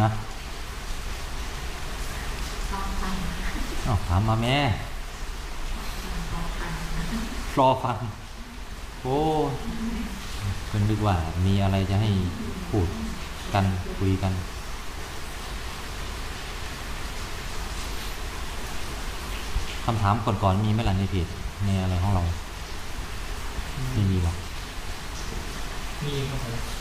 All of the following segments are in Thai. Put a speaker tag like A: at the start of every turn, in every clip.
A: นะ
B: สอา
A: ถามมาแม่รอฟัง โอ้เพิ่นนึกว่ามีอะไรจะให้พูดกันคุยกันคำถามก่อนๆมีไหมล่ะในเพจในอะไรของเรา ไม่มีหรอก
C: มีครับผม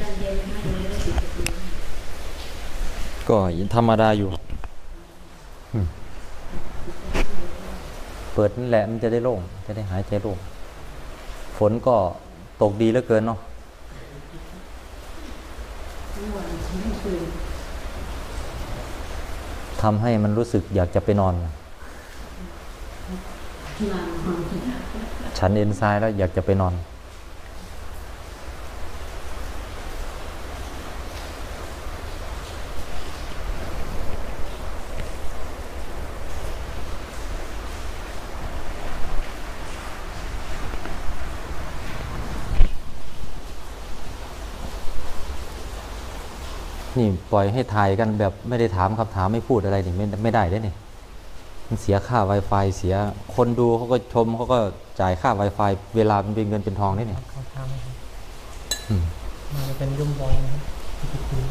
B: ตอนเย็นไม่รู้ได้สิบปี
A: ก็ ธรรมดาอยู่ เปิดนั่นแหละมันจะได้โล่ง จะได้หายใจโล่ง ฝนก็ตกดีเหลือเกินเนาะ
B: ทำ
A: ให้มันรู้สึกอยากจะไปนอน ฉันเอ็นซ้ายแล้วอยากจะไปนอน นี่ปล่อยให้ถ่ายกันแบบไม่ได้ถามคำถามไม่พูดอะไรนี่ไม่ไม่ได้เด้เนี่ยมันเสียค่า Wi-Fi เสียคนดูเขาก็ชมเขาก็จ่ายค่า Wi-Fi เวลามันเป็นเงินเป็นทองได้เนี่ย
C: เข้าข้างนะครับ
A: อืม
C: มาจะเป็นยุ่มบอยนะครับที่คุณ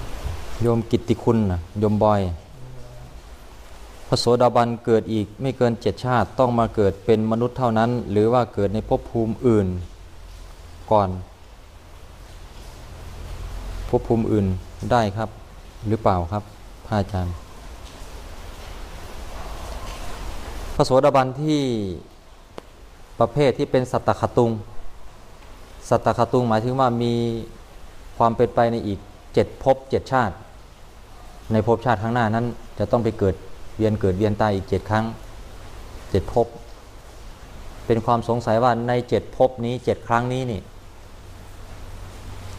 A: โยมกิตติคุณนะโยมบอย พระโสดาบันเกิดอีกไม่เกินเจ็ดชาติต้องมาเกิดเป็นมนุษย์เท่านั้น หรือว่าเกิดในภพภูมิอื่นก่อนภพภูมิอื่นได้ครับ หรือเปล่าครับพระอาจารย์ พระโสดาบันที่ประเภทที่เป็นสัตตคตุง สัตตคตุงหมายถึงว่ามีความเป็นไปในอีกเจ็ดภพเจ็ดชาติ ในภพชาติข้างหน้านั้น จะต้องไปเกิดเวียนเกิดเวียนตายอีกเจ็ดครั้งเจ็ดภพเป็นความสงสัยว่าในเจ็ดภพนี้เจ็ดครั้งนี้นี่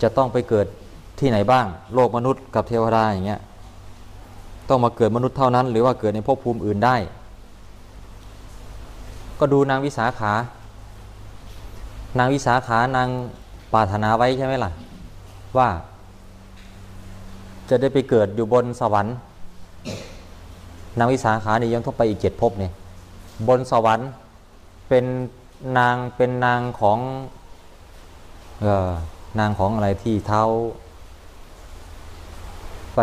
A: จะต้องไปเกิด ที่ไหนบ้าง โลกมนุษย์กับเทวดาอย่างเงี้ยต้องมาเกิดมนุษย์เท่านั้น หรือว่าเกิดในภพภูมิอื่นได้ ก็ดูนางวิสาขา นางวิสาขานางปรารถนาไว้ใช่ไหมล่ะ ว่า จะได้ไปเกิดอยู่บนสวรรค์ นางวิสาขานี่ยังต้องไปอีกเจ็ดภพเนี่ยบนสวรรค์เป็นนางเป็นนางของเออนางของอะไรที่เท้าปา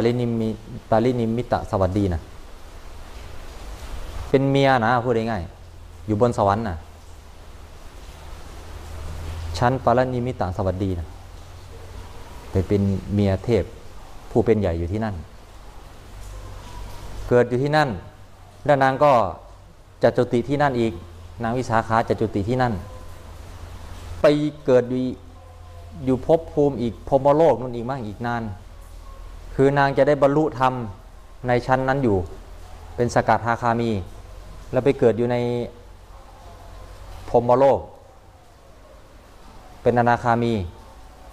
A: รินิมิปารินิมิตะสวัสดีนะเป็นเมียนะพูดง่ายๆอยู่บนสวรรค์นะชั้นปารินิมิตะสวัสดีนะไปเป็นเมียเทพผู้เป็นใหญ่อยู่ที่นั่น เกิดอยู่ที่นั่นแล้วนางก็จะจุติที่นั่นอีก นางวิสาขาจะจุติที่นั่น ไปเกิดอยู่อยู่ภพภูมิอีกพรมโลกนั่นอีกมากอีกนาน คือนางจะได้บรรลุธรรมในชั้นนั้นอยู่ เป็นสกัดทาคามี แล้วไปเกิดอยู่ในพรมโลก เป็นอนาคามี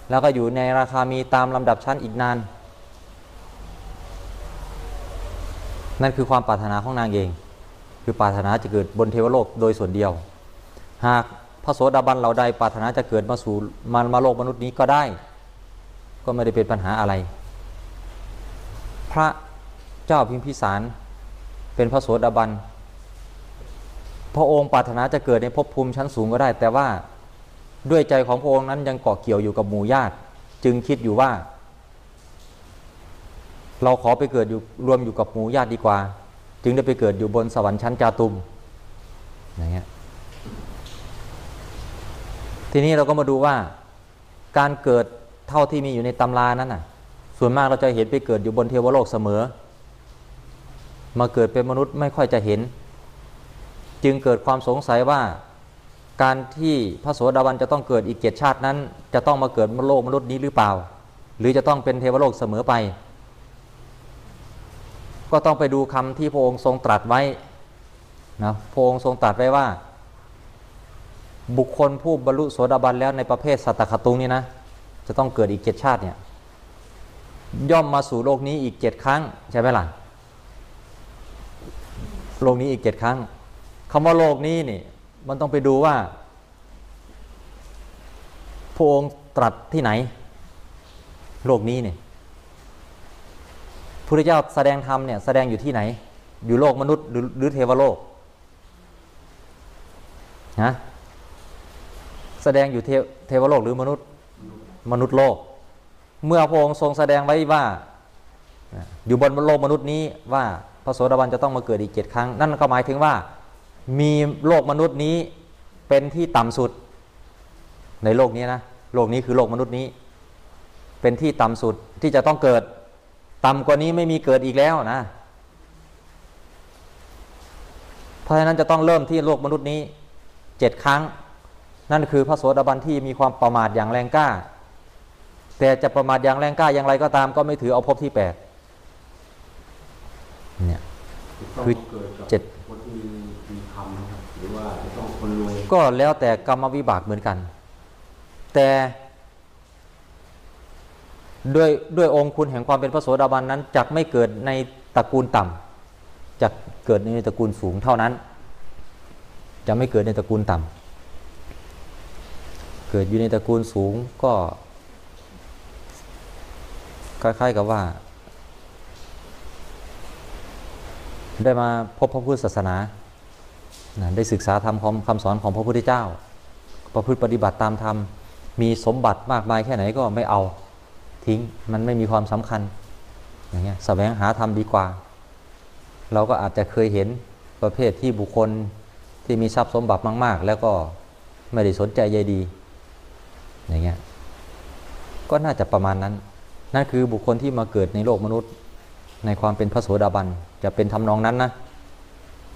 A: แล้วก็อยู่ในราคามีตามลำดับชั้นอีกนาน นั่นคือความปรารถนาของนางเอง คือปรารถนาจะเกิดบนเทวโลกโดยส่วนเดียว หากพระโสดาบันเราใดปรารถนาจะเกิดมาสู่มามาโลกมนุษย์นี้ก็ได้ ก็ไม่ได้เป็นปัญหาอะไร ระเจ้าพิมพิสารเป็นพระโสดาบัน พระองค์ปรารถนาจะเกิดในภพภูมิชั้นสูงก็ได้ แต่ว่าด้วยใจของพระองค์นั้นยังเกาะเกี่ยวอยู่กับหมู่ญาติ จึงคิดอยู่ว่า เราขอไปเกิดอยู่รวมอยู่กับหมู่ญาติดีกว่า จึงได้ไปเกิดอยู่บนสวรรค์ชั้นจาตุมอย่างเงี้ยทีนี้เราก็มาดูว่าการเกิดเท่าที่มีอยู่ในตำรานั้นน่ะ ส่วนมากเราจะเห็นไปเกิดอยู่บนเทวโลกเสมอ มาเกิดเป็นมนุษย์ไม่ค่อยจะเห็น จึงเกิดความสงสัยว่า การที่พระโสดาบันจะต้องเกิดอีกเจ็ดชาตินั้น จะต้องมาเกิดบนโลกมนุษย์นี้หรือเปล่า หรือจะต้องเป็นเทวโลกเสมอไป ก็ต้องไปดูคำที่พระองค์ทรงตรัสไว้นะพระองค์ทรงตรัสไว้ว่า บุคคลผู้บรรลุโสดาบันแล้วในประเภทสัตตคตุงนี่นะจะต้องเกิดอีกเจ็ดชาติเนี่ย ย่อมมาสู่โลกนี้อีกเจ็ดครั้ง ใช่ไหมล่ะโลกนี้อีกเจ็ดครั้งคำว่าโลกนี้นี่ มันต้องไปดูว่าพระองค์ตรัสที่ไหน โลกนี้เนี่ยพระเจ้าแสดงธรรมเนี่ยแสดงอยู่ที่ไหน อยู่โลกมนุษย์หรือหรือเทวโลกนะแสดงอยู่เทเทวโลกหรือมนุษย์ มนุษย์โลก เมื่อพระองค์ทรงแสดงไว้ว่า อยู่บนโลกมนุษย์นี้ว่าพระโสดาบันจะต้องมาเกิดอีกเจ็ดครั้ง นั่นก็หมายถึงว่า มีโลกมนุษย์นี้เป็นที่ต่ำสุด ในโลกนี้นะโลกนี้คือโลกมนุษย์นี้ เป็นที่ต่ำสุดที่จะต้องเกิด ต่ำกว่านี้ไม่มีเกิดอีกแล้วนะ เพราะฉะนั้นจะต้องเริ่มที่โลกมนุษย์นี้เจ็ดครั้ง นั่นคือพระโสดาบันที่มีความประมาทอย่างแรงกล้า แต่จะประมาทอย่างแรงกล้าอย่างไรก็ตามก็ไม่ถือเอาภพที่แปดเนี่ยคือ
D: ต้องเกิดกับ
A: เจ็ด
D: คนที่มีมีธรรมนะครับหรือว่าจะต้องคนรวย
A: ก็แล้วแต่กรรมวิบากเหมือนกัน แต่ด้วยด้วยองค์คุณแห่งความเป็นพระโสดาบันนั้นจักไม่เกิดในตระกูลต่ำจะเกิดในตระกูลสูงเท่านั้น จะไม่เกิดในตระกูลต่ำเกิดอยู่ในตระกูลสูงก็ คล้าย ๆ กับว่า ได้มาพบพระพุทธศาสนา ได้ศึกษาธรรมคำสอนของพระพุทธเจ้า ประพฤติปฏิบัติตามธรรม มีสมบัติมากมายแค่ไหนก็ไม่เอาทิ้ง มันไม่มีความสำคัญ อย่างเงี้ยแสวงหาธรรมดีกว่า เราก็อาจจะเคยเห็นประเภทที่บุคคลที่มีทรัพย์สมบัติมาก ๆ แล้วก็ไม่ได้สนใจใยดี อย่างเงี้ย ก็น่าจะประมาณนั้น นั่นคือบุคคลที่มาเกิดในโลกมนุษย์ ในความเป็นพระโสดาบันจะเป็นทำนองนั้นนะ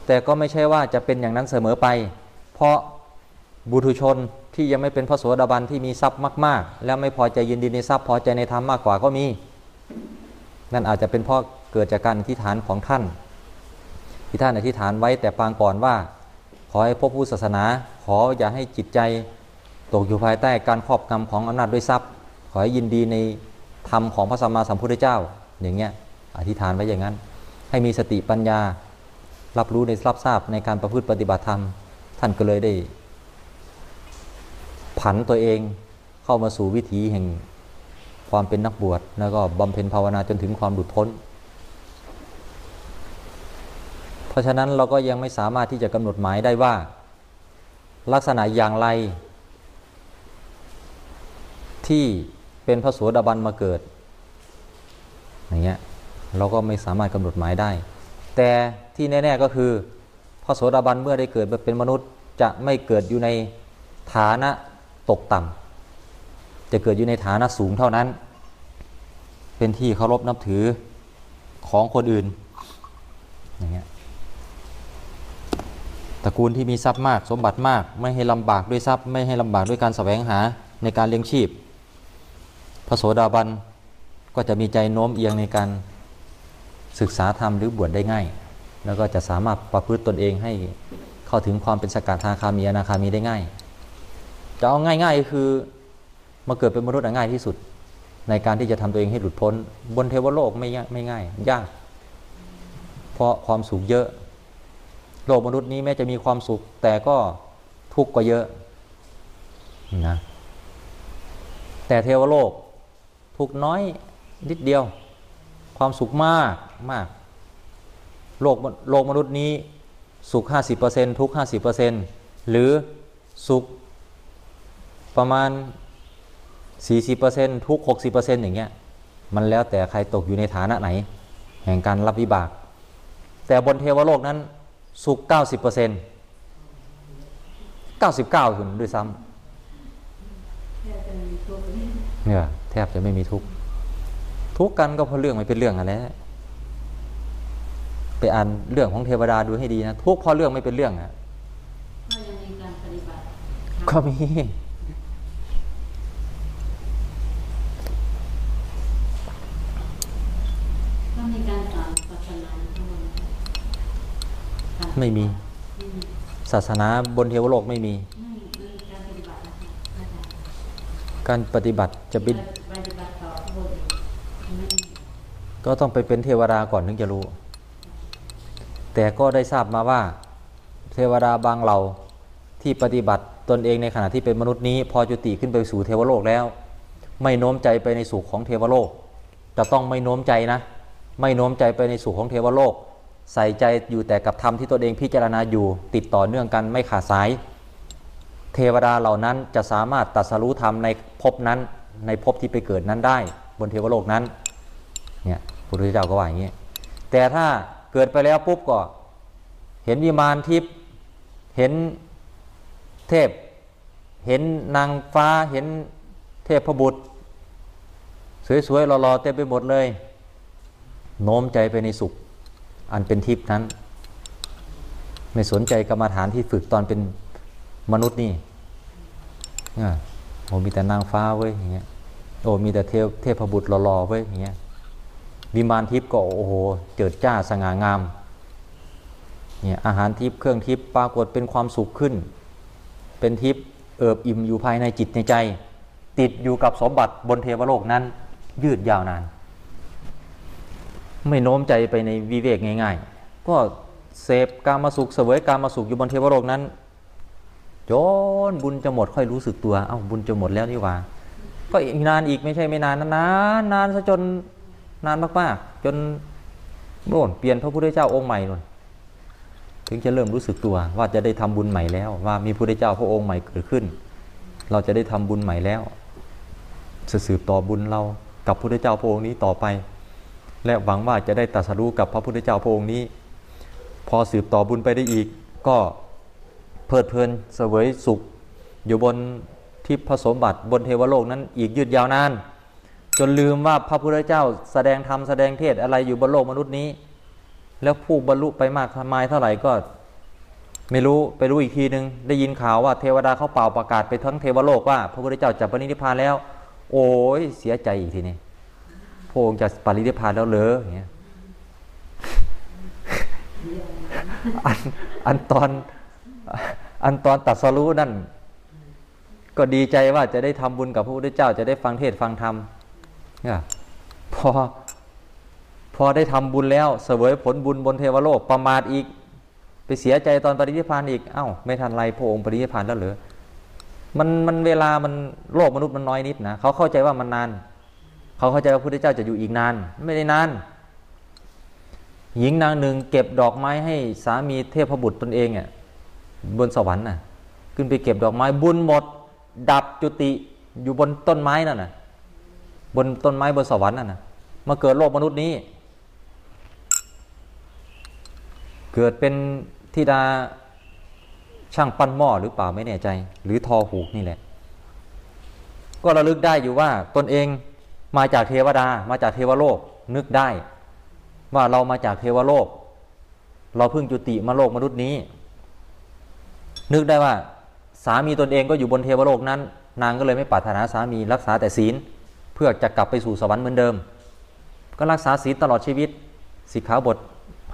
A: แต่ก็ไม่ใช่ว่าจะเป็นอย่างนั้นเสมอไป เพราะบุตุชนที่ยังไม่เป็นพระโสดาบันที่มีทรัพย์มาก ๆ แล้วไม่พอใจยินดีในทรัพย์พอใจในธรรมมากกว่าก็มี นั่นอาจจะเป็นเพราะเกิดจากการอธิษฐานของท่าน ที่ท่านอธิษฐานไว้แต่ปางก่อนว่า ขอให้พบผู้ศาสนา ขออย่าให้จิตใจตกอยู่ภายใต้การครอบงำของอำนาจด้วยทรัพย์ ขอให้ยินดีใน ธรรมของพระสัมมาสัมพุทธเจ้า อย่างเงี้ยอธิษฐานไว้อย่างนั้น ให้มีสติปัญญา รับรู้ในรับทราบในการประพฤติปฏิบัติธรรม ท่านก็เลยได้ ผันตัวเองเข้ามาสู่วิถีแห่งความเป็นนักบวชแล้วก็บำเพ็ญภาวนาจนถึงความหลุดพ้น เพราะฉะนั้นเราก็ยังไม่สามารถที่จะกำหนดหมายได้ว่า ลักษณะอย่างไรที่ เป็นพระโสดาบันมาเกิด อย่างเงี้ยเราก็ไม่สามารถกำหนดหมายได้ แต่ที่แน่ ๆก็คือพระโสดาบันเมื่อได้เกิดมาเป็นมนุษย์จะไม่เกิดอยู่ในฐานะตกต่ำจะเกิดอยู่ในฐานะสูงเท่านั้น เป็นที่เคารพนับถือของคนอื่นอย่างเงี้ยตระกูลที่มีทรัพย์มากสมบัติมาก ไม่ให้ลำบากด้วยทรัพย์ ไม่ให้ลำบากด้วยการแสวงหาในการเลี้ยงชีพ พระโสดาบันก็จะมีใจโน้มเอียงในการศึกษาธรรมหรือบวชได้ง่าย แล้วก็จะสามารถประพฤติตนเองให้เข้าถึงความเป็นสกทาคามีอนาคามีได้ง่าย จะเอาง่ายๆก็คือมาเกิดเป็นมนุษย์ง่ายที่สุด ในการที่จะทำตัวเองให้หลุดพ้น บนเทวโลกไม่ง่ายไม่ง่าย ยาก เพราะความสุขเยอะ โลกมนุษย์นี้แม้จะมีความสุข แต่ก็ทุกข์กว่าเยอะนะแต่เทวโลก ทุกข์น้อยนิดเดียว ความสุขมากมากโลกโลกมนุษย์นี้สุข 50%ทุกข์50%หรือสุขประมาณ 40%ทุกข์60%อย่างเงี้ยมันแล้วแต่ใครตกอยู่ในฐานะไหน แห่งการรับวิบาก แต่บนเทวโลกนั้นสุข 90% 99ถึงด้วยซ้ำ
B: แค่จะมีตัวนี้
A: เนี่ย แทบจะไม่มีทุกข์ทุกข์กันก็เพราะเรื่องไม่เป็นเรื่องอะไรไปอ่านเรื่องของเทวดาดูให้ดีนะทุกข์เพราะเรื่องไม่เป็นเรื่องอะ
B: ก็ยังมีการปฏิบัติ
A: ก็มี
B: ก็มีการสอนศาสนาทั้งหมด
A: ไม่มี
B: ไม่มี
A: ศาสนาบนเทวโลกไม่มี
B: ไม่มีการปฏิบัตินะคะอาจารย์
A: การปฏิบัติจะบิน
B: ปฏิบัติต่อพระองค์ไม่
A: ก็ต้องไปเป็นเทวดาก่อนถึงจะรู้ แต่ก็ได้ทราบมาว่า เทวดาบางเหล่าที่ปฏิบัติตนเองในขณะที่เป็นมนุษย์นี้ พอจุติขึ้นไปสู่เทวโลกแล้ว ไม่โน้มใจไปในสุขของเทวโลก จะต้องไม่โน้มใจนะ ไม่โน้มใจไปในสุขของเทวโลก ใส่ใจอยู่แต่กับธรรมที่ตนเองพิจารณาอยู่ติดต่อเนื่องกันไม่ขาดสาย เทวดาเหล่านั้นจะสามารถตรัสรู้ธรรมในภพนั้น ในภพที่ไปเกิดนั้นได้ บนเทวโลกนั้น เนี่ยพระพุทธเจ้าก็ว่าอย่างนี้แต่ถ้าเกิดไปแล้วปุ๊บก็ เห็นวิมานทิพย์เห็นเทพ เห็นนางฟ้าเห็นเทพพบุตร สวยๆหล่อๆเต็มไปหมดเลย โน้มใจไปในสุข อันเป็นทิพย์นั้น ไม่สนใจกรรมฐานที่ฝึกตอนเป็นมนุษย์นี่อะโอ้มีแต่นางฟ้าเว้ยอย่างเงี้ยโอ้มีแต่เทพเทพบุตรหล่อๆเว้ยอย่างเงี้ย วิมานทิพย์ก็โอ้โหเจิดจ้าสง่างามเนี่ยอาหารทิพย์เครื่องทิพย์ปรากฏเป็นความสุขขึ้น เป็นทิพย์เอิบอิ่มอยู่ภายในจิตในใจ ติดอยู่กับสมบัติบนเทวโลกนั้น ยืดยาวนาน ไม่โน้มใจไปในวิเวกง่าย ๆ ก็เสพการมาสุขเสวยการมาสุขอยู่บนเทวโลกนั้นจนบุญจะหมดค่อยรู้สึกตัว เอ้าบุญจะหมดแล้วนี่หว่า ก็อีกนานอีกไม่ใช่ไม่นานนานนานซะจน นานมากๆ จนโน่นเปลี่ยนพระพุทธเจ้าองค์ใหม่น่นถึงจะเริ่มรู้สึกตัวว่าจะได้ทำบุญใหม่แล้ว ว่ามีพระพุทธเจ้าพระองค์ใหม่เกิดขึ้น เราจะได้ทำบุญใหม่แล้วสืบต่อบุญเรากับพระพุทธเจ้าพระองค์นี้ต่อไป และหวังว่าจะได้ตรัสรู้กับพระพุทธเจ้าพระองค์นี้ พอสืบต่อบุญไปได้อีก ก็เพลิดเพลินเสวยสุข อยู่บนทิพย์ผสมบัติบนเทวโลกนั้นอีกยืดยาวนาน จนลืมว่าพระพุทธเจ้าแสดงธรรมแสดงเทศอะไรอยู่บนโลกมนุษย์นี้ แล้วผู้บรรลุไปมากมายเท่าไหร่ก็ ไม่รู้ไปรู้อีกทีนึงได้ยินข่าวว่าเทวดาเขาเป่าประกาศไปทั้งเทวโลกว่า พระพุทธเจ้าจะปรินิพพานแล้ว โอ้ยเสียใจอีกทีนี้พระองค์จะปรินิพพานแล้วเหรออย่างเงี้ยอันอันตอนอันตอนตัดสรู้นั่น ก็ดีใจว่าจะได้ทำบุญกับพระพุทธเจ้าจะได้ฟังเทศฟังธรรม พอพอได้ทำบุญแล้วเสวยผลบุญบนเทวโลกประมาทอีก ไปเสียใจตอนปรินิพพานอีกเอ้า ไม่ทันไรพระองค์ปรินิพพานแล้วเหรอมันมันเวลามันโลกมนุษย์มันน้อยนิดนะเขาเข้าใจว่ามันนานเขาเข้าใจว่าพระพุทธเจ้าจะอยู่อีกนาน ไม่ได้นานหญิงนางหนึ่งเก็บดอกไม้ให้สามีเทพบุตรตนเองอะบนสวรรค์น่ะขึ้นไปเก็บดอกไม้บุญหมด ดับจุติอยู่บนต้นไม้นั่นน่ะ บนต้นไม้บนสวรรค์นั่นนะมาเกิดโลกมนุษย์นี้ เกิดเป็นธิดาช่างปั้นหม้อหรือเปล่าไม่แน่ใจ หรือทอหูกนี่แหละ ก็ระลึกได้อยู่ว่าตนเองมาจากเทวดามาจากเทวโลกนึกได้ ว่าเรามาจากเทวโลก เราเพิ่งจุติมาโลกมนุษย์นี้ นึกได้ว่า สามีตนเองก็อยู่บนเทวโลกนั้น นางก็เลยไม่ปรารถนาสามีรักษาแต่ศีล พื่อจะกลับไปสู่สวรรค์เหมือนเดิม ก็รักษาศีลตลอดชีวิตสิกขาบท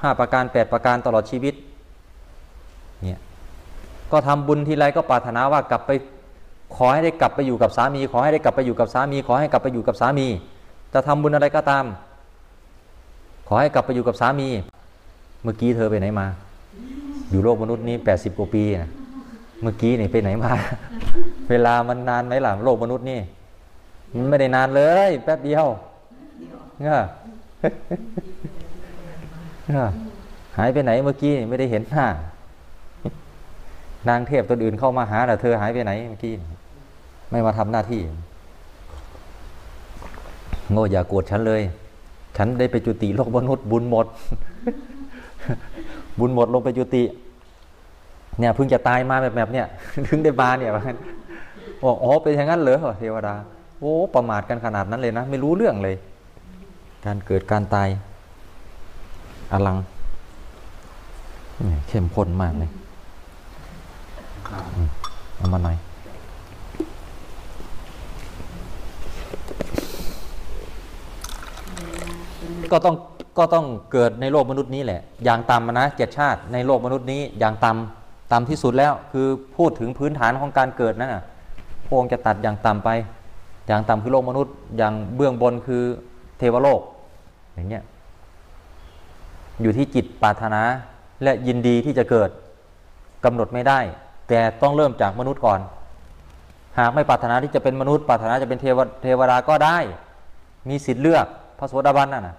A: ห้าประการแปดประการตลอดชีวิตเนี่ยก็ทำบุญทีไรก็ปรารถนาว่ากลับไปขอให้ได้กลับไปอยู่กับสามี ขอให้ได้กลับไปอยู่กับสามี ขอให้กลับไปอยู่กับสามี จะทำบุญอะไรก็ตาม ขอให้กลับไปอยู่กับสามี เมื่อกี้เธอไปไหนมา อยู่โลกมนุษย์นี้แปดสิบกว่าปีนะเมื่อกี้นี่ไปไหนมา เวลามันนานไหมล่ะโลกมนุษย์นี่ ไม่ได้นานเลย แป๊บเดียวเงอะเงอะหายไปไหนเมื่อกี้ไม่ได้เห็นหน้านางเทพตนอื่นเข้ามาหาแต่เธอหายไปไหนเมื่อกี้ไม่มาทำหน้าที่ โง่อย่าโกรธฉันเลย ฉันได้ไปจุติโลกมนุษย์บุญหมด บุญหมดลงไปจุติ เนี่ยเพิ่งจะตายมาแบบแบบเนี่ย ถึงได้มาเนี่ยว่างั้นบอกอ๋อเป็นอย่างนั้นเหรอเทวดา โอ้ประมาทกันขนาดนั้นเลยนะ ไม่รู้เรื่องเลย การเกิดการตายอลังเข้มข้นมากเลยเอามาหน่อยก็ต้องก็ต้องเกิดในโลกมนุษย์นี้แหละ อย่างต่ำนะเจ็ดชาติในโลกมนุษย์นี้อย่างต่ำต่ำที่สุดแล้ว คือพูดถึงพื้นฐานของการเกิดนั่นน่ะพระองค์จะตัดอย่างต่ำไป อย่างต่ำคือโลกมนุษย์ อย่างเบื้องบนคือเทวโลก อย่างเงี้ย อยู่ที่จิตปรารถนาและยินดีที่จะเกิดกำหนดไม่ได้ แต่ต้องเริ่มจากมนุษย์ก่อน หากไม่ปรารถนาที่จะเป็นมนุษย์ปรารถนาจะเป็นเทวเทวดาก็ได้ มีสิทธิ์เลือกพระโสดาบันน่ะนะ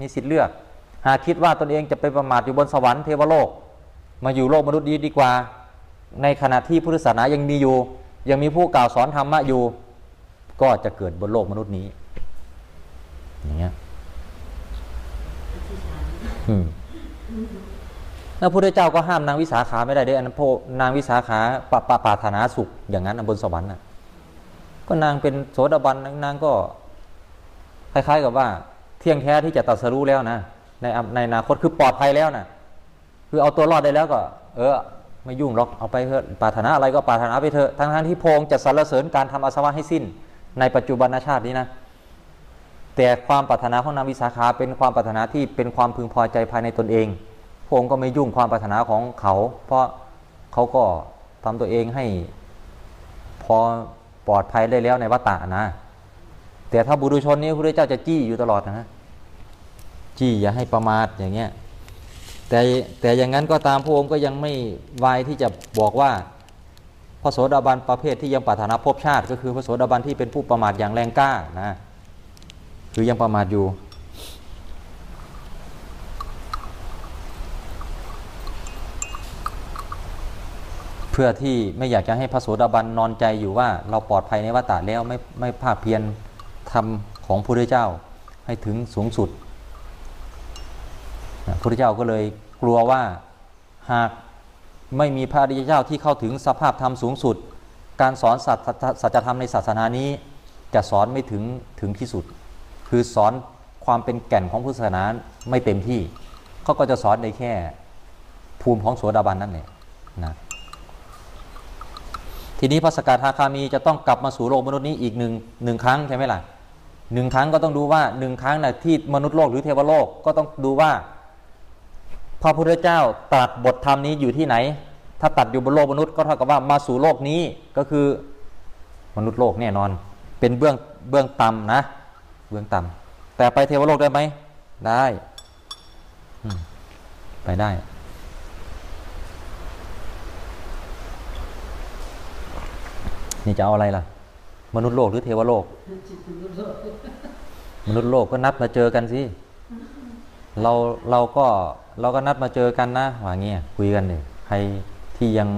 A: มีสิทธิ์เลือก หากคิดว่าตนเองจะไปประมาทอยู่บนสวรรค์เทวโลก มาอยู่โลกมนุษย์ดีดีกว่า ในขณะที่พุทธศาสนายังมีอยู่ ยังมีผู้กล่าวสอนธรรมะอยู่ ก็จะเกิดบนโลกมนุษย์นี้ อย่างเงี้ยอืมแล้วพระพุทธเจ้าก็ห้ามนางวิสาขาไม่ได้ด้วยอันนั้นพนางวิสาขาปะปะปารถนาสุข อย่างนั้นบนสวรรค์น่ะ ก็นางเป็นโสดาบันนางก็ คล้าย ๆ กับว่า เที่ยงแท้ที่จะตรัสรู้แล้วนะในในอนาคตคือปลอดภัยแล้วนะคือเอาตัวรอดได้แล้วก็ เออ ไม่ยุ่งหรอกเอาไปเถอะปารถนาอะไรก็ปารถนาไปเถอะทั้งๆที่พงจะสรรเสริญการทำอาสวะให้สิ้น ในปัจจุบันชาตินี้นะแต่ความปรารถนาของนางวิสาขาเป็นความปรารถนาที่เป็นความพึงพอใจภายในตนเองพระองค์ก็ไม่ยุ่งความปรารถนาของเขา เพราะเขาก็ทำตัวเองให้พอปลอดภัยได้แล้วในวัฏฏะนะ แต่ถ้าบุรุชนนี้พระเจ้าจะจี้อยู่ตลอดนะฮะจี้อย่าให้ประมาทอย่างเงี้ยแต่แต่อย่างนั้นก็ตามพระองค์ก็ยังไม่วายที่จะบอกว่า พระโสดาบันประเภทที่ยังปรารถนาภพชาติ ก็คือพระโสดาบันที่เป็นผู้ประมาทอย่างแรงกล้านะคือยังประมาทอยู่ เพื่อที่ไม่อยากจะให้พระโสดาบันนอนใจอยู่ว่า เราปลอดภัยในวัฏฏะแล้วไม่ไม่ภาคเพียรทำของพระพุทธเจ้าให้ถึงสูงสุดพระพุทธเจ้าก็เลยกลัวว่าหาก ไม่มีพระอริยเจ้าที่เข้าถึงสภาพธรรมสูงสุด การสอนสัจสัจธรรมในศาสนานี้ จะสอนไม่ถึงถึงที่สุด คือสอนความเป็นแก่นของพุทธศาสนาไม่เต็มที่เขาก็จะสอนในแค่ภูมิของโสดาบันนั่นแหละนะทีนี้พระสกทาคามีจะต้องกลับมาสู่โลกมนุษย์นี้อีกหนึ่งหนึ่งครั้งใช่ไหมล่ะหนึ่งครั้งก็ต้องดูว่าหนึ่งครั้งนะที่มนุษย์โลกหรือเทวโลกก็ต้องดูว่าพระพุทธเจ้าตรัสบทธรรมนี้อยู่ที่ไหน ถ้าตัดอยู่บนโลกมนุษย์ก็เท่ากับว่ามาสู่โลกนี้ก็คือมนุษย์โลกแน่นอน เป็นเบื้องเบื้องต่ำนะ เบื้องต่ำแต่ไปเทวโลกได้ไหมได้ไปได้ นี่จะเอาอะไรล่ะ มนุษย์โลกหรือเทวโลก มนุษย์โลกก็นัดมาเจอกันสิเราเราก็เราก็นัดมาเจอกันนะว่าเงี้ยคุยกันเลยใคร ที่ยัง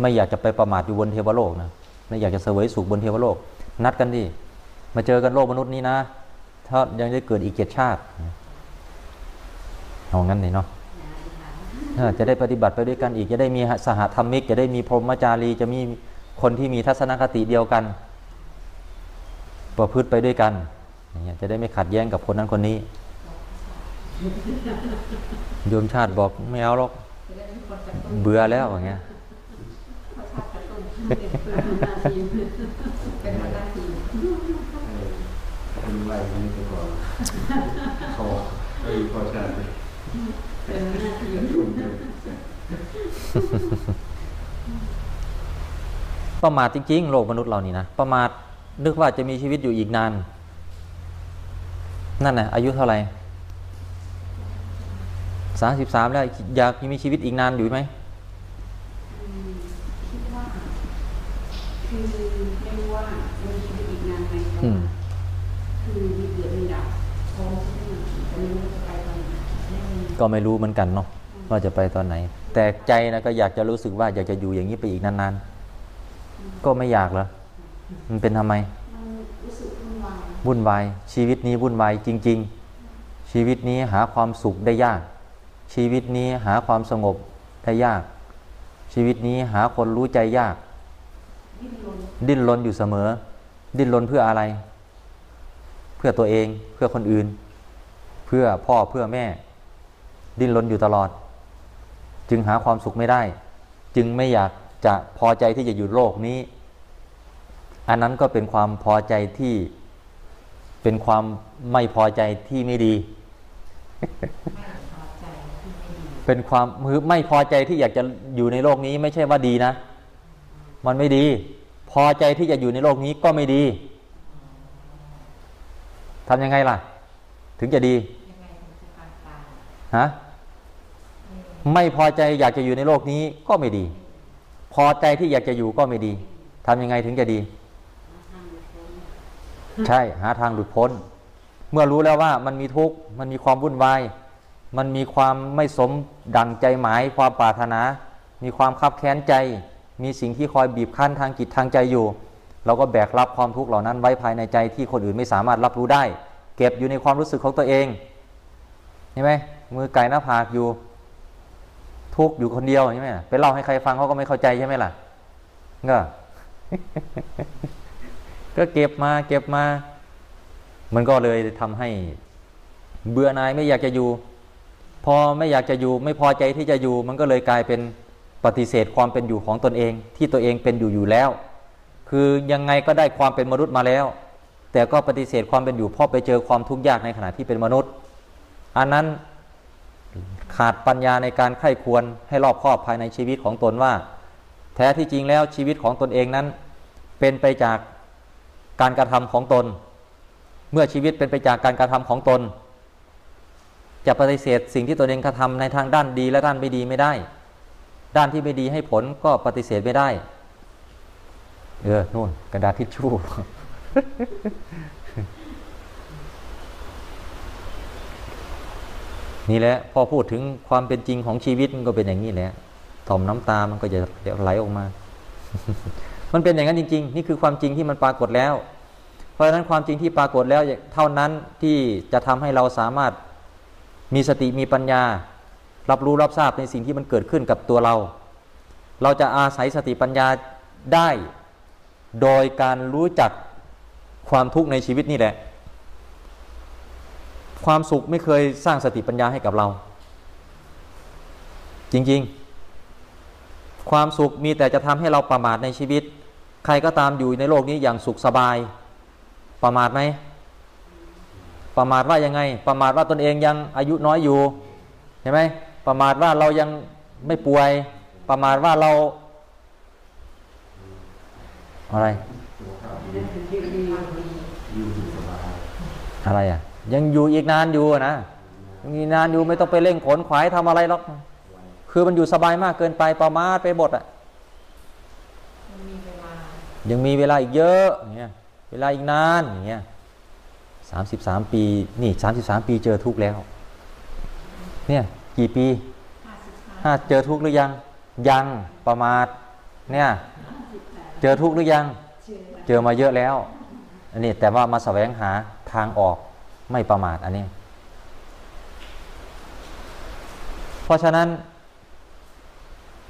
A: ไม่อยากจะไปประมาทอยู่บนเทวโลกนะไม่อยากจะเสวยสุขบนเทวโลก นัดกันดิมาเจอกันโลกมนุษย์นี้นะ ถ้ายังได้เกิดอีกเจ็ดชาติเอางั้นเลยเนาะจะได้ปฏิบัติไปด้วยกันอีก จะได้มีสหธรรมิก จะได้มีพรหมจารี จะมีคนที่มีทัศนคติเดียวกัน ประพฤติไปด้วยกันจะได้ไม่ขัดแย้งกับคนนั้นคนนี้โยมชาติบอกไม่เอาหรอก
B: เบื่
A: อแล้วอย่างเงี้ย
B: เป็นหัวหน้าทีเป็นหัวหน้าทีม
D: เป็นไรนี่ไปก่อขาไอ้ยพอชาติ
B: เป็นหัวหน้าทีม
D: ทุ่มเลย
A: ประมาทจริงๆ โลกมนุษย์เรานี่นะประมาทนึกว่าจะมีชีวิตอยู่อีกนาน นั่นน่ะอายุเท่าไหร่ สามสิบสามแล้วอยากมีชีวิตอีกนานอยู่ไหม
B: อืมคิดว่าคือไม่รู้ว่ามีชีวิตอีกนานไหมแต่
A: อื
B: ว่ามคือมีเกิดมีดับพร้อมที่จะไม่รู้จะไปตอนไหนไม่มี
A: ก็ไม่รู้เหมือนกันเนาะว่าจะไปตอนไหน แต่ใจนะก็อยากจะรู้สึกว่าอยากจะอยู่อย่างนี้ไปอีกนานๆ ก็ไม่อยากเหรอมันเป็นทำไม
B: มันรู้สึกวุ่นวาย
A: วุ่นวายชีวิตนี้วุ่นวายจริง ๆ ชีวิตนี้หาความสุขได้ยาก ชีวิตนี้หาความสงบได้ยาก ชีวิตนี้หาคนรู้ใจยาก
B: ดิ้นรน
A: ดิ้นรนอยู่เสมอ ดิ้นรนเพื่ออะไร เพื่อตัวเองเพื่อคนอื่น เพื่อพ่อเพื่อแม่ ดิ้นรนอยู่ตลอด จึงหาความสุขไม่ได้ จึงไม่อยากจะพอใจที่จะอยู่โลกนี้ อันนั้นก็เป็นความพอใจที่เป็นความไม่พอใจที่ไม่ดี
B: ไม่พอใจที่ไม่ดี
A: เป็นความมือไม่พอใจที่อยากจะอยู่ในโลกนี้ไม่ใช่ว่าดีนะ มันไม่ดี พอใจที่จะอยู่ในโลกนี้ก็ไม่ดีทำยังไงล่ะ ถึงจะดีฮะไม่พอใจอยากจะอยู่ในโลกนี้ก็ไม่ดี พอใจที่อยากจะอยู่ก็ไม่ดีทำยังไงถึงจะดี ใช่หาทางหลุดพ้น เมื่อรู้แล้วว่ามันมีทุกข์มันมีความวุ่นวาย มันมีความไม่สมดังใจหมายความปรารถนา มีความคับแค้นใจ มีสิ่งที่คอยบีบคั้นทางจิตทางใจอยู่ เราก็แบกรับความทุกข์เหล่านั้นไว้ภายในใจที่คนอื่นไม่สามารถรับรู้ได้ เก็บอยู่ในความรู้สึกของตัวเองเห็นไหมมือไก่หน้าผากอยู่ ทุกข์อยู่คนเดียวใช่ไหมไปเล่าให้ใครฟังเขาก็ไม่เข้าใจใช่ไหมล่ะก็ก็เก็บมาเก็บมา มันก็เลยทำให้เบื่อหน่ายไม่อยากจะอยู่ พอไม่อยากจะอยู่ไม่พอใจที่จะอยู่ มันก็เลยกลายเป็นปฏิเสธความเป็นอยู่ของตนเอง ที่ตัวเองเป็นอยู่อยู่แล้ว คือยังไงก็ได้ความเป็นมนุษย์มาแล้ว แต่ก็ปฏิเสธความเป็นอยู่เพราะไปเจอความทุกข์ยากในขณะที่เป็นมนุษย์ อันนั้นขาดปัญญาในการไข้ควรให้รอบคอบภายในชีวิตของตนว่า แท้ที่จริงแล้วชีวิตของตนเองนั้น เป็นไปจากการกระทำของตน เมื่อชีวิตเป็นไปจากการกระทำของตน จะปฏิเสธสิ่งที่ตนเองกระทำในทางด้านดีและด้านไม่ดีไม่ได้ ด้านที่ไม่ดีให้ผลก็ปฏิเสธไม่ได้ เออนู่นกระดาษทิชชู่นี่แหละพอพูดถึงความเป็นจริงของชีวิตมันก็เป็นอย่างนี้แหละต่อมน้ำตามันก็จะไหลออกมา มันเป็นอย่างนั้นจริง ๆ นี่คือความจริงที่มันปรากฏแล้ว เพราะฉะนั้นความจริงที่ปรากฏแล้วเท่านั้นที่จะทำให้เราสามารถ มีสติมีปัญญา รับรู้รับทราบในสิ่งที่มันเกิดขึ้นกับตัวเรา เราจะอาศัยสติปัญญาได้ โดยการรู้จักความทุกข์ในชีวิตนี่แหละ ความสุขไม่เคยสร้างสติปัญญาให้กับเรา จริงๆ ความสุขมีแต่จะทำให้เราประมาทในชีวิต ใครก็ตามอยู่ในโลกนี้อย่างสุขสบาย ประมาทไหม ประมาทว่ายังไง ประมาทว่าตนเองยังอายุน้อยอยู่เห็นไหมประมาทว่าเรายังไม่ป่วย ประมาทว่าเรา อะไร
D: อยู่สุขสบาย
A: อะไรอะ ยังอยู่อีกนานอยู่อะนะยังมีนานอยู่ไม่ต้องไปเร่งขนขวายทำอะไรหรอกคือมันอยู่สบายมากเกินไปประมาทไปหมดอะ
E: มันมีเวลา
A: ยังมีเวลาอีกเยอะอย่างเงี้ยเวลาอีกนานอย่างเงี้ย สามสิบสามปีนี่สามสิบสามปีเจอทุกข์แล้ว เนี่ยกี่ปี
E: ห้าสิบห้า
A: ห้าเจอทุกข์หรือยัง ยังประมาทเนี่ยเจอทุกข์หรือยัง เจอมาเยอะแล้วอันนี้แต่ว่ามาแสวงหาทางออกไม่ประมาทอันนี้ เพราะฉะนั้น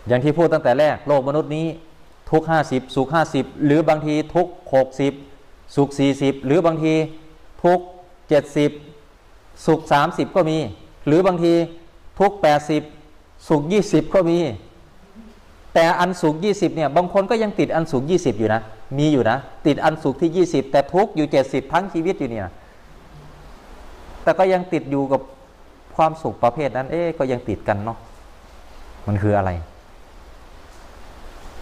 A: อย่างที่พูดตั้งแต่แรกโลกมนุษย์นี้ทุกห้าสิบสุขห้าสิบหรือบางทีทุกหกสิบสุขสี่สิบหรือบางที ทุกเจ็ดสิบสุขสามสิบก็มี หรือบางทีทุกแปดสิบสุขยี่สิบก็มี แต่อันสุขยี่สิบเนี่ยบางคนก็ยังติดอันสุขยี่สิบอยู่นะ มีอยู่นะ ติดอันสุขที่ยี่สิบแต่ทุกอยู่เจ็ดสิบทั้งชีวิตอยู่เนี่ย แต่ก็ยังติดอยู่กับความสุขประเภทนั้น เอ๊ก็ยังติดกันเนาะมันคืออะไร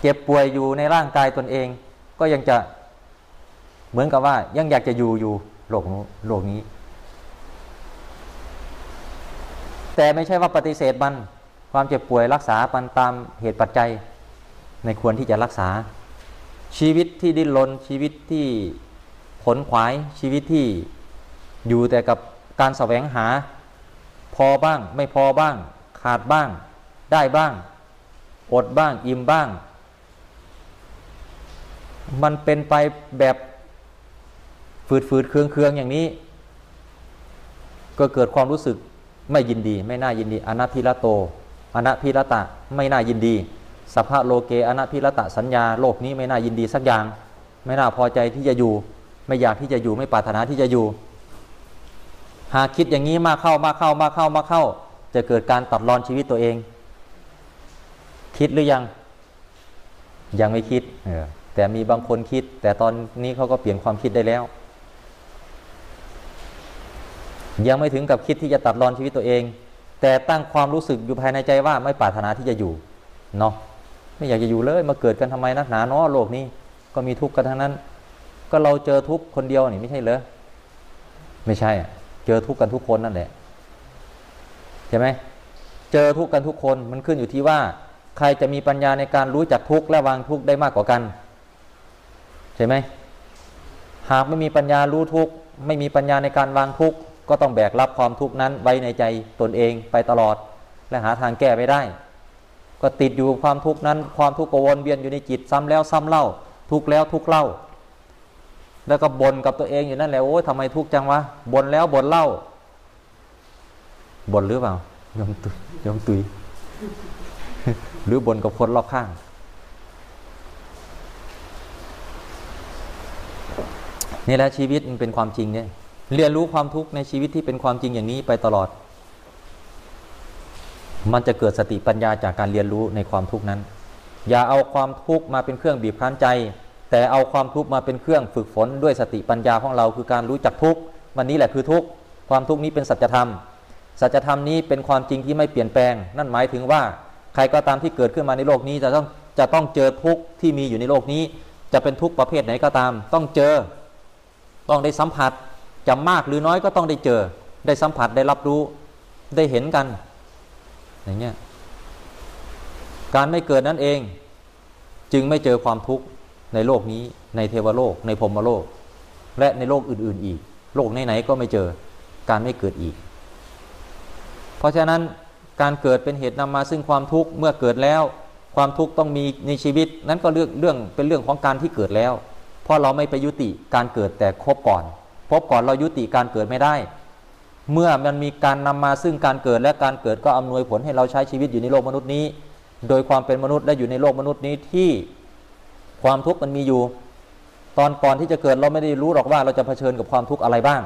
A: เจ็บป่วยอยู่ในร่างกายตนเอง ก็ยังจะเหมือนกับว่ายังอยากจะอยู่อยู่ โลกนู้นโลกนี้ แต่ไม่ใช่ว่าปฏิเสธมันความเจ็บป่วยรักษามันตามเหตุปัจจัย ในควรที่จะรักษา ชีวิตที่ดิ้นรนชีวิตที่ขนขวายชีวิตที่อยู่แต่กับการแสวงหา พอบ้าง ไม่พอบ้าง ขาดบ้าง ได้บ้าง อดบ้าง อิ่มบ้าง มันเป็นไปแบบ ฝืดฝืดๆเคืองเคืองๆอย่างนี้ ก็เกิดความรู้สึกไม่ยินดี ไม่น่ายินดีอนัพิระโตอนัพิระตะไม่น่ายินดีสภาโลเกอนัพิระตะสัญญาโลกนี้ไม่น่ายินดีสักอย่าง ไม่น่าพอใจที่จะอยู่ ไม่อยากที่จะอยู่ไม่ปรารถนาที่จะอยู่ หากคิดอย่างนี้มากเข้ามากเข้ามากเข้ามากเข้า จะเกิดการตัดรอนชีวิตตัวเอง คิดหรือยัง ยังไม่คิดแต่มีบางคนคิด แต่ตอนนี้เขาก็เปลี่ยนความคิดได้แล้ว ยังไม่ถึงกับคิดที่จะตัดรอนชีวิตตัวเอง แต่ตั้งความรู้สึกอยู่ภายในใจว่าไม่ปรารถนาที่จะอยู่เนาะไม่อยากจะอยู่เลย มาเกิดกันทำไมนักหนาเนาะโลกนี้ก็มีทุกข์กันทั้งนั้น ก็เราเจอทุกข์คนเดียวนี่ไม่ใช่เหรอไม่ใช่อะเจอทุกข์กันทุกคนนั่นแหละใช่ไหมเจอทุกข์กันทุกคนมันขึ้นอยู่ที่ว่า ใครจะมีปัญญาในการรู้จักทุกข์และวางทุกข์ได้มากกว่ากันใช่ไหมหากไม่มีปัญญารู้ทุกข์ไม่มีปัญญาในการวางทุกข์ ก็ต้องแบกรับความทุกข์นั้นไว้ในใจตนเองไปตลอด และหาทางแก้ไม่ได้ ก็ติดอยู่ความทุกข์นั้น ความทุกข์กวนเวียนอยู่ในจิตซ้ำแล้วซ้ำเล่า ทุกแล้วทุกเล่า แล้วก็บ่นกับตัวเองอยู่นั่นแหละโอ้ยทำไมทุกข์จังวะบ่นแล้วบ่นเล่าบ่นหรือเปล่ายมตุยยมตุย หรือบ่นกับคนรอบข้างนี่แหละชีวิตมันเป็นความจริงเนี่ย เรียนรู้ความทุกข์ในชีวิตที่เป็นความจริงอย่างนี้ไปตลอด มันจะเกิดสติปัญญาจากการเรียนรู้ในความทุกข์นั้น อย่าเอาความทุกข์มาเป็นเครื่องบีบคั้นใจ แต่เอาความทุกข์มาเป็นเครื่องฝึกฝนด้วยสติปัญญาของเราคือการรู้จักทุกข์วันนี้แหละคือทุกข์ความทุกข์นี้เป็นสัจธรรม สัจธรรมนี้เป็นความจริงที่ไม่เปลี่ยนแปลง นั่นหมายถึงว่าใครก็ตามที่เกิดขึ้นมาในโลกนี้จะต้องจะต้องเจอทุกข์ที่มีอยู่ในโลกนี้ จะเป็นทุกข์ประเภทไหนก็ตาม ต้องเจอ ต้องได้สัมผัส จะมากหรือน้อยก็ต้องได้เจอ ได้สัมผัสได้รับรู้ได้เห็นกัน อย่างเงี้ยการไม่เกิดนั่นเอง จึงไม่เจอความทุกข์ในโลกนี้ ในเทวโลก ในพรมโลก และในโลกอื่น ๆ อีก โลกไหนๆก็ไม่เจอการไม่เกิดอีก เพราะฉะนั้นการเกิดเป็นเหตุนำมาซึ่งความทุกข์เมื่อเกิดแล้ว ความทุกข์ต้องมีในชีวิต นั้นก็เรื่องเรื่องเป็นเรื่องของการที่เกิดแล้ว เพราะเราไม่ไปยุติการเกิดแต่ครบก่อน พบก่อนเรายุติการเกิดไม่ได้ เมื่อมันมีการนำมาซึ่งการเกิดและการเกิดก็อำนวยผลให้เราใช้ชีวิตอยู่ในโลกมนุษย์นี้ โดยความเป็นมนุษย์และอยู่ในโลกมนุษย์นี้ที่ความทุกข์มันมีอยู่ ตอนก่อนที่จะเกิดเราไม่ได้รู้หรอกว่าเราจะเผชิญกับความทุกข์อะไรบ้าง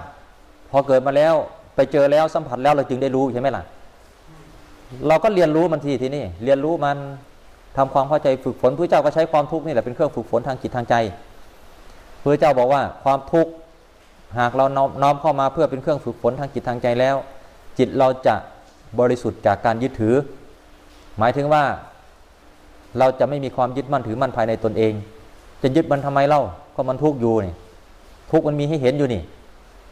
A: พอเกิดมาแล้วไปเจอแล้วสัมผัสแล้วเราจึงได้รู้ใช่ไหมล่ะเราก็เรียนรู้มันทีทีนี่เรียนรู้มันทำความเข้าใจฝึกฝนพระเจ้าก็ใช้ความทุกข์นี่แหละเป็นเครื่องฝึกฝนทางจิตทางใจพระเจ้าบอกว่าความทุกข์ หากเราน้อมน้อมเข้ามาเพื่อเป็นเครื่องฝึกฝนทางจิตทางใจแล้ว จิตเราจะบริสุทธิ์จากการยึดถือ หมายถึงว่า เราจะไม่มีความยึดมั่นถือมั่นภายในตนเอง จะยึดมันทำไมเล่าก็มันทุกข์อยู่นี่ทุกข์มันมีให้เห็นอยู่นี่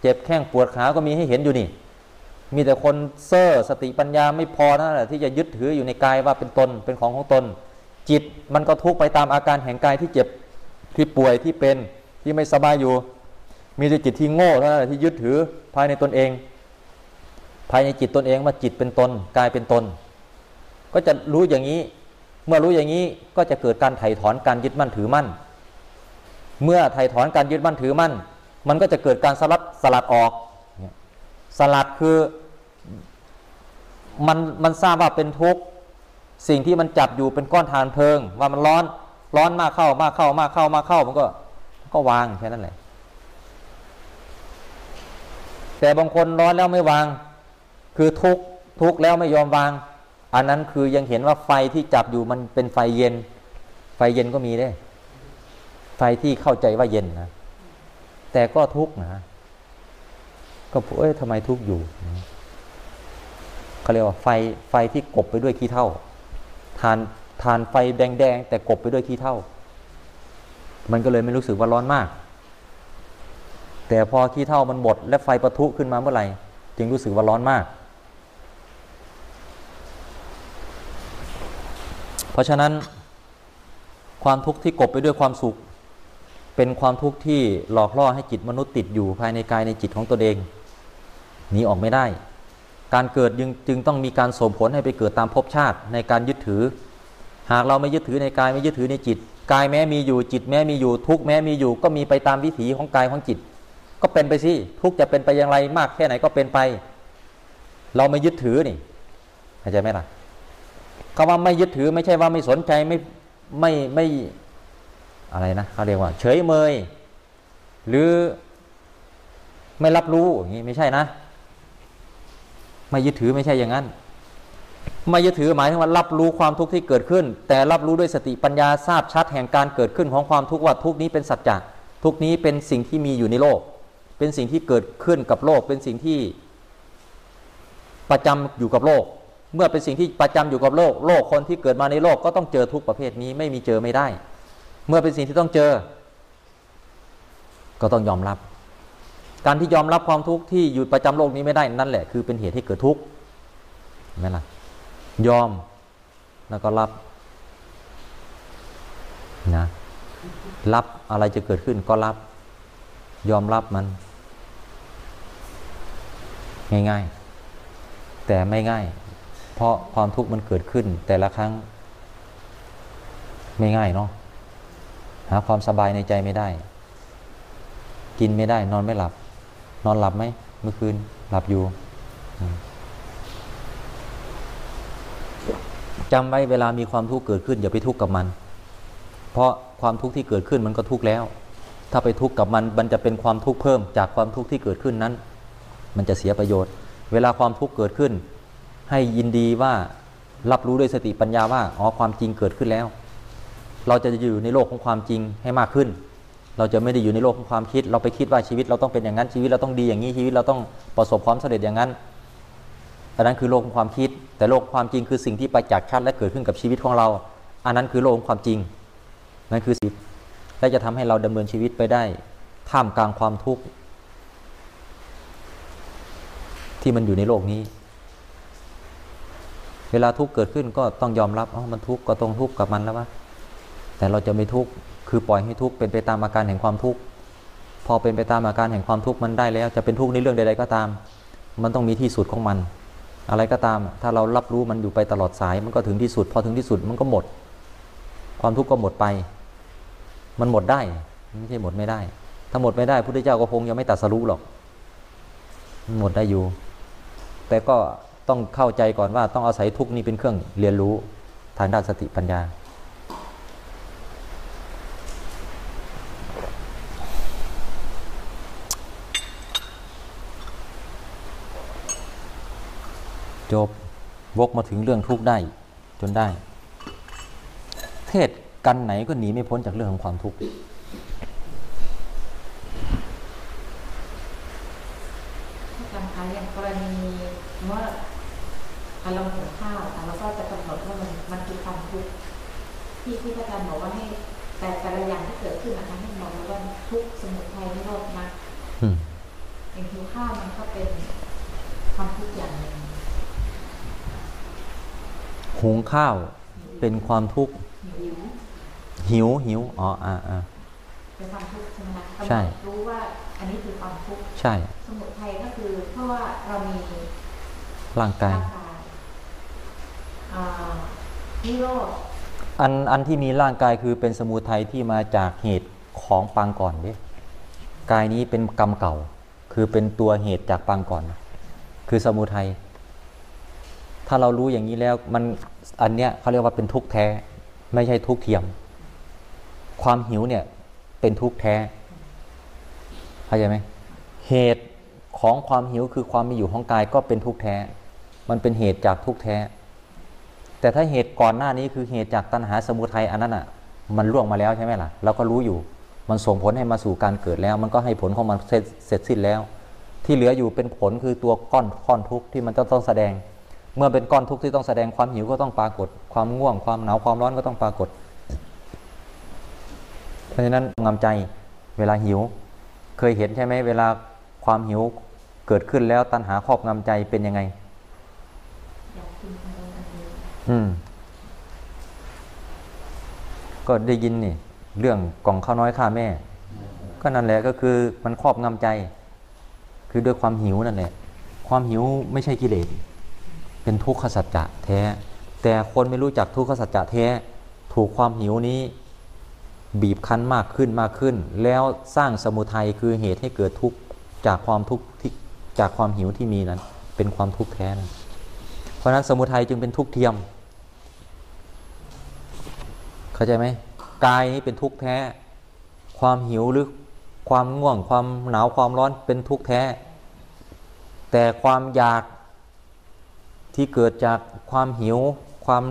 A: เจ็บแข้งปวดขาก็มีให้เห็นอยู่นี่ มีแต่คนเซ่อสติปัญญาไม่พอนั่นแหละที่จะยึดถืออยู่ในกายว่าเป็นตนเป็นของของตน จิตมันก็ทุกข์ไปตามอาการแห่งกายที่เจ็บที่ป่วยที่เป็นที่ไม่สบายอยู่ มีแต่จิตที่โง่เท่านั้นที่ยึดถือภายในตนเอง ภายในจิตตนเองว่าจิตเป็นตนกายเป็นตน ก็จะรู้อย่างนี้ เมื่อรู้อย่างนี้ก็จะเกิดการไถ่ถอนการยึดมั่นถือมั่น เมื่อไถ่ถอนการยึดมั่นถือมั่น มันก็จะเกิดการสลัดสลัดออก สลัดคือมันมันทราบว่าเป็นทุกข์สิ่งที่มันจับอยู่เป็นก้อนฐานเพลิง ว่ามันร้อนร้อนมากเข้ามากเข้ามากเข้ามากเข้ามันก็ก็วางแค่นั้นแหละ แต่บางคนร้อนแล้วไม่วาง คือทุกทุกแล้วไม่ยอมวาง อันนั้นคือยังเห็นว่าไฟที่จับอยู่มันเป็นไฟเย็น ไฟเย็นก็มีได้ ไฟที่เข้าใจว่าเย็นนะ แต่ก็ทุกนะก็เอ้ยทำไมทุกอยู่เขาเรียกว่าไฟไฟที่กบไปด้วยขี้เท่าทานทานไฟแดงๆแต่กบไปด้วยขี้เท่า มันก็เลยไม่รู้สึกว่าร้อนมาก แต่พอขี้เท่ามันหมดและไฟประทุขึ้นมาเมื่อไหร่ จึงรู้สึกว่าร้อนมาก เพราะฉะนั้น ความทุกข์ที่กบไปด้วยความสุข เป็นความทุกข์ที่หลอกล่อให้จิตมนุษย์ติดอยู่ภายในกายในจิตของตนเองหนีออกไม่ได้ การเกิดจึงจึงต้องมีการส่งผลให้ไปเกิดตามภพชาติในการยึดถือ หากเราไม่ยึดถือในกายไม่ยึดถือในจิตกายแม้มีอยู่จิตแม้มีอยู่ทุกแม้มีอยู่ก็มีไปตามวิถีของกายของจิต ก็เป็นไปสิทุกจะเป็นไปอย่างไรมากแค่ไหนก็เป็นไป เราไม่ยึดถือนี่เข้าใจไหมล่ะคำว่าไม่ยึดถือไม่ใช่ว่าไม่สนใจไม่ไม่ไม่อะไรนะเขาเรียกว่า เฉยเมย หรือไม่รับรู้อย่างนี้ไม่ใช่นะ ไม่ยึดถือไม่ใช่อย่างนั้น ไม่ยึดถือหมายถึงว่ารับรู้ความทุกข์ที่เกิดขึ้น แต่รับรู้ด้วยสติปัญญาทราบชัดแห่งการเกิดขึ้นของความทุกข์ว่าทุกนี้เป็นสัจจะทุกนี้เป็นสิ่งที่มีอยู่ในโลก เป็นสิ่งที่เกิดขึ้นกับโลก เป็นสิ่งที่ประจำอยู่กับโลก เมื่อเป็นสิ่งที่ประจำอยู่กับโลก โลกคนที่เกิดมาในโลกก็ต้องเจอทุกประเภทนี้ไม่มีเจอไม่ได้ เมื่อเป็นสิ่งที่ต้องเจอ ก็ต้องยอมรับ การที่ยอมรับความทุกข์ที่อยู่ประจำโลกนี้ไม่ได้นั่นแหละ คือเป็นเหตุให้เกิดทุกข์ไหมล่ะยอมแล้วก็รับนะรับอะไรจะเกิดขึ้นก็รับ ยอมรับมัน ง่าย ๆ แต่ไม่ง่าย เพราะความทุกข์มันเกิดขึ้น แต่ละครั้ง ไม่ง่ายเนาะหาความสบายในใจไม่ได้ กินไม่ได้ นอนไม่หลับ นอนหลับไหมเมื่อคืนหลับอยู่จำไว้เวลามีความทุกข์เกิดขึ้น อย่าไปทุกข์กับมัน เพราะความทุกข์ที่เกิดขึ้นมันก็ทุกข์แล้ว ถ้าไปทุกข์กับมัน มันจะเป็นความทุกข์เพิ่มจากความทุกข์ที่เกิดขึ้นนั้น มันจะเสียประโยชน์ เวลาความทุกข์เกิดขึ้น ให้ยินดีว่ารับรู้ด้วยสติปัญญาว่าอ๋อความจริงเกิดขึ้นแล้ว เราจะอยู่ในโลกของความจริงให้มากขึ้น เราจะไม่ได้อยู่ในโลกของความคิด เราไปคิดว่าชีวิตเราต้องเป็นอย่างนั้นชีวิตเราต้องดีอย่างนี้ชีวิตเราต้องประสบความสำเร็จอย่างนั้นอันนั้นคือโลกของความคิด แต่โลกความจริงคือสิ่งที่ประจักษ์ชัดและเกิดขึ้นกับชีวิตของเรา อันนั้นคือโลกของความจริงนั่นคือชีวิและจะทำให้เราดำเนินชีวิตไปได้ท่ามกลางความทุกข์ ที่มันอยู่ในโลกนี้ เวลาทุกข์เกิดขึ้นก็ต้องยอมรับอ๋อมันทุกข์ก็ต้องทุกข์กับมันแล้ววะแต่เราจะไม่ทุกข์คือปล่อยให้ทุกข์เป็นไปตามอาการแห่งความทุกข์พอเป็นไปตามอาการแห่งความทุกข์มันได้แล้ว จะเป็นทุกข์ในเรื่องใด ๆ ก็ตาม มันต้องมีที่สุดของมัน อะไรก็ตาม ถ้าเรารับรู้มันอยู่ไปตลอดสาย มันก็ถึงที่สุด พอถึงที่สุดมันก็หมด ความทุกข์ก็หมดไป มันหมดได้ไม่ใช่หมดไม่ได้ ถ้าหมดไม่ได้พระพุทธเจ้าก็คงยังไม่ตรัสรู้หรอกมันหมดได้อยู่ แต่ก็ต้องเข้าใจก่อนว่าต้องอาศัยทุกนี้เป็นเครื่องเรียนรู้ทางด้านสติปัญญา จบวกมาถึงเรื่องทุกได้จนได้ เทศกันไหนก็หนีไม่พ้นจากเรื่องของความทุกข์
E: ถ้าการค้าอย่างกรณี เมื่อเราหุงข้าวอะเราก็จะกำหนดว่ามันมันคือความทุกข์ที่ที่อาจารย์บอกว่าให้แต่แต่ละอย่างที่เกิดขึ้นนะคะให้มองแล้วว่าทุกข์สมุทัยนิโรธมรรค
A: อืม
E: อย่างหิวข้าวมันก็เป็นความทุกข์อย่างหนึ่ง
A: หุงข้าวเป็นความทุกข์
E: หิว
A: หิวหิวอ๋ออ่าอ่า
E: เป็นความทุกข์ใช่ไหมคะ
A: ใช่
E: กำหนดรู้ว่าอันนี้คือความทุกข์
A: ใช่
E: สมุทัยก็คือเพราะว่าเรามี
A: ร่างกาย
E: ร่างกายอ่านิโรธ
A: อันอันที่มีร่างกายคือเป็นสมุทัยที่มาจากเหตุของปางก่อนเด้กายนี้เป็นกรรมเก่า คือเป็นตัวเหตุจากปางก่อน คือสมุทัยถ้าเรารู้อย่างนี้แล้วมันอันเนี้ยเขาเรียกว่าเป็นทุกข์แท้ ไม่ใช่ทุกข์เทียม ความหิวเนี่ยเป็นทุกข์แท้เข้าใจไหมเหตุของความหิวคือความมีอยู่ของกายก็เป็นทุกข์แท้ มันเป็นเหตุจากทุกแท้ แต่ถ้าเหตุก่อนหน้านี้คือเหตุจากตัณหาสมุทัยอันนั้นอะ มันล่วงมาแล้วใช่ไหมล่ะเราก็รู้อยู่ มันส่งผลให้มาสู่การเกิดแล้ว มันก็ให้ผลของมันเสร็จสิ้นแล้ว ที่เหลืออยู่เป็นผลคือตัวก้อนก้อนทุกข์ที่มันจะต้องแสดง เมื่อเป็นก้อนทุกข์ที่ต้องแสดงความหิวก็ต้องปรากฏ ความง่วงความหนาวความร้อนก็ต้องปรากฏ เพราะฉะนั้นงำใจเวลาหิว เคยเห็นใช่ไหมเวลาความหิวเกิดขึ้นแล้วตัณหาครอบงำใจเป็นยังไง
E: อยากกินอะไรอันนี้
A: อืม ก็ได้ยินนี่ เรื่องกล่องข้าวน้อยฆ่าแม่ ก็นั่นแหละก็คือมันครอบงำใจ คือด้วยความหิวนั่นแหละ ความหิวไม่ใช่กิเลส เป็นทุกขสัจจะแท้ แต่คนไม่รู้จักทุกขสัจจะแท้ ถูกความหิวนี้ บีบคั้นมากขึ้นมากขึ้น แล้วสร้างสมุทัยคือเหตุให้เกิดทุกข์จากความทุกข์ที่จากความหิวที่มีนั้น เป็นความทุกข์แท้นั้นเพราะฉะนั้นสมุทัยจึงเป็นทุกข์เทียม เข้าใจไหมกายนี้เป็นทุกข์แท้ ความหิวหรือความง่วง ความหนาวความร้อนเป็นทุกข์แท้ แต่ความอยากที่เกิดจากความหิว ความ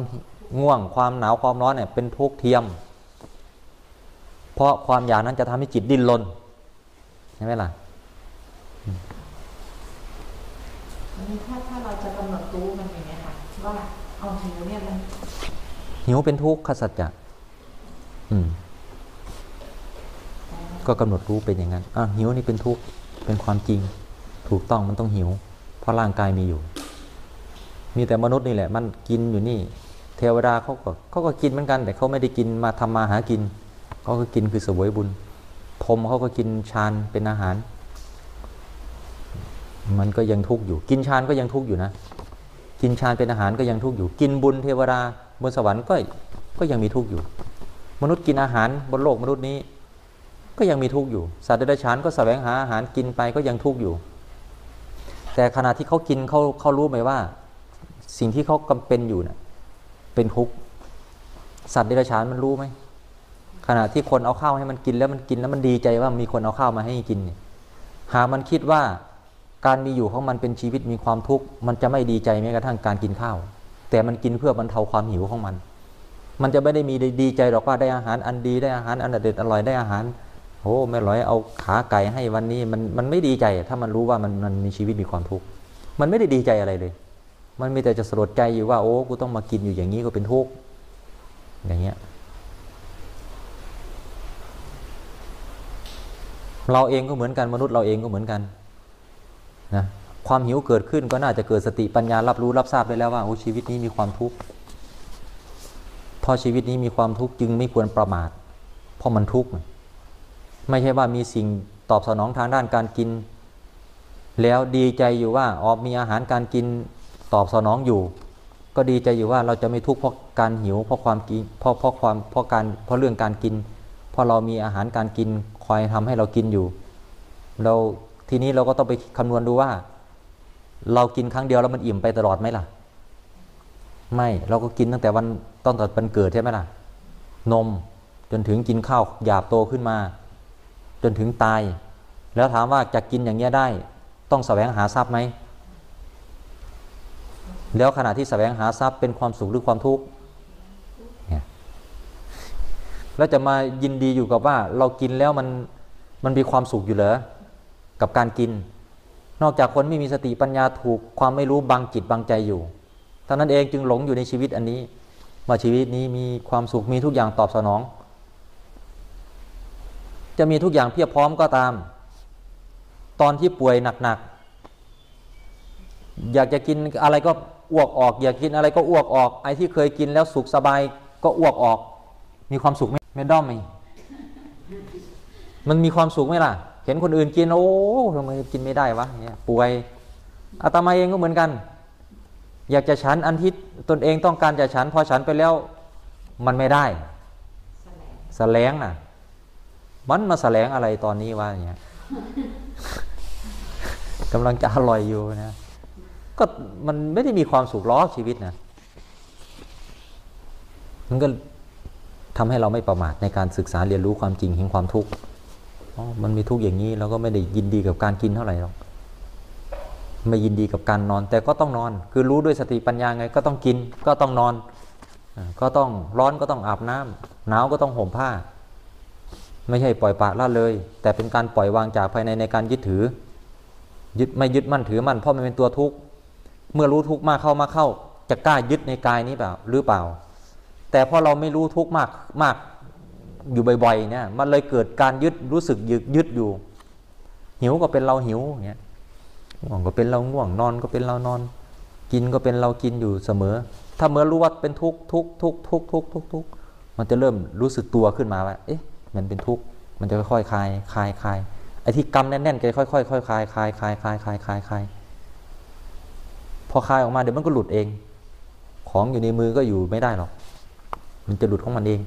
A: ง่วง ความหนาวความร้อนเนี่ยเป็นทุกข์เทียม เพราะความอยากนั้นจะทำให้จิตดิ้นรนใช่ไหมล่ะ
E: อันนี้ถ้าถ้าเราจะกำหนดรู้มันอย่างนี้ยค่ะว่าเอาหิวเนี่ยมัน
A: หิวเป็นทุกขสัจจะอืม ก็กำหนดรู้เป็นอย่างนั้นอะหิวนี่เป็นทุกข์เป็นความจริง ถูกต้องมันต้องหิว เพราะร่างกายมีอยู่ มีแต่มนุษย์นี่แหละ มันกินอยู่นี่ เทวดาเขาก็เขาก็กินเหมือนกัน แต่เขาไม่ได้กินมาทำมาหากินเขาก็กินคือเสวยบุญพรมเขาก็กินฌานเป็นอาหาร มันก็ยังทุกข์อยู่ กินฌานก็ยังทุกข์อยู่นะ กินฌานเป็นอาหารก็ยังทุกข์อยู่ กินบุญเทวดาบนสวรรค์ก็ก็ยังมีทุกข์อยู่ มนุษย์กินอาหารบนโลกมนุษย์นี้ ก็ยังมีทุกข์อยู่ สัตว์เดรัจฉานก็แสวงหาอาหารกินไปก็ยังทุกข์อยู่ แต่ขณะที่เขากินเขาเขารู้ไหมว่า สิ่งที่เขากำเป็นอยู่น่ะเป็นทุกข์สัตว์เดรัจฉานมันรู้ไหมขณะที่คนเอาข้าวให้มันกินแล้วมันกินแล้วมันดีใจว่ามีคนเอาข้าวมาให้กินเนี่ยหากมันคิดว่าการมีอยู่ของมันเป็นชีวิตมีความทุกข์มันจะไม่ดีใจแม้กระทั่งการกินข้าว แต่มันกินเพื่อบรรเทาความหิวของมัน มันจะไม่ได้มีดีใจหรอกว่าได้อาหารอันดีได้อาหารอันเด็ดอร่อยได้อาหารโอ้แม่ร้อยเอาขาไก่ให้วันนี้มันมันไม่ดีใจ ถ้ามันรู้ว่ามันมันมีชีวิตมีความทุกข์มันไม่ได้ดีใจอะไรเลย มันมีแต่จะสลดใจอยู่ว่า โอ้กูต้องมากินอยู่อย่างนี้ก็เป็นทุกข์อย่างเงี้ยเราเองก็เหมือนกันมนุษย์เราเองก็เหมือนกันนะความหิวเกิดขึ้นก็น่าจะเกิดสติปัญญารับรู้รับทราบได้แล้วว่าโอ้ชีวิตนี้มีความทุกข์ เพราะชีวิตนี้มีความทุกข์จึงไม่ควรประมาท เพราะมันทุกข์ไม่ใช่ว่ามีสิ่งตอบสนองทางด้านการกิน แล้วดีใจอยู่ว่าอ๋อมีอาหารการกินตอบสนองอยู่ ก็ดีใจอยู่ว่าเราจะไม่ทุกข์เพราะการหิวเพราะความกินเพราะเพราะความเพราะการเพราะเรื่องการกิน เพราะเรามีอาหารการกินคอยทำให้เรากินอยู่ เราทีนี้เราก็ต้องไปคำนวณดูว่า เรากินครั้งเดียวแล้วมันอิ่มไปตลอดไหมล่ะ ไม่เราก็กินตั้งแต่วันต้นแต่วันเกิดใช่ไหมล่ะ นมจนถึงกินข้าวหยาบโตขึ้นมา จนถึงตาย แล้วถามว่าจะกินอย่างเงี้ยได้ ต้องแสวงหาทรัพย์ไหมแล้วขณะที่แสวงหาทรัพย์เป็นความสุขหรือความทุกข์เนี่ยแล้วจะมายินดีอยู่กับว่าเรากินแล้วมันมันมีความสุขอยู่เหรอกับการกิน นอกจากคนไม่มีสติปัญญาถูกความไม่รู้บังจิตบังใจอยู่ ท่านั้นเองจึงหลงอยู่ในชีวิตอันนี้ว่าชีวิตนี้มีความสุขมีทุกอย่างตอบสนอง จะมีทุกอย่างเพียบพร้อมก็ตาม ตอนที่ป่วยหนักๆอยากจะกินอะไรก็อ้วกออก อยากกินอะไรก็อ้วกออก ไอ้ที่เคยกินแล้วสุขสบายก็อ้วกออก มีความสุขไหมไม่ด้อมไหมมันมีความสุขไหมล่ะ เห็นคนอื่นกินโอ้ทำไมกินไม่ได้วะเนี่ยป่วยอาตมาเองก็เหมือนกัน อยากจะฉันอันที่ตนเองต้องการจะฉันพอฉันไปแล้วมันไม่ได้
E: แสลง
A: แสลงน่ะ มันมาแสลงอะไรตอนนี้วะอย่างเงี้ยกำลังจะอร่อยอยู่นะ ก็มันไม่ได้มีความสุขล้อกชีวิตนะมันก็ทำให้เราไม่ประมาทในการศึกษาเรียนรู้ความจริงแห่งความทุกข์อ๋อมันมีทุกข์อย่างนี้เราก็ไม่ได้ยินดีกับการกินเท่าไหร่หรอก ไม่ยินดีกับการนอน แต่ก็ต้องนอน คือรู้ด้วยสติปัญญาไงก็ต้องกิน ก็ต้องนอน ก็ต้องร้อนก็ต้องอาบน้ำหนาวก็ต้องห่มผ้า ไม่ใช่ปล่อยปละละเลย แต่เป็นการปล่อยวางจากภายในในการยึดถือ ยึดไม่ยึดมั่นถือมั่นเพราะมันเป็นตัวทุกข์เมื่อรู้ทุกข์มากเข้ามากเข้า จะกล้ายึดในกายนี้เปล่าหรือเปล่า แต่พอเราไม่รู้ทุกข์มากมากอยู่บ่อยๆเนี่ยมันเลยเกิดการยึดรู้สึกยึดยึดอยู่ หิวก็เป็นเราหิวอย่างเงี้ย ง่วงก็เป็นเราง่วงนอนก็เป็นเรานอน กินก็เป็นเรากินอยู่เสมอ ถ้าเมื่อรู้ว่าเป็นทุกข์ทุกข์ทุกข์ทุกข์ทุกข์ทุกข์ทุกข์มันจะเริ่มรู้สึกตัวขึ้นมาว่าเอ๊ะมันเป็นทุกข์มันจะค่อยๆคลายคลายคลายไอ้ที่กำแน่นๆก็จะค่อยๆค่อยๆคลายคลายคลายคลายคลายคลายคลายพอคลายออกมาเดี๋ยวมันก็หลุดเอง ของอยู่ในมือก็อยู่ไม่ได้หรอกมันจะหลุดของมันเอง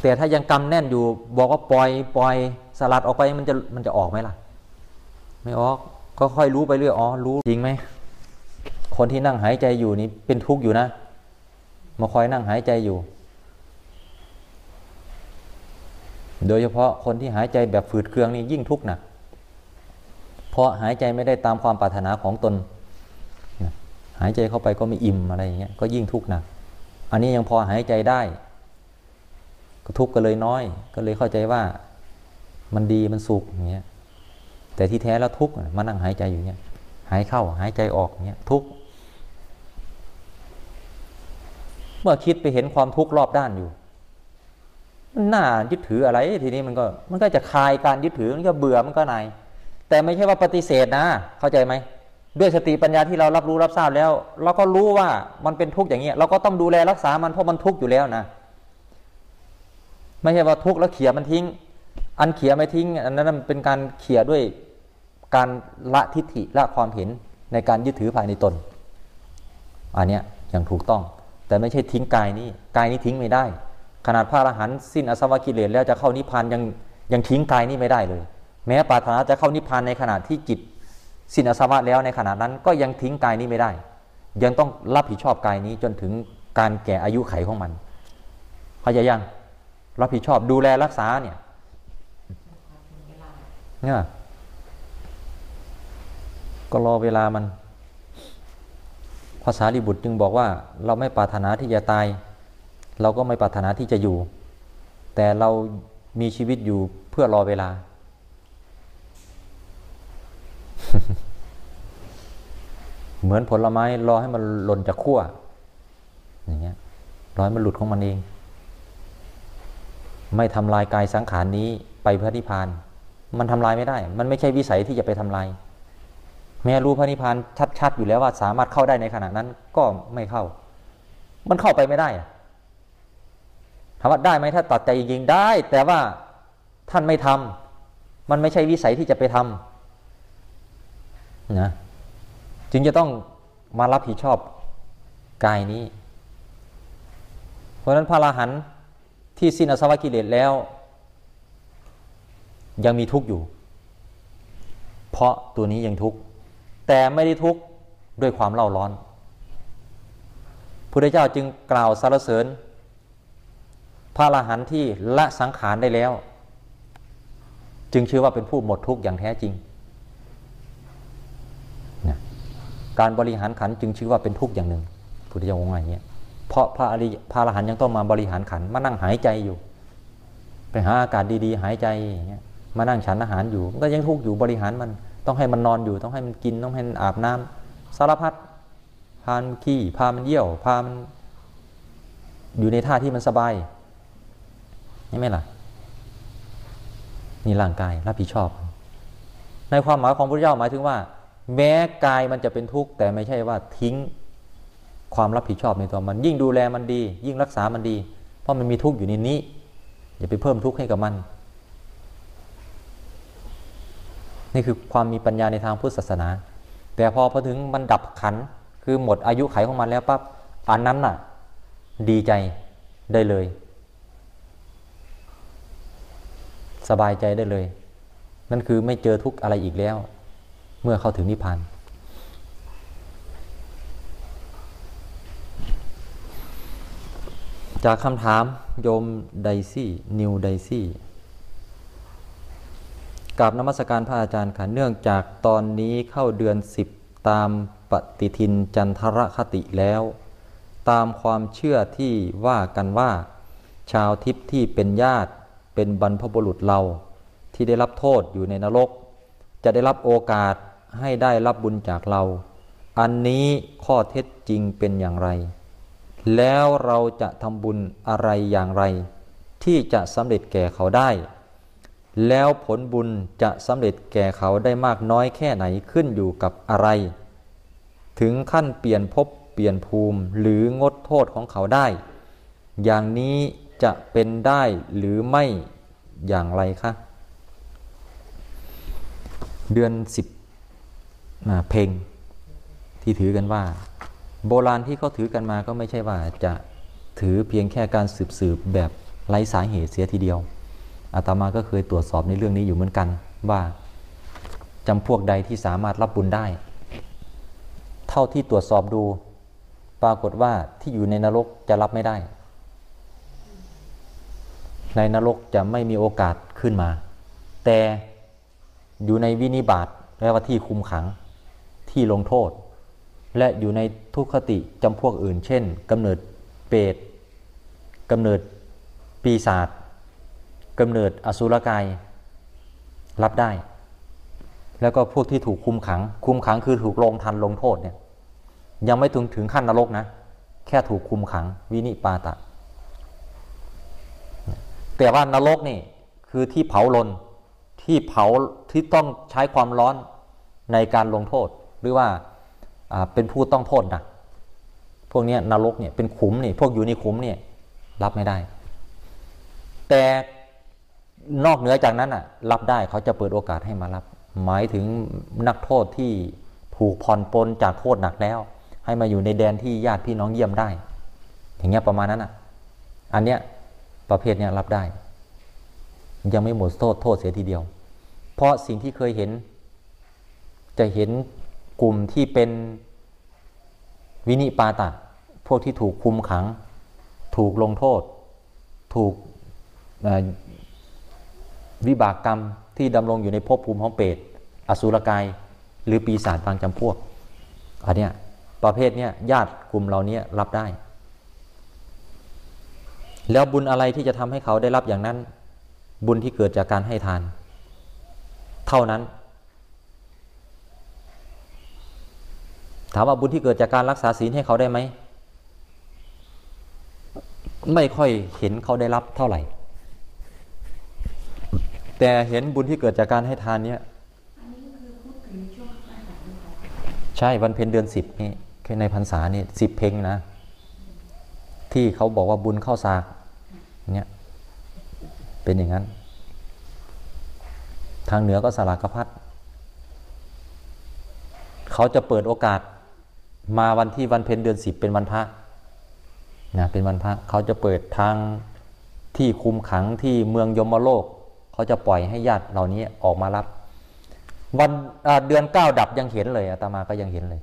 A: แต่ถ้ายังกำแน่นอยู่บอกว่าปล่อยปล่อยสลัดออกไปมันจะมันจะออกไหมล่ะ ไม่ออก ก็ค่อยรู้ไปเรื่อยอ๋อรู้จริงไหมคนที่นั่งหายใจอยู่นี่เป็นทุกข์อยู่นะ มาคอยนั่งหายใจอยู่ โดยเฉพาะคนที่หายใจแบบฝืดเคืองนี่ยิ่งทุกข์หนักเพราะหายใจไม่ได้ตามความปรารถนาของตน หายใจเข้าไปก็ไม่อิ่มอะไรอย่างเงี้ยก็ยิ่งทุกข์หนัก อันนี้ยังพอหายใจได้ก็ทุกข์ก็เลยน้อย ก็เลยเข้าใจว่ามันดีมันสุขอย่างเงี้ย แต่ที่แท้แล้วทุกข์มานั่งหายใจอยู่เงี้ยหายเข้าหายใจออกเงี้ยทุกข์เมื่อคิดไปเห็นความทุกข์รอบด้านอยู่มน่ายึดถืออะไรทีนี้มันก็ มันก็จะคลายการยึดถือมันก็เบื่อมันก็นายแต่ไม่ใช่ว่าปฏิเสธนะ เข้าใจไหมด้วยสติปัญญาที่เรารับรู้รับทราบแล้ว เราก็รู้ว่ามันเป็นทุกข์อย่างเงี้ยเราก็ต้องดูแลรักษามันเพราะมันทุกข์อยู่แล้วนะไม่ใช่ว่าทุกข์แล้วเขี่ยมันทิ้ง อันเขี่ยไม่ทิ้ง อันนั้นมันเป็นการเขี่ยด้วย การละทิฏฐิละความเห็นในการยึดถือภายในตน อันเนี้ยอย่างถูกต้อง แต่ไม่ใช่ทิ้งกายนี้กายนี้ทิ้งไม่ได้ ขนาดพระอรหันต์สิ้นอสวะกิเลสแล้วจะเข้านิพพานยังยังทิ้งกายนี้ไม่ได้เลย แม้ปรารถนาจะเข้านิพพานในขณะที่จิต สิ้นอสวะแล้วในขณะนั้นก็ยังทิ้งกายนี้ไม่ได้ ยังต้องรับผิดชอบกายนี้จนถึงการแก่อายุไขของมันเข้ายังรับผิดชอบดูแลรักษาเนี่ย
E: เนี่
A: ย ก็รอเวลามันภาษาลิบุตรจึงบอกว่าเราไม่ปรารถนาที่จะตาย เราก็ไม่ปรารถนาที่จะอยู่ แต่เรามีชีวิตอยู่เพื่อรอเวลา เหมือนผลไม้รอให้มันหล่นจากขั้วอย่างเงี้ยรอให้มันหลุดของมันเอง ไม่ทำลายกายสังขารนี้ไปพระนิพพาน มันทำลายไม่ได้ มันไม่ใช่วิสัยที่จะไปทำลาย แม้รู้พระนิพพานชัด ๆ อยู่แล้วว่าสามารถเข้าได้ในขณะนั้นก็ไม่เข้า มันเข้าไปไม่ได้ถามว่าได้ไหมถ้าตัดใจจริงๆได้ แต่ว่าท่านไม่ทำมันไม่ใช่วิสัยที่จะไปทำนะจึงจะต้องมารับผิดชอบกายนี้ เพราะฉะนั้นพระอรหันต์ที่สิ้นอสวกิเลสแล้ว ยังมีทุกข์อยู่ เพราะตัวนี้ยังทุกข์ แต่ไม่ได้ทุกข์ด้วยความเล่าร้อนพุทธเจ้าจึงกล่าวสรรเสริญ พระอรหันต์ที่ละสังขารได้แล้ว จึงชื่อว่าเป็นผู้หมดทุกข์อย่างแท้จริง การบริหารขันจึงชื่อว่าเป็นทุกข์อย่างหนึ่งพุทธเจ้าว่าอย่างเงี้ยเพราะพระอริพระอรหันต์ยังต้องมาบริหารขันมานั่งหายใจอยู่ ไปหาอากาศดีๆ หายใจอย่างเงี้ยมานั่งฉันอาหารอยู่ ก็ยังทุกข์อยู่บริหารมัน ต้องให้มันนอนอยู่ ต้องให้มันกิน ต้องให้มันอาบน้ำสารพัดพามันขี้พามันเยี่ยว พามันอยู่ในท่าที่มันสบายใช่ไหมล่ะ นี่ร่างกายรับผิดชอบ ในความหมายของพระเจ้าหมายถึงว่า แม้กายมันจะเป็นทุกข์แต่ไม่ใช่ว่าทิ้งความรับผิดชอบในตัวมัน ยิ่งดูแลมันดี ยิ่งรักษามันดี เพราะมันมีทุกข์อยู่ในนี้ อย่าไปเพิ่มทุกข์ให้กับมัน นี่คือความมีปัญญาในทางพุทธศาสนา แต่พอพอถึงมันดับขันคือหมดอายุไขของมันแล้วปั๊บอันนั้นน่ะ ดีใจได้เลย สบายใจได้เลย นั่นคือไม่เจอทุกข์อะไรอีกแล้ว เมื่อเข้าถึงนิพพานจากคำถามโยมไดซี่ นิวไดซี่ กับนมัสการพระอาจารย์ค่ะเนื่องจากตอนนี้เข้าเดือนสิบตามปฏิทินจันทรคติแล้ว ตามความเชื่อที่ว่ากันว่า ชาวทิพย์ที่เป็นญาติเป็นบรรพบุรุษเราที่ได้รับโทษอยู่ในนรก จะได้รับโอกาสให้ได้รับบุญจากเรา อันนี้ข้อเท็จจริงเป็นอย่างไร แล้วเราจะทำบุญอะไรอย่างไร ที่จะสำเร็จแก่เขาได้ แล้วผลบุญจะสำเร็จแก่เขาได้มากน้อยแค่ไหนขึ้นอยู่กับอะไร ถึงขั้นเปลี่ยนภพเปลี่ยนภูมิหรืองดโทษของเขาได้ อย่างนี้จะเป็นได้หรือไม่อย่างไรคะเดือนสิบเพลงที่ถือกันว่า โบราณที่เขาถือกันมาก็ไม่ใช่ว่าจะถือเพียงแค่การสืบสืบแบบไร้สาเหตุเสียทีเดียว อาตมาก็เคยตรวจสอบในเรื่องนี้อยู่เหมือนกันว่าจำพวกใดที่สามารถรับบุญได้ เท่าที่ตรวจสอบดู ปรากฏว่าที่อยู่ในนรกจะรับไม่ได้ ในนรกจะไม่มีโอกาสขึ้นมา แต่อยู่ในวินิบาตแปลว่าที่คุมขังที่ลงโทษ และอยู่ในทุกขติจำพวกอื่น เช่นกำเนิดเปรตกำเนิดปีศาจ กำเนิดอสุรกายรับได้ แล้วก็พวกที่ถูกคุมขัง คุมขังคือถูกลงทันลงโทษเนี่ยยังไม่ถึงถึงขั้นนรกนะ แค่ถูกคุมขังวินิปาตะ แต่ว่านรกนี่คือที่เผาลนที่เผาที่ต้องใช้ความร้อนในการลงโทษ หรือว่าเป็นผู้ต้องโทษหนะพวกนี้นรกเนี่ยเป็นขุมนี่พวกอยู่ในขุมเนี่ยรับไม่ได้ แต่ นอกเหนือจากนั้นอะ รับได้เขาจะเปิดโอกาสให้มารับ หมายถึงนักโทษที่ถูกผ่อนปลนจากโทษหนักแล้ว ให้มาอยู่ในแดนที่ญาติพี่น้องเยี่ยมได้ อย่างเงี้ยประมาณนั้นอะ อันเนี้ยประเภทเนี้ยรับได้ ยังไม่หมดโทษโทษเสียทีเดียว เพราะสิ่งที่เคยเห็น จะเห็นกลุ่มที่เป็นวินิปาตะพวกที่ถูกคุมขัง ถูกลงโทษ ถูก วิบากกรรมที่ดำรงอยู่ในภพภูมิของเปรตอสุรกาย หรือปีศาจบางจำพวกอันเนี้ยประเภทเนี้ยญาติกลุ่มเราเนี้ยรับได้ แล้วบุญอะไรที่จะทำให้เขาได้รับอย่างนั้น บุญที่เกิดจากการให้ทาน เท่านั้น ถามว่าบุญที่เกิดจากการรักษาศีลให้เขาได้ไหมไม่ค่อยเห็นเขาได้รับเท่าไหร่ แต่เห็นบุญที่เกิดจากการให้ทานเนี้ยใช่วันเพ็ญเดือนสิบนี่ในพรรษานี่สิบเพลงนะ ที่เขาบอกว่าบุญเข้าสากเนี่ยเป็นอย่างนั้น ทางเหนือก็สลากพัดเขาจะเปิดโอกาสมาวันที่วันเพ็ญเดือนสิบเป็นวันพระนะเป็นวันพระเขาจะเปิดทางที่คุมขังที่เมืองยมโลก เขาจะปล่อยให้ญาติเหล่านี้ออกมารับ วันเดือนเก้าดับยังเห็นเลยอาตมาก็ยังเห็นเลย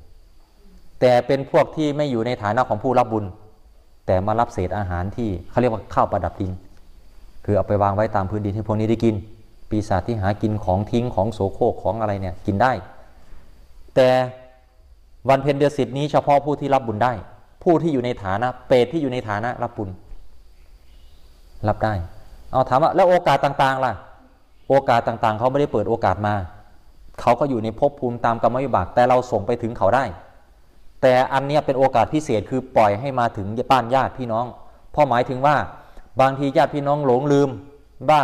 A: แต่เป็นพวกที่ไม่อยู่ในฐานะของผู้รับบุญ แต่มารับเศษอาหารที่เขาเรียกว่าข้าวประดับดิน คือเอาไปวางไว้ตามพื้นดินให้พวกนี้ได้กิน ปีศาจที่หากินของทิ้งของโสโครกของอะไรเนี่ยกินได้ แต่วันเพ็ญเดือนสิบนี้เฉพาะผู้ที่รับบุญได้ ผู้ที่อยู่ในฐานะ เปรตที่อยู่ในฐานะรับบุญ รับได้ เอาถามว่าแล้วโอกาสต่างๆล่ะ โอกาสต่างๆ เขาไม่ได้เปิดโอกาสมา เขาก็อยู่ในภพภูมิตามกรรมวิบาก แต่เราส่งไปถึงเขาได้ แต่อันเนี้ยเป็นโอกาสพิเศษคือปล่อยให้มาถึงบ้านญาติพี่น้องพราะหมายถึงว่าบางทีญาติพี่น้องหลงลืมว่า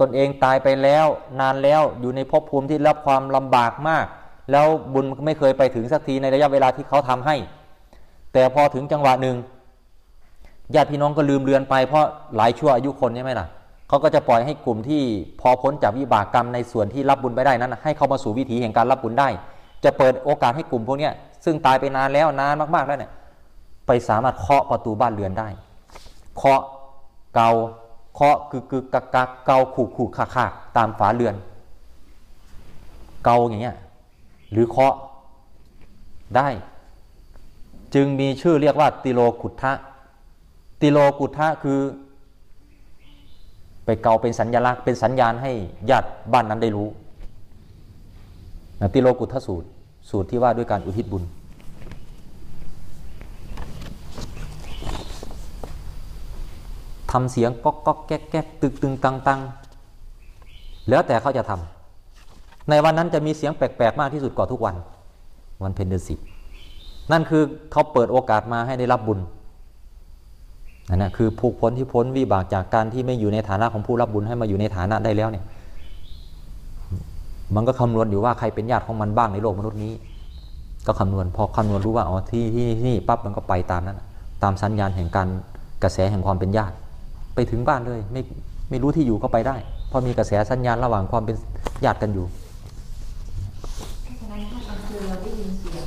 A: ตนเองตายไปแล้วนานแล้วอยู่ในภพภูมิที่รับความลำบากมาก แล้วบุญไม่เคยไปถึงสักทีในระยะเวลาที่เขาทำให้ แต่พอถึงจังหวะหนึ่ง ญาติพี่น้องก็ลืมเลือนไปเพราะหลายชั่วอายุคนใช่ไหมล่ะเขาก็จะปล่อยให้กลุ่มที่พอพ้นจากวิบากกรรมในส่วนที่รับบุญไปได้นั้น ให้เข้ามาสู่วิถีแห่งการรับบุญได้ จะเปิดโอกาสให้กลุ่มพวกนี้ซึ่งตายไปนานแล้วนานมากๆแล้วเนี่ยไปสามารถเคาะประตูบ้านเรือนได้ เคาะเกาเคาะกึกกึกกักกักเกาขู่ขู่ขาขาตามฝาเรือน เกาอย่างเงี้ยหรือเคาะได้ จึงมีชื่อเรียกว่าติโลกุทธะ ติโลกุทธะคือ ไปเกาเป็นสัญลักษณ์เป็นสัญญาณให้ญาติบ้านนั้นได้รู้นะติโลกุทธสูตร สูตรที่ว่าด้วยการอุทิศบุญ ทำเสียงก๊อกก๊อกแก๊กแก๊กตึกตึงตังตังแล้วแต่เขาจะทำในวันนั้นจะมีเสียงแปลกๆมากที่สุดกว่าทุกวัน วันเพ็ญเดือนสิบนั่นคือเขาเปิดโอกาสมาให้ได้รับบุญ นั่นนะคือผูกพ้นที่พ้นวิบากจากการที่ไม่อยู่ในฐานะของผู้รับบุญให้มาอยู่ในฐานะได้แล้วเนี่ยมันก็คำนวณอยู่ว่าใครเป็นญาติของมันบ้างในโลกมนุษย์นี้ ก็คำนวณพอคำนวณรู้ว่าอ๋อที่ที่ที่นี่ปั๊บมันก็ไปตามนั้นน่ะตามสัญญาณแห่งการกระแสแห่งความเป็นญาติ ไปถึงบ้านเลยไม่ไม่รู้ที่อยู่ก็ไปได้ เพราะมีกระแสสัญญาณระหว่างความเป็นญาติกันอยู่
E: เพราะฉะนั้นถ้ากลางคืนเราได้ยินเสียง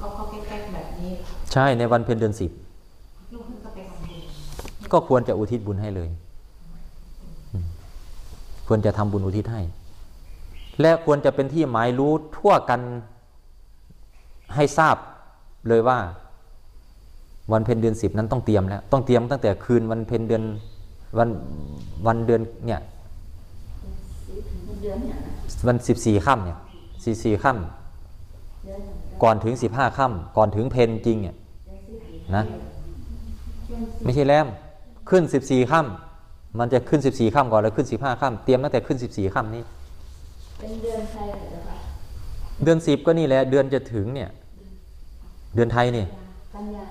E: ก็เขาแก๊กๆแบบนี้
A: ใช่ในวันเพ็ญเดือนสิบ
E: ลูกขึ้นก็ไปทำบุญ
A: ก็ควรจะอุทิศบุญให้เลย ควรจะทำบุญอุทิศให้ และควรจะเป็นที่หมายรู้ทั่วกันให้ทราบเลยว่า วันเพ็ญเดือนสิบนั้นต้องเตรียมแล้ว ต้องเตรียมตั้งแต่คืนวันเพ็ญเดือนวันวันเดือนเนี่ยวันสิบสี่ค่ำเนี่ยสี่สี่ค่ำก่อนถึงสิบห้าค่ำก่อนถึงเพนจริงเนี่ยนะ ไม่ใช่แรม ขึ้นสิบสี่ค่ำมันจะขึ้นสิบสี่ค่ำก่อนแล้วขึ้นสิบห้าค่ำเตรียมตั้งแต่ขึ้นสิบสี่ค่ำนี้
B: เป็นเดือนไทยเหรอคะ
A: เดือนสิบก็นี่แหละเดือนจะถึงเนี่ย เดือนไทยนี่
B: กันยา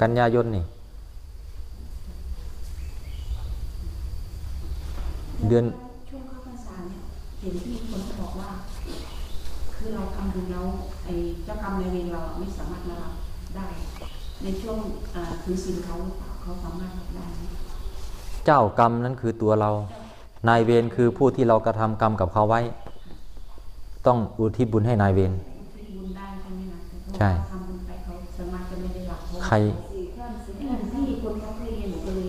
A: กันยายนนี่ เดือน
B: ช่วงเข้าพรรษาเนี่ยเห็นที่คนเขาบอกว่า คือเราทำบุญแล้วไอ้เจ้ากรรมนายเวรเราอะไม่สามารถมารับได้ ในช่วงอ่าถือศีลเขาหรือเปล่าเขาสามารถรับได้ไหม
A: เจ้ากรรมนั้นคือตัวเรา นายเวรคือผู้ที่เรากระทำกรรมกับเขาไว้ ต้องอุทิศบุญให้นายเวร
B: ที่บุญได้ใช่ไหมนะแต่
A: ใช่
B: เขาทำบุญไปเขาสามารถจะไม่ได้รับเพราะว่า
A: ใคร
B: สี่ท่านสี่ท่านที่คนเขาเคยเรียนหนูก็เลย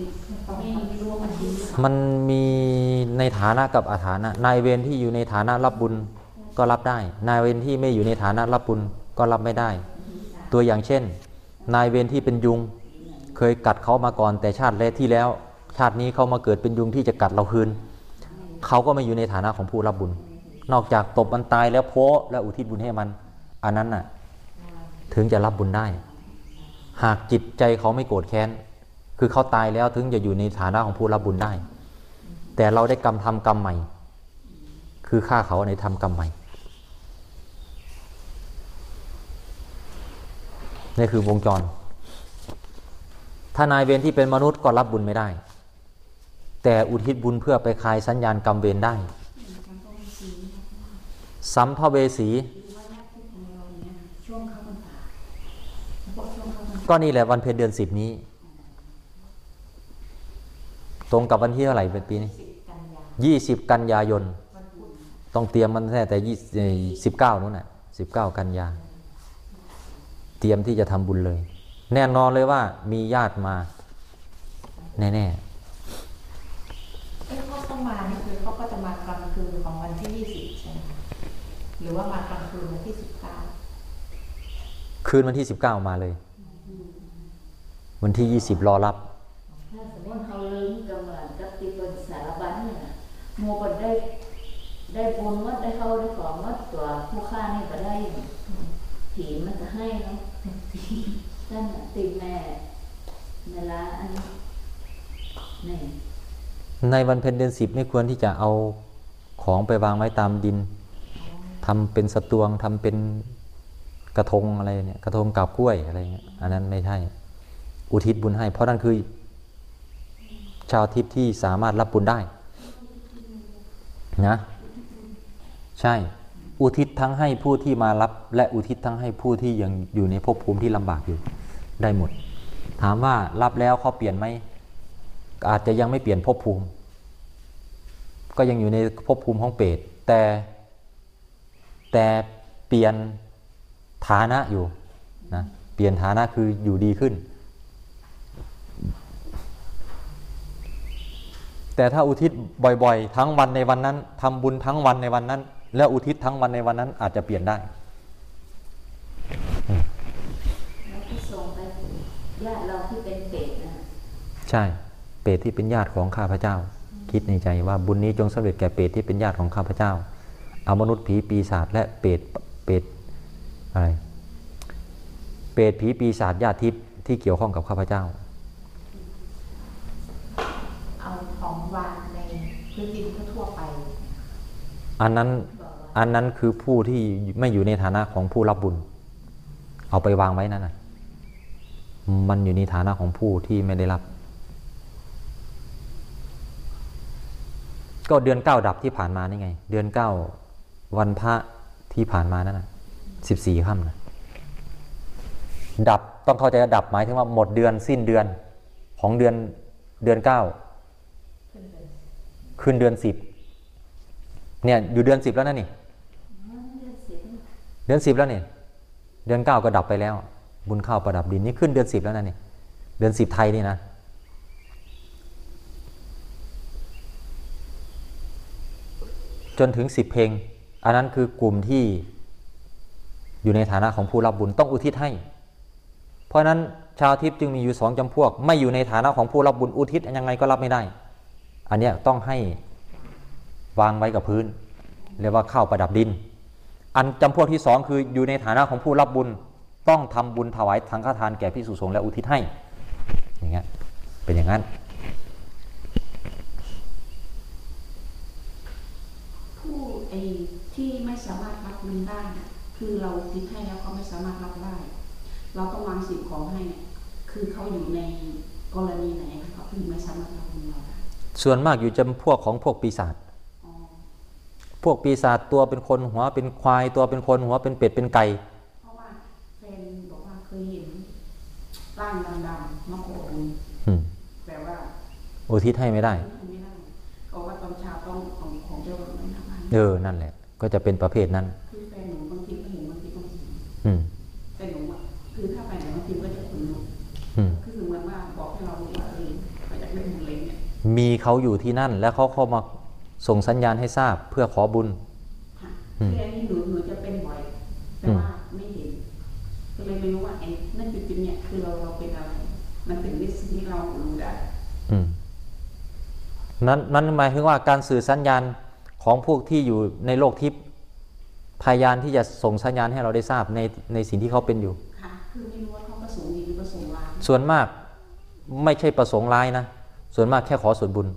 B: ไม่ไม่รู้ว่ามันดีหรือเปล่า
A: มันมีในฐานะกับอาฐานะ นายเวรที่อยู่ในฐานะรับบุญก็รับได้ นายเวรที่ไม่อยู่ในฐานะรับบุญก็รับไม่ได้ ตัวอย่างเช่น นายเวรที่เป็นยุง เคยกัดเขามาก่อนแต่ชาติแรกที่แล้ว ชาตินี้เขามาเกิดเป็นยุงที่จะกัดเราคืนเขาก็ไม่อยู่ในฐานะของผู้รับบุญ นอกจากตบมันตายแล้วโพและอุทิศบุญให้มัน อันนั้นน่ะถึงจะรับบุญได้ หากจิตใจเขาไม่โกรธแค้น คือเขาตายแล้วถึงจะอยู่ในฐานะของผู้รับบุญได้ แต่เราได้กรรมทำกรรมใหม่ คือฆ่าเขาในทำกรรมใหม่นี่คือวงจร ถ้านายเวรที่เป็นมนุษย์ก็รับบุญไม่ได้ แต่อุทิศบุญเพื่อไปคลายสัญญาณกรรมเวรได้ สัมภเวสี
B: หรือว่าญาติของเราเนี่ยนะช่วงเข้าพรรษาเวงเข้าพรรษา
A: ก็นี่แหละวันเพ็ญเดือนสิบนี้ ตรงกับวันที่เท่าไหร่เป็นปีนี้
E: ยี่
A: สิบกันยายน ต้องเตรียมมันตั้แต่ยี่สิบเก้านู้นน่ะสิบเก้ากันยา เตรียมที่จะทำบุญเลย แน่นอนเลยว่ามีญาติมา แน่
E: เอ๊ะเขาต้องมานี่คือเขาก็จะมากลางคืนของวันที่ยี่สิบใช่ไหมคะหรือว่ามากลางคืนวันที่สิบเก้า
A: ๆคืนวันที่สิบเก้ามาเลย วันที่ยี่สิบรอรับ
F: ถ้าสมมติเขาลืมกับเหมือนกับที่บนสารบัญเนี่ยหมัวบนได้ ได้บุญวัดได้เข้าได้ของวัดตัวผู้ฆ่านี่ก็ได้อยู่ผีมันจะให้เนาะท่านน่ะตีแม่เวลาอันนี่
A: ในวันเพ็ญเดือนสิบไม่ควรที่จะเอา ของไปวางไว้ตามดินทำเป็นสตวงทำเป็นกระทงอะไรเนี่ยกระทงกับกล้วยอะไรเงี้ยอันนั้นไม่ใช่ อุทิศบุญให้ เพราะนั่นคือ ชาวทิพย์ที่สามารถรับบุญได้นะใช่ อุทิศทั้งให้ผู้ที่มารับ และอุทิศทั้งให้ผู้ที่ยังอยู่ในภพภูมิที่ลำบากอยู่ได้หมด ถามว่ารับแล้วเขาเปลี่ยนไหมอาจจะยังไม่เปลี่ยนภพภูมิ ก็ยังอยู่ในภพภูมิของเปรตแต่แต่เปลี่ยนฐานะอยู่นะเปลี่ยนฐานะคืออยู่ดีขึ้น แต่ถ้าอุทิศบ่อยๆ ทั้งวันในวันนั้นทำบุญทั้งวันในวันนั้น แล้วอุทิศทั้งวันในวันนั้น อาจจะเปลี่ยนได้
F: แล้วที่ส่งไปญาติเราที่เป็นเปรตนะ
A: ใช่ เปรตที่เป็นญาติของข้าพเจ้า คิดในใจว่าบุญนี้จงสำเร็จแก่เปรตที่เป็นญาติของข้าพเจ้า เอามนุษย์ผีปีศาจและเปรตเปรตอะไร เปรตผีปีศาจญาติทิพย์ที่เกี่ยวข้องกับข้าพเจ้า
E: เอาของวางในพื้นดินทั่วๆไป
A: อันนั้นอันนั้นคือผู้ที่ไม่อยู่ในฐานะของผู้รับบุญ เอาไปวางไว้นั่นนะมันอยู่ในฐานะของผู้ที่ไม่ได้รับ ก็เดือนเก้าดับที่ผ่านมานี่ไง เดือนเก้าวันพระที่ผ่านมานั่นนะสิบสี่ค่ำนะดับต้องเข้าใจว่าดับหมายถึงว่าหมดเดือนสิ้นเดือนของเดือนเดือนเก้าขึ้นเดือนสิบเนี่ยอยู่เดือนสิบแล้วนะนี่ เดือนสิบแล้วนี่เดือนเก้าก็ดับไปแล้ว บุญข้าวประดับดินนี่ขึ้นเดือนสิบแล้วนะนี่เดือนสิบไทยนี่นะ จนถึงสิบเพลง อันนั้นคือกลุ่มที่อยู่ในฐานะของผู้รับบุญต้องอุทิศให้ เพราะนั้นชาวทิพย์จึงมีอยู่สองจำพวก ไม่อยู่ในฐานะของผู้รับบุญอุทิศยังไงก็รับไม่ได้ อันนี้ต้องให้วางไว้กับพื้นเรียกว่าข้าวประดับดิน อันจำพวกที่สองคืออยู่ในฐานะของผู้รับบุญต้องทำบุญถวายทางฆทานแก่พิสุสงฆ์และอุทิศให้อย่างเงี้ยเป็นอย่างนั้น
B: ผู้ ไอ้ที่ไม่สามารถรับบุญได้น่ะคือเราติดให้แล้วเขาไม่สามารถรับได้ เราต้องวางสิ่งของให้เนี่ยคือเขาอยู่ในกรณีไหนเขาถึงไม่สามารถรับบุญเราได้
A: ส่วนมากอยู่จำพวกของพวกปีศาจ
B: อ๋อ
A: พวกปีศาจตัวเป็นคนหัวเป็นควายตัวเป็นคนหัวเป็นเป็ดเป็นไก่
B: เพราะว่าแฟนบอกว่าเคยเห็นร่างดำๆมาขอบุญ
A: อืม
B: แต่ว่า
A: อุทิศให้ไม่ได้
B: เออ นั่
A: นแหละ ก็จะเป็นประเภทนั้น
B: คือแฟนหนูบางทีก็เห็นบางทีก็ไม่เห็น
A: อืม
B: แต่หนูอะคือถ้าไปไหนบางทีก็จะขนลุก
A: อืม
B: คือเหมือนว่าบอกให้เรารู้ว่าเออเขาอยากเล่นบุญเลยเนี่ย
A: มีเขาอยู่ที่นั่น แล้วเขาเข้ามาส่งสัญญาณให้ทราบเพื่อขอบุญ
B: ค่ะ
A: อืม
B: คืออันนี้หนูหนูจะเป็นบ่อยแต่ว่าไม่เห็นก็เลยไม่รู้ว่าไอ้นั่นจุดๆเนี่ยคือเราเราเป็นอะไรมันถึงได้สิ่งที่เรารู้ได้
A: อืมนั้นนั้นหมายถึงว่าการสื่อสัญญาณ ของพวกที่อยู่ในโลกทิพย์พยายานที่จะส่งสัญญาณให้เราได้ทราบในในสิ่งที่เขาเป็นอยู่
B: ค่ะคือไม่รู้ว่าเขาประสงค์ดีหรือประสงค์ร้าย
A: ส่วนมากไม่ใช่ประสงค์ร้ายนะ ส่วนมากแค่ขอส่วนบุญ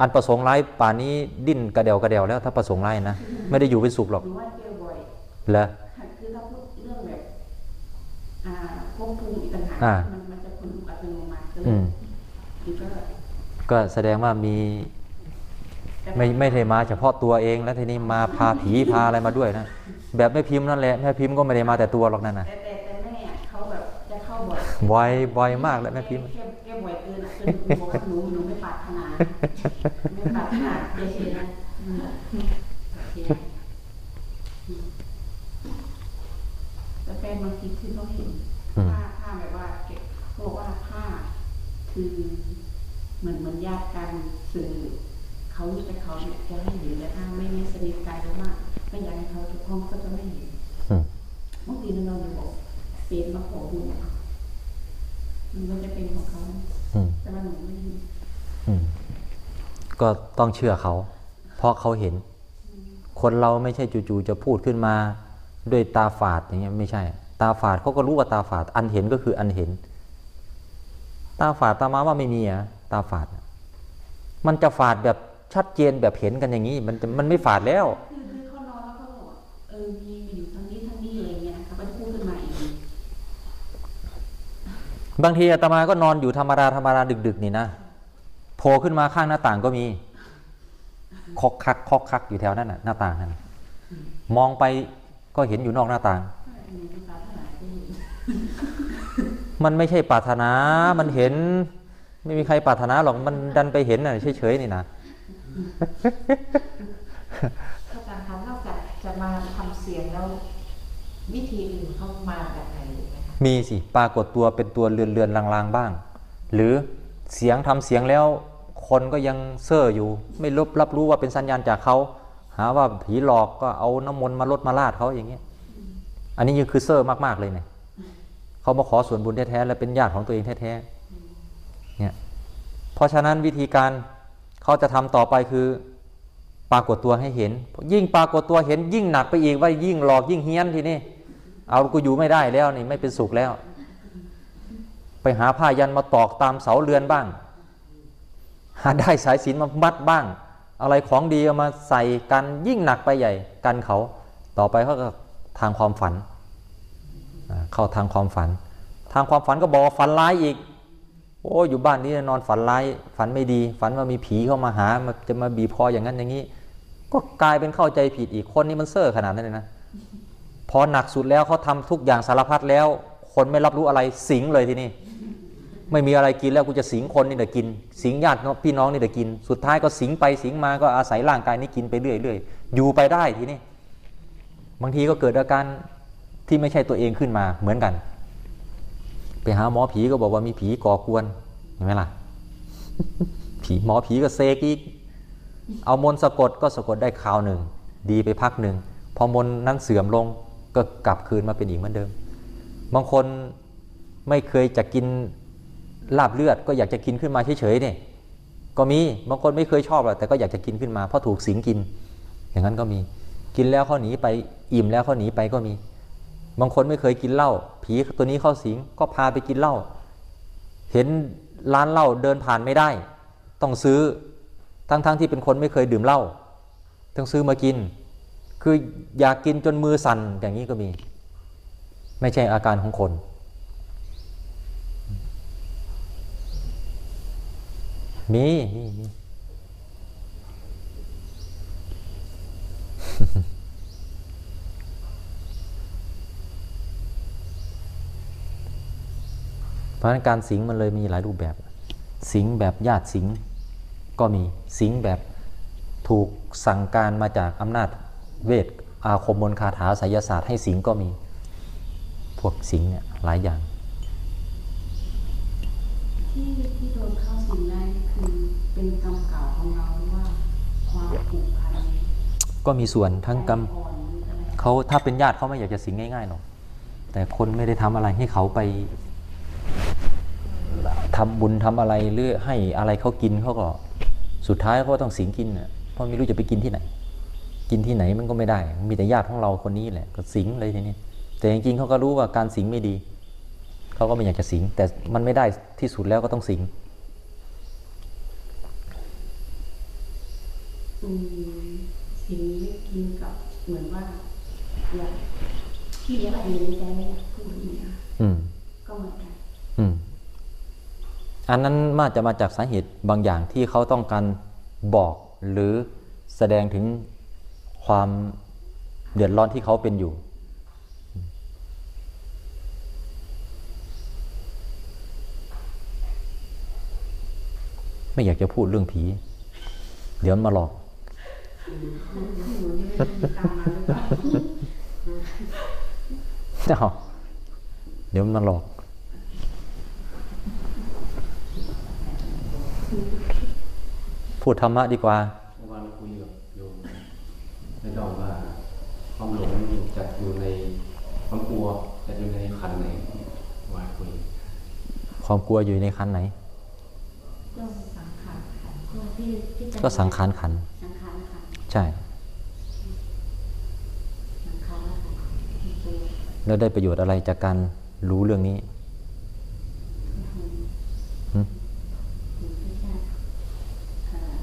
A: อันประสงค์ร้ายป่านนี้ดิ้นกระเดวกระเดวแล้วถ้าประสงค์ร้ายนะไม่ได้อยู่เป็นสุขหรอก
B: หรือว่าเจอบ่อย
A: เหรอ
B: ค่ะคือถ้าพูดเรื่องแบบอ่าควบคุมอีกต่างหาก
A: อ่า
B: มันมันจะคนลุกอัตโนมัติก็เล
A: อื
B: ย
A: ม
B: มันก็
A: ก็แสดงว่ามี
B: แต่
A: ไม่ไม่ได้มาเฉพาะตัวเองแล้วทีนี้มาพาผีพาอะไรมาด้วยนะ แบบแม่พิมพ์นั่นแหละแม่พิมพ์ก็ไม่ได้มาแต่ตัวหรอกนั่นนะ
B: แต่แต่แต่แม่อะเขาแบบจะเข้าบ่อย
A: บ่อยบ่อยมากแล้วแม่พิมพ์
B: แค่แค่บ่อยเกินอะคือหนูบอกว่าหนูหนูไม่ปรารถนาไม่ปรารถนาเฉยๆนะอืมเฉยๆอืมแต่แฟนบางทีคือเขาเห็น
A: อืม
B: ผ้าผ้าแบบว่าเก็บเขาบอกว่าผ้าคือเหมือนเหมือนญาติกันสื่อ เขาอยู่แต่เขาเนี่ยจะให้เห็นแต่ถ้าไม่ไม่สนิทกันหรือว่าไม่อยากให้เขาทุกห้องก็จะไม่เห็น
A: อืม
B: บางทีเราอยู่บอกเปลี่ยนมาขอดูอะมันก็จะเป็นของเขา
A: อืม
B: แต่ว่าหนูไม่เห็น
A: อืมก็ต้องเชื่อเขา เพราะเขาเห็น คนเราไม่ใช่จู่ๆจะพูดขึ้นมา ด้วยตาฝาดอย่างเงี้ยไม่ใช่ ตาฝาดเขาก็รู้ว่าตาฝาด อันเห็นก็คืออันเห็น ตาฝาดตามาว่าไม่มีอะตาฝาด มันจะฝาดแบบ ชัดเจนแบบเห็นกันอย่างนี้ มันจะมันไม่ฝาดแล้ว
B: คือคือเขานอนแล้วเขาบอกว่าเออมีมีอยู่ทางนี้ทางนี้อะไรเงี้ยเขาก็จะพูดขึ้นมาอีก
A: บางทีอาตมาก็นอนอยู่ธรรมดาธรรมดาดึก ๆ นี่นะโผล่ขึ้นมาข้างหน้าต่างก็มีคอกคักคอกคักอยู่แถวนั้นน่ะหน้าต่างนั้นน่ะมองไปก็เห็นอยู่นอกหน้าต่าง
B: หนูภาษาเท่าไหร่ก็เห็น
A: มันไม่ใช่ปรารถนา มันเห็น ไม่มีใครปรารถนาหรอก มันดันไปเห็นน่ะเฉยๆนี่นะ
E: ถ้าการทำนอกจากจะมาทำเสียงแล้ววิธีอื่นเข้ามาแบบไหนอีกไหมคะ
A: มีสิปรากฏตัวเป็นตัวเรือนๆลางๆบ้าง หรือเสียงทำเสียงแล้วคนก็ยังเซ่ออยู่ ไม่รับรับรู้ว่าเป็นสัญญาณจากเขาหาว่าผีหลอกก็เอาน้ำมนต์มาลดมาลาดเขาอย่างเงี้ย อันนี้ยังคือเซ่อมาก ๆ เลยเนี่ยเขามาขอส่วนบุญแท้ ๆ และเป็นญาติของตัวเองแท้ ๆ เนี่ย เพราะฉะนั้นวิธีการ เขาจะทำต่อไปคือปรากฏตัวให้เห็น ยิ่งปรากฏตัวเห็นยิ่งหนักไปอีกว่ายิ่งหลอกยิ่งเฮี้ยนทีนี้เอากูอยู่ไม่ได้แล้วนี่ไม่เป็นสุขแล้ว ไปหาผ้ายันมาตอกตามเสาเรือนบ้าง หาได้สายสิญจนมามัดบ้าง อะไรของดีเอามาใส่กันยิ่งหนักไปใหญ่ กันเขาต่อไปเขาก็ทางความฝัน เข้าทางความฝัน ทางความฝันก็บอกฝันร้ายอีก โอ้อยู่บ้านนี้นอนฝันร้ายฝันไม่ดี ฝันว่ามีผีเข้ามาหามาจะมาบีบคออย่างนั้นอย่างนี้ ก็กลายเป็นเข้าใจผิดอีกคนนี้มันเซ่อขนาดนั้นเลยนะพอหนักสุดแล้วเขาทำทุกอย่างสารพัดแล้ว คนไม่รับรู้อะไรสิงเลยทีนี้ไม่มีอะไรกินแล้วกูจะสิงคนนี่เดี๋ยวกิน สิงญาติพี่น้องนี่เดี๋ยวกิน สุดท้ายก็สิงไปสิงมาก็อาศัยร่างกายนี้กินไปเรื่อยๆอยู่ไปได้ทีนี้บางทีก็เกิดอาการที่ไม่ใช่ตัวเองขึ้นมาเหมือนกัน ไปหาหมอผีก็บอกว่ามีผีก่อกวนเห็นไหมล่ะ ผีหมอผีก็เซกอีก เอามนสะกดก็สะกดได้คราวหนึ่ง ดีไปพักหนึ่ง พอมนนั้นเสื่อมลงก็กลับคืนมาเป็นอีกเหมือนเดิม บางคนไม่เคยจะกินลาบเลือดก็อยากจะกินขึ้นมาเฉยๆเนี่ยก็มีบางคนไม่เคยชอบหรอกแต่ก็อยากจะกินขึ้นมาเพราะถูกสิงกิน อย่างนั้นก็มี กินแล้วเขาหนีไปอิ่มแล้วเขาหนีไปก็มี บางคนไม่เคยกินเหล้าผีตัวนี้เข้าสิงก็พาไปกินเหล้าเห็นร้านเหล้าเดินผ่านไม่ได้ ต้องซื้อทั้งๆทที่เป็นคนไม่เคยดื่มเหล้าต้องซื้อมากิน คืออยากกินจนมือสั่นอย่างนี้ก็มี ไม่ใช่อาการของคน มีมีมี เพราะฉะนั้นการสิงมันเลยมีหลายรูปแบบ สิงแบบญาติสิงก็มีสิงแบบถูกสั่งการมาจากอำนาจเวทอาคมมนต์คาถาไสยศาสตร์ให้สิงก็มี พวกสิงเนี่ยหลายอย่าง
B: ที่ที่โดนเข้าสิงได้นี่คือเป็นกรรมเก่าของเราหรือว่าความผูกพัน
A: ก็มีส่วนทั้งกรรม
B: อ่อนหรืออะไร
A: เขาถ้าเป็นญาติเขาไม่อยากจะสิงง่ายๆหรอกแต่คนไม่ได้ทำอะไรให้เขาไป ทำบุญทำอะไรหรือให้อะไรเขากินเขาก็ สุดท้ายเขาก็ต้องสิงกินน่ะเพราะไม่รู้จะไปกินที่ไหน กินที่ไหนมันก็ไม่ได้ มีแต่ญาติของเราคนนี้แหละก็สิงเลยทีนี้แต่จริงๆเขาก็รู้ว่าการสิงไม่ดีเขาก็ไม่อยากจะสิง แต่มันไม่ได้ที่สุดแล้วก็ต้องสิง
B: อืมสิงนี่กินกับเหมือนว่าอยากที่อยากอยู่ในใจไม่อยากพูดอย่างเงี้ย
A: อืม
B: ก็เหมือนกัน
A: อันนั้นมาจะมาจากสาเหตุบางอย่างที่เขาต้องการบอกหรือแสดงถึงความเดือดร้อนที่เขาเป็นอยู่ ไม่อยากจะพูดเรื่องผี เดี๋ยวมันมาหลอก
B: เปล่า
A: เอาเดี๋ยวมันมาหลอก พูดธรรมะดีกว่า
D: เมื่อวานเราคุยกับโยมในดอกว่าความหลงจัดอยู่ในความกลัวจัดอยู่ในขันไหนวานคุย
A: ความกลัวอยู่ในคันไหน
B: ก็สังขารขันก็ที่ที่จะ
A: ก็สังขารขัน
B: สังขารขัน
A: ใช่
B: สังขารขันที่ตัว
A: แล้วได้ประโยชน์อะไรจากการรู้เรื่องนี้หึ
B: ถึงที่จะเอ่อ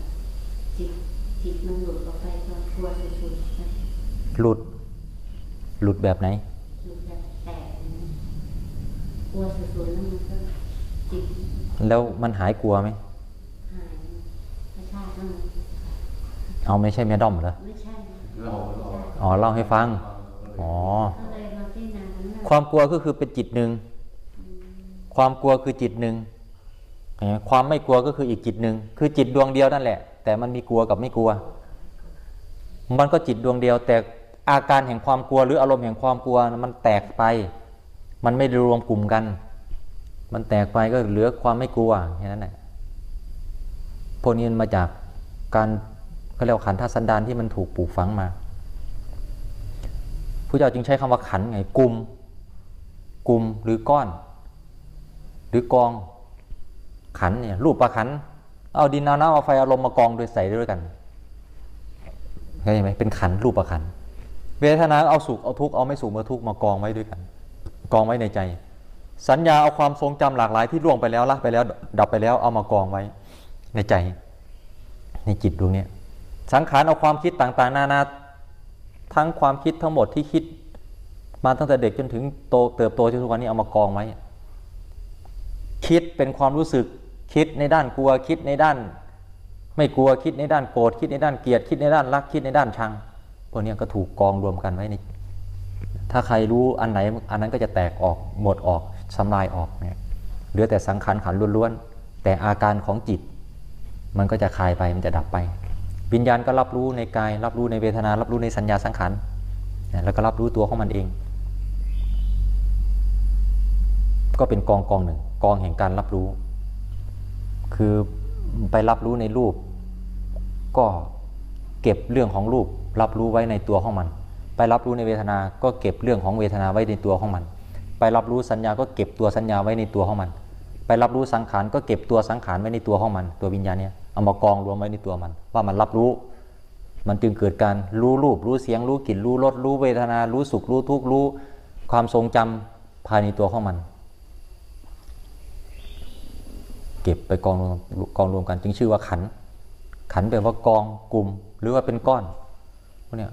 B: จิตจิตมันหลุดออกไปตอนครัวสุดๆใช่
A: หลุด หลุดแบบไหน
B: หลุดแบบแตกกลัวสุดๆแล้วมันก็จิต
A: แล้วมันหายกลัวไหม
B: หายพระชาติมัน
A: เอาไม่ใช่แม่ด้อมเหรอ
B: ไม่ใช่
D: เราเรา
A: อ๋อเล่าให้ฟัง อ๋อ
B: ก็เลยมาพิจารณาตรงนั้น
A: ความกลัวก็คือเป็นจิตหนึ่ง ความกลัวคือจิตหนึ่งเห็นไหมความไม่กลัวก็คืออีกจิตหนึ่ง คือจิตดวงเดียวนั่นแหละ แต่มันมีกลัวกับไม่กลัว มันก็จิตดวงเดียวแต่ อาการแห่งความกลัวหรืออารมณ์แห่งความกลัวมันแตกไป มันไม่รวมกลุ่มกัน มันแตกไปก็เหลือความไม่กลัวแค่นั้นแหละพวกนี้มาจากการเขาเรียกว่าขันธสันดานที่มันถูกปลูกฝังมาพระเจ้าจึงใช้คำว่าขันไงกลุ่มกลุ่มหรือก้อน หรือกองขันเนี่ยรูปประขัน เอาดินเอาน้ำเอาไฟอาลมณ์มากองโดยใส่ด้วยกันเข้าใจไหมเป็นขันรูปประขัน เวทนาเอาสุขเอาทุกข์เอาไม่สุขเอาทุกข์มากองไว้ด้วยกัน กองไว้ในใจ สัญญาเอาความทรงจำหลากหลายที่ล่วงไปแล้วละไปแล้ว ดับไปแล้วเอามากองไว้ในใจ ในจิตดวงนี้สังขารเอาความคิดต่างๆ นานาทั้งความคิดทั้งหมดที่คิด มาตั้งแต่เด็กจนถึงโตเติบโตจนทุกวันนี้เอามากองไว้ คิดเป็นความรู้สึกคิดในด้านกลัวคิดในด้าน ไม่กลัวคิดในด้านโกรธคิดในด้านเกลียดคิดในด้านรักคิดในด้านชัง พวกนี้ก็ถูกกองรวมกันไว้ในถ้าใครรู้อันไหนอันนั้นก็จะแตกออกหมดออกสำลายออกเนี่ยเหลือแต่สังขารขันล้วนๆ แต่อาการของจิต มันก็จะคลายไปมันจะดับไป วิญญาณก็รับรู้ในกาย รับรู้ในเวทนา รับรู้ในสัญญาสังขารแล้วก็รับรู้ตัวของมันเอง ก็เป็นกองกองหนึ่งกองแห่งการรับรู้ คือไปรับรู้ในรูป ก็ เก็บเรื่องของรูปรับรู้ไว้ในตัวของมัน ไปรับรู้ในเวทนา ก็เก็บเรื่องของเวทนาไว้ในตัวของมัน ไปรับรู้สัญญาก็เก็บตัวสัญญาไว้ในตัวของมัน ไปรับรู้สังขารก็เก็บตัวสังขารไว้ในตัวของมัน ตัววิญญาณเนี่ยเอามากองรวมไว้ในตัวมัน ว่ามันรับรู้ มันจึงเกิดการรู้รูปรู้เสียงรู้กลิ่นรู้รสรู้เวทนา รู้สุขรู้ทุกข์รู้ ความทรงจำภายในตัวของมัน เก็บไปกองรวมกองรวมกัน จึงชื่อว่าขัน ขันแปลว่ากองกลุ่ม หรือว่าเป็นก้อนพวกเนี้ย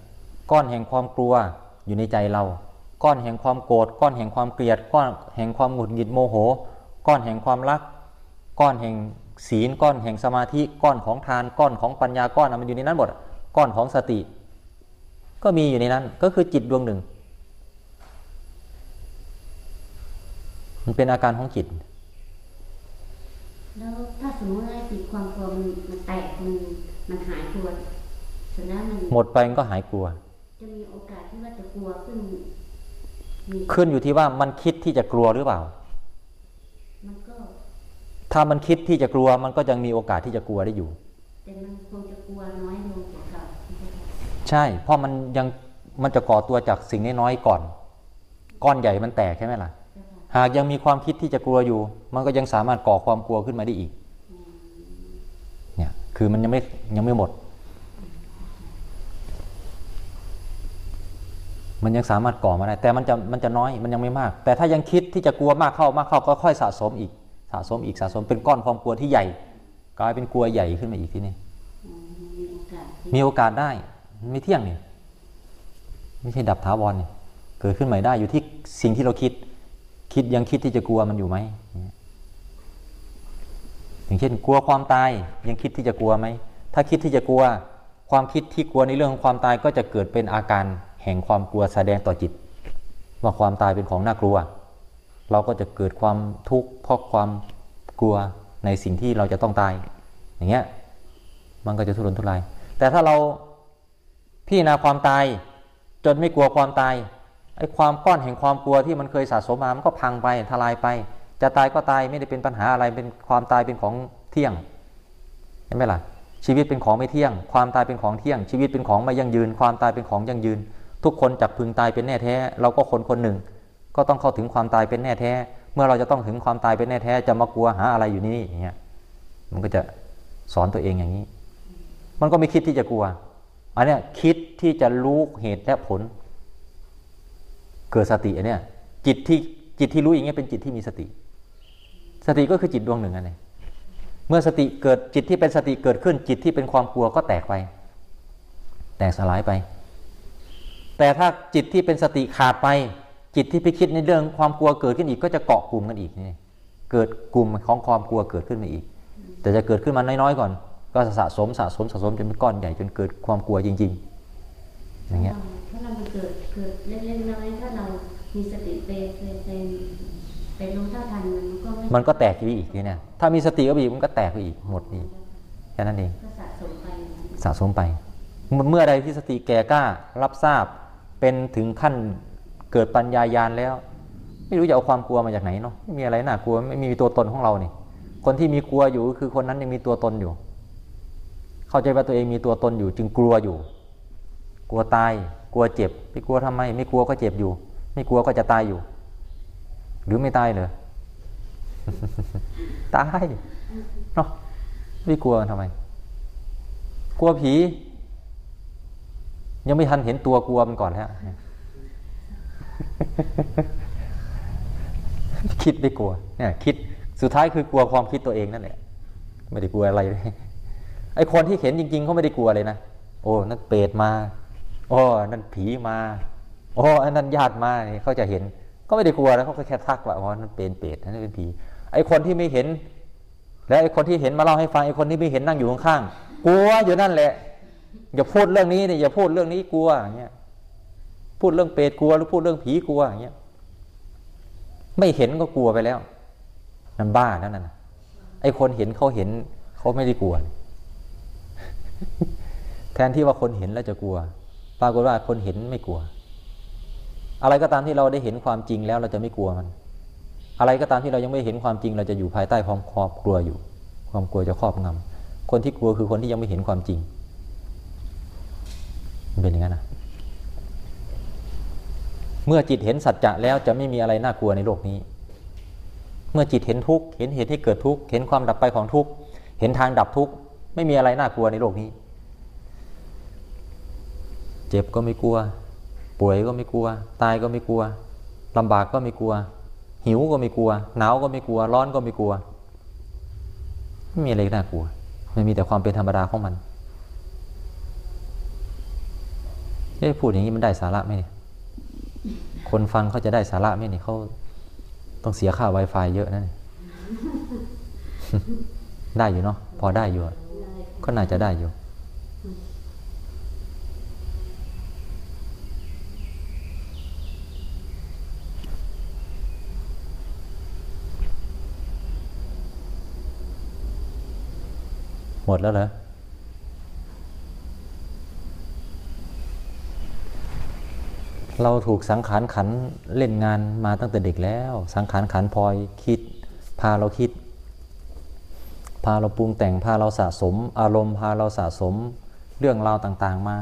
A: ก้อนแห่งความกลัวอยู่ในใจเรา ก้อนแห่งความโกรธก้อนแห่งความเกลียด ก้อนแห่งความหงุดหงิดโมโห ก้อนแห่งความรัก ก้อนแห่งศีลก้อนแห่งสมาธิก้อนของทานก้อนของปัญญาก้อนมันอยู่ในนั้นหมดก้อนของสติ ก็มีอยู่ในนั้นก็คือจิตดวงหนึ่ง มันเป็นอาการของจิต
G: แล้วถ้าสมมติว่าจิตความกลัวมันมันแตกมันมันหายตัว ฉะนั้นมัน
A: หมดไปมันก็หายกลัว
G: จะมีโอกาสที่ว่าจะกลัวขึ้นมี
A: ขึ้นอยู่ที่ว่ามันคิดที่จะกลัวหรือเปล่า
G: มันก็
A: ถ้ามันคิดที่จะกลัวมันก็ยังมีโอกาสที่จะกลัวได้อยู่
G: แต่มันคงจะกลัวน้อยลงกว่าเก่า
A: ใช่ เพราะมันยังมันจะก่อตัวจากสิ่งน้อยๆก่อน ก้อนใหญ่มันแตกใช่ไหมล่ะ หากยังมีความคิดที่จะกลัวอยู่ มันก็ยังสามารถก่อความกลัวขึ้นมาได้อีก เนี่ย คือมันยังไม่ยังไม่หมด มันยังสามารถก่อมาได้ แต่มันจะมันจะน้อยมันยังไม่มาก แต่ถ้ายังคิดที่จะกลัวมากเข้ามากเข้าก็ค่อยสะสมอีกสะสมอีกสะสมเป็นก้อนความกลัวที่ใหญ่ กลายเป็นกลัวใหญ่ขึ้นมาอีกทีนี้
G: อืมมีโอกาสที่
A: มีโอกาสได้มันไม่เที่ยงนี่ไม่ใช่ดับถาวรนี่เกิดขึ้นใหม่ได้อยู่ที่สิ่งที่เราคิด คิดยังคิดที่จะกลัวมันอยู่ไหมอย่างเงี้ยอย่างเช่นกลัวความตายยังคิดที่จะกลัวไหมถ้าคิดที่จะกลัว ความคิดที่กลัวในเรื่องของความตายก็จะเกิดเป็นอาการ แห่งความกลัวแสดงต่อจิต ว่าความตายเป็นของน่ากลัว เราก็จะเกิดความทุกข์เพราะความกลัวในสิ่งที่เราจะต้องตาย อย่างเงี้ยมันก็จะทุรนทุราย แต่ถ้าเราพิจารณาความตาย จนไม่กลัวความตายไอ้ความก้อนแห่งความกลัวที่มันเคยสะสมมามันก็พังไปทลายไป จะตายก็ตายไม่ได้เป็นปัญหาอะไรเป็นความตายเป็นของเที่ยงใช่ไหมล่ะชีวิตเป็นของไม่เที่ยง ความตายเป็นของเที่ยง ชีวิตเป็นของไม่ยั่งยืน ความตายเป็นของยั่งยืน ทุกคนจักพึงตายเป็นแน่แท้ เราก็คนคนหนึ่ง ก็ต้องเข้าถึงความตายเป็นแน่แท้ เมื่อเราจะต้องถึงความตายเป็นแน่แท้ จะมากลัวหาอะไรอยู่นี่อย่างเงี้ยมันก็จะสอนตัวเองอย่างนี้ มันก็ไม่คิดที่จะกลัวอันเนี้ยคิดที่จะรู้เหตุและผล เกิดสติอันเนี้ยจิตที่จิตที่รู้อย่างเงี้ยเป็นจิตที่มีสติ สติก็คือจิตดวงหนึ่งอันนี้เมื่อสติเกิดจิตที่เป็นสติเกิดขึ้นจิตที่เป็นความกลัวก็แตกไป แตกสลายไป แต่ถ้าจิตที่เป็นสติขาดไป จิตที่ไปคิดในเรื่องความกลัวเกิดขึ้นอีกก็จะเกาะกลุ่มกันอีกนี่เกิดกลุ่มของความกลัวเกิดขึ้นมาอีก แต่จะเกิดขึ้นมาน้อยๆก่อน ก็สะสมสะสมสะสมจนเป็นก้อนใหญ่จนเกิดความกลัวจริง ๆ อย่างเงี้ย
G: ถ้าเราเกิดเกิดเล็กๆน้อยๆถ้าเรามีสติเป็นเป็นเป็นรู้เท่าทันมันก็มั
A: นก็แตกไปอีกทีเนี่ยถ้ามีสติก็ไปอีกมันก็แตกไปอีกหมดอีกแค่นั้นเอง
G: สะสมไป
A: สะสมไป เมื่อใดที่สติแก่กล้ารับทราบ เป็นถึงขั้นเกิดปัญญายาณแล้ว ไม่รู้จะเอาความกลัวมาจากไหนเนาะไม่มีอะไรน่ากลัวไม่มีตัวตนของเราเนี่ยคนที่มีกลัวอยู่ก็คือคนนั้นยังมีตัวตนอยู่ เข้าใจว่าตัวเองมีตัวตนอยู่ จึงกลัวอยู่ กลัวตาย กลัวเจ็บ ไม่กลัวทำไม ไม่กลัวก็เจ็บอยู่ ไม่กลัวก็จะตายอยู่ หรือไม่ตายเหรอตายเนาะไม่กลัวทำไม กลัวผี ยังไม่ทันเห็นตัวกลัวมันก่อนแล้วคิดไม่กลัวเนี่ยคิดสุดท้ายคือกลัวความคิดตัวเองนั่นแหละไม่ได้กลัวอะไรเลยไอ้คนที่เห็นจริง ๆเขาไม่ได้กลัวเลยนะโอ้นั่นเปรตมาโอ้นั่นผีมาโอ้อันนั้นญาติมาเขาจะเห็น ก็ไม่ได้กลัวแล้วเขาแค่ทักว่าอ๋อนั่นเป็นเปรตนั่นเป็นผีไอ้คนที่ไม่เห็น และไอ้คนที่เห็นมาเล่าให้ฟังไอ้คนที่ไม่เห็นนั่งอยู่ข้างๆกลัวอยู่นั่นแหละ อย่าพูดเรื่องนี้เนี่ยอย่าพูดเรื่องนี้กลัวอย่างเงี้ยพูดเรื่องเปรตกลัวหรือพูดเรื่องผีกลัวอย่างเงี้ยไม่เห็นก็กลัวไปแล้วนั่นบ้านั่นน่ะไอ้คนเห็นเขาเห็นเขาไม่ได้กลัว แทนที่ว่าคนเห็นแล้วจะกลัว ปรากฏว่าคนเห็นไม่กลัว อะไรก็ตามที่เราได้เห็นความจริงแล้วเราจะไม่กลัวมัน อะไรก็ตามที่เรายังไม่เห็นความจริง เราจะอยู่ภายใต้ความความกลัวอยู่ ความกลัวจะครอบงำคนที่กลัวคือคนที่ยังไม่เห็นความจริง มันเป็นอย่างนั้นนะเมื่อจิตเห็นสัจจะแล้วจะไม่มีอะไรน่ากลัวในโลกนี้ เมื่อจิตเห็นทุกข์เห็นเหตุให้เกิดทุกข์เห็นความดับไปของทุกข์เห็นทางดับทุกข์ไม่มีอะไรน่ากลัวในโลกนี้ เจ็บก็ไม่กลัว ป่วยก็ไม่กลัว ตายก็ไม่กลัวลำบากก็ไม่กลัว หิวก็ไม่กลัว หนาวก็ไม่กลัว ร้อนก็ไม่กลัวไม่มีอะไรน่ากลัวมันมีแต่ความเป็นธรรมดาของมัน เอ๊ะพูดอย่างนี้มันได้สาระไหมเนี่ยคนฟังเขาจะได้สาระไหมเนี่ยเขาต้องเสียค่า Wi-Fi เยอะนะเนี่ได้อยู่เนาะพอได้อยู่ ก็น่าจะได้อยู่ หมดแล้วเหรอ เราถูกสังขารขันเล่นงานมาตั้งแต่เด็กแล้ว สังขารขันพลอยคิด พาเราคิด พาเราปรุงแต่งพาเราสะสม อารมณ์พาเราสะสมเรื่องราวต่างๆมา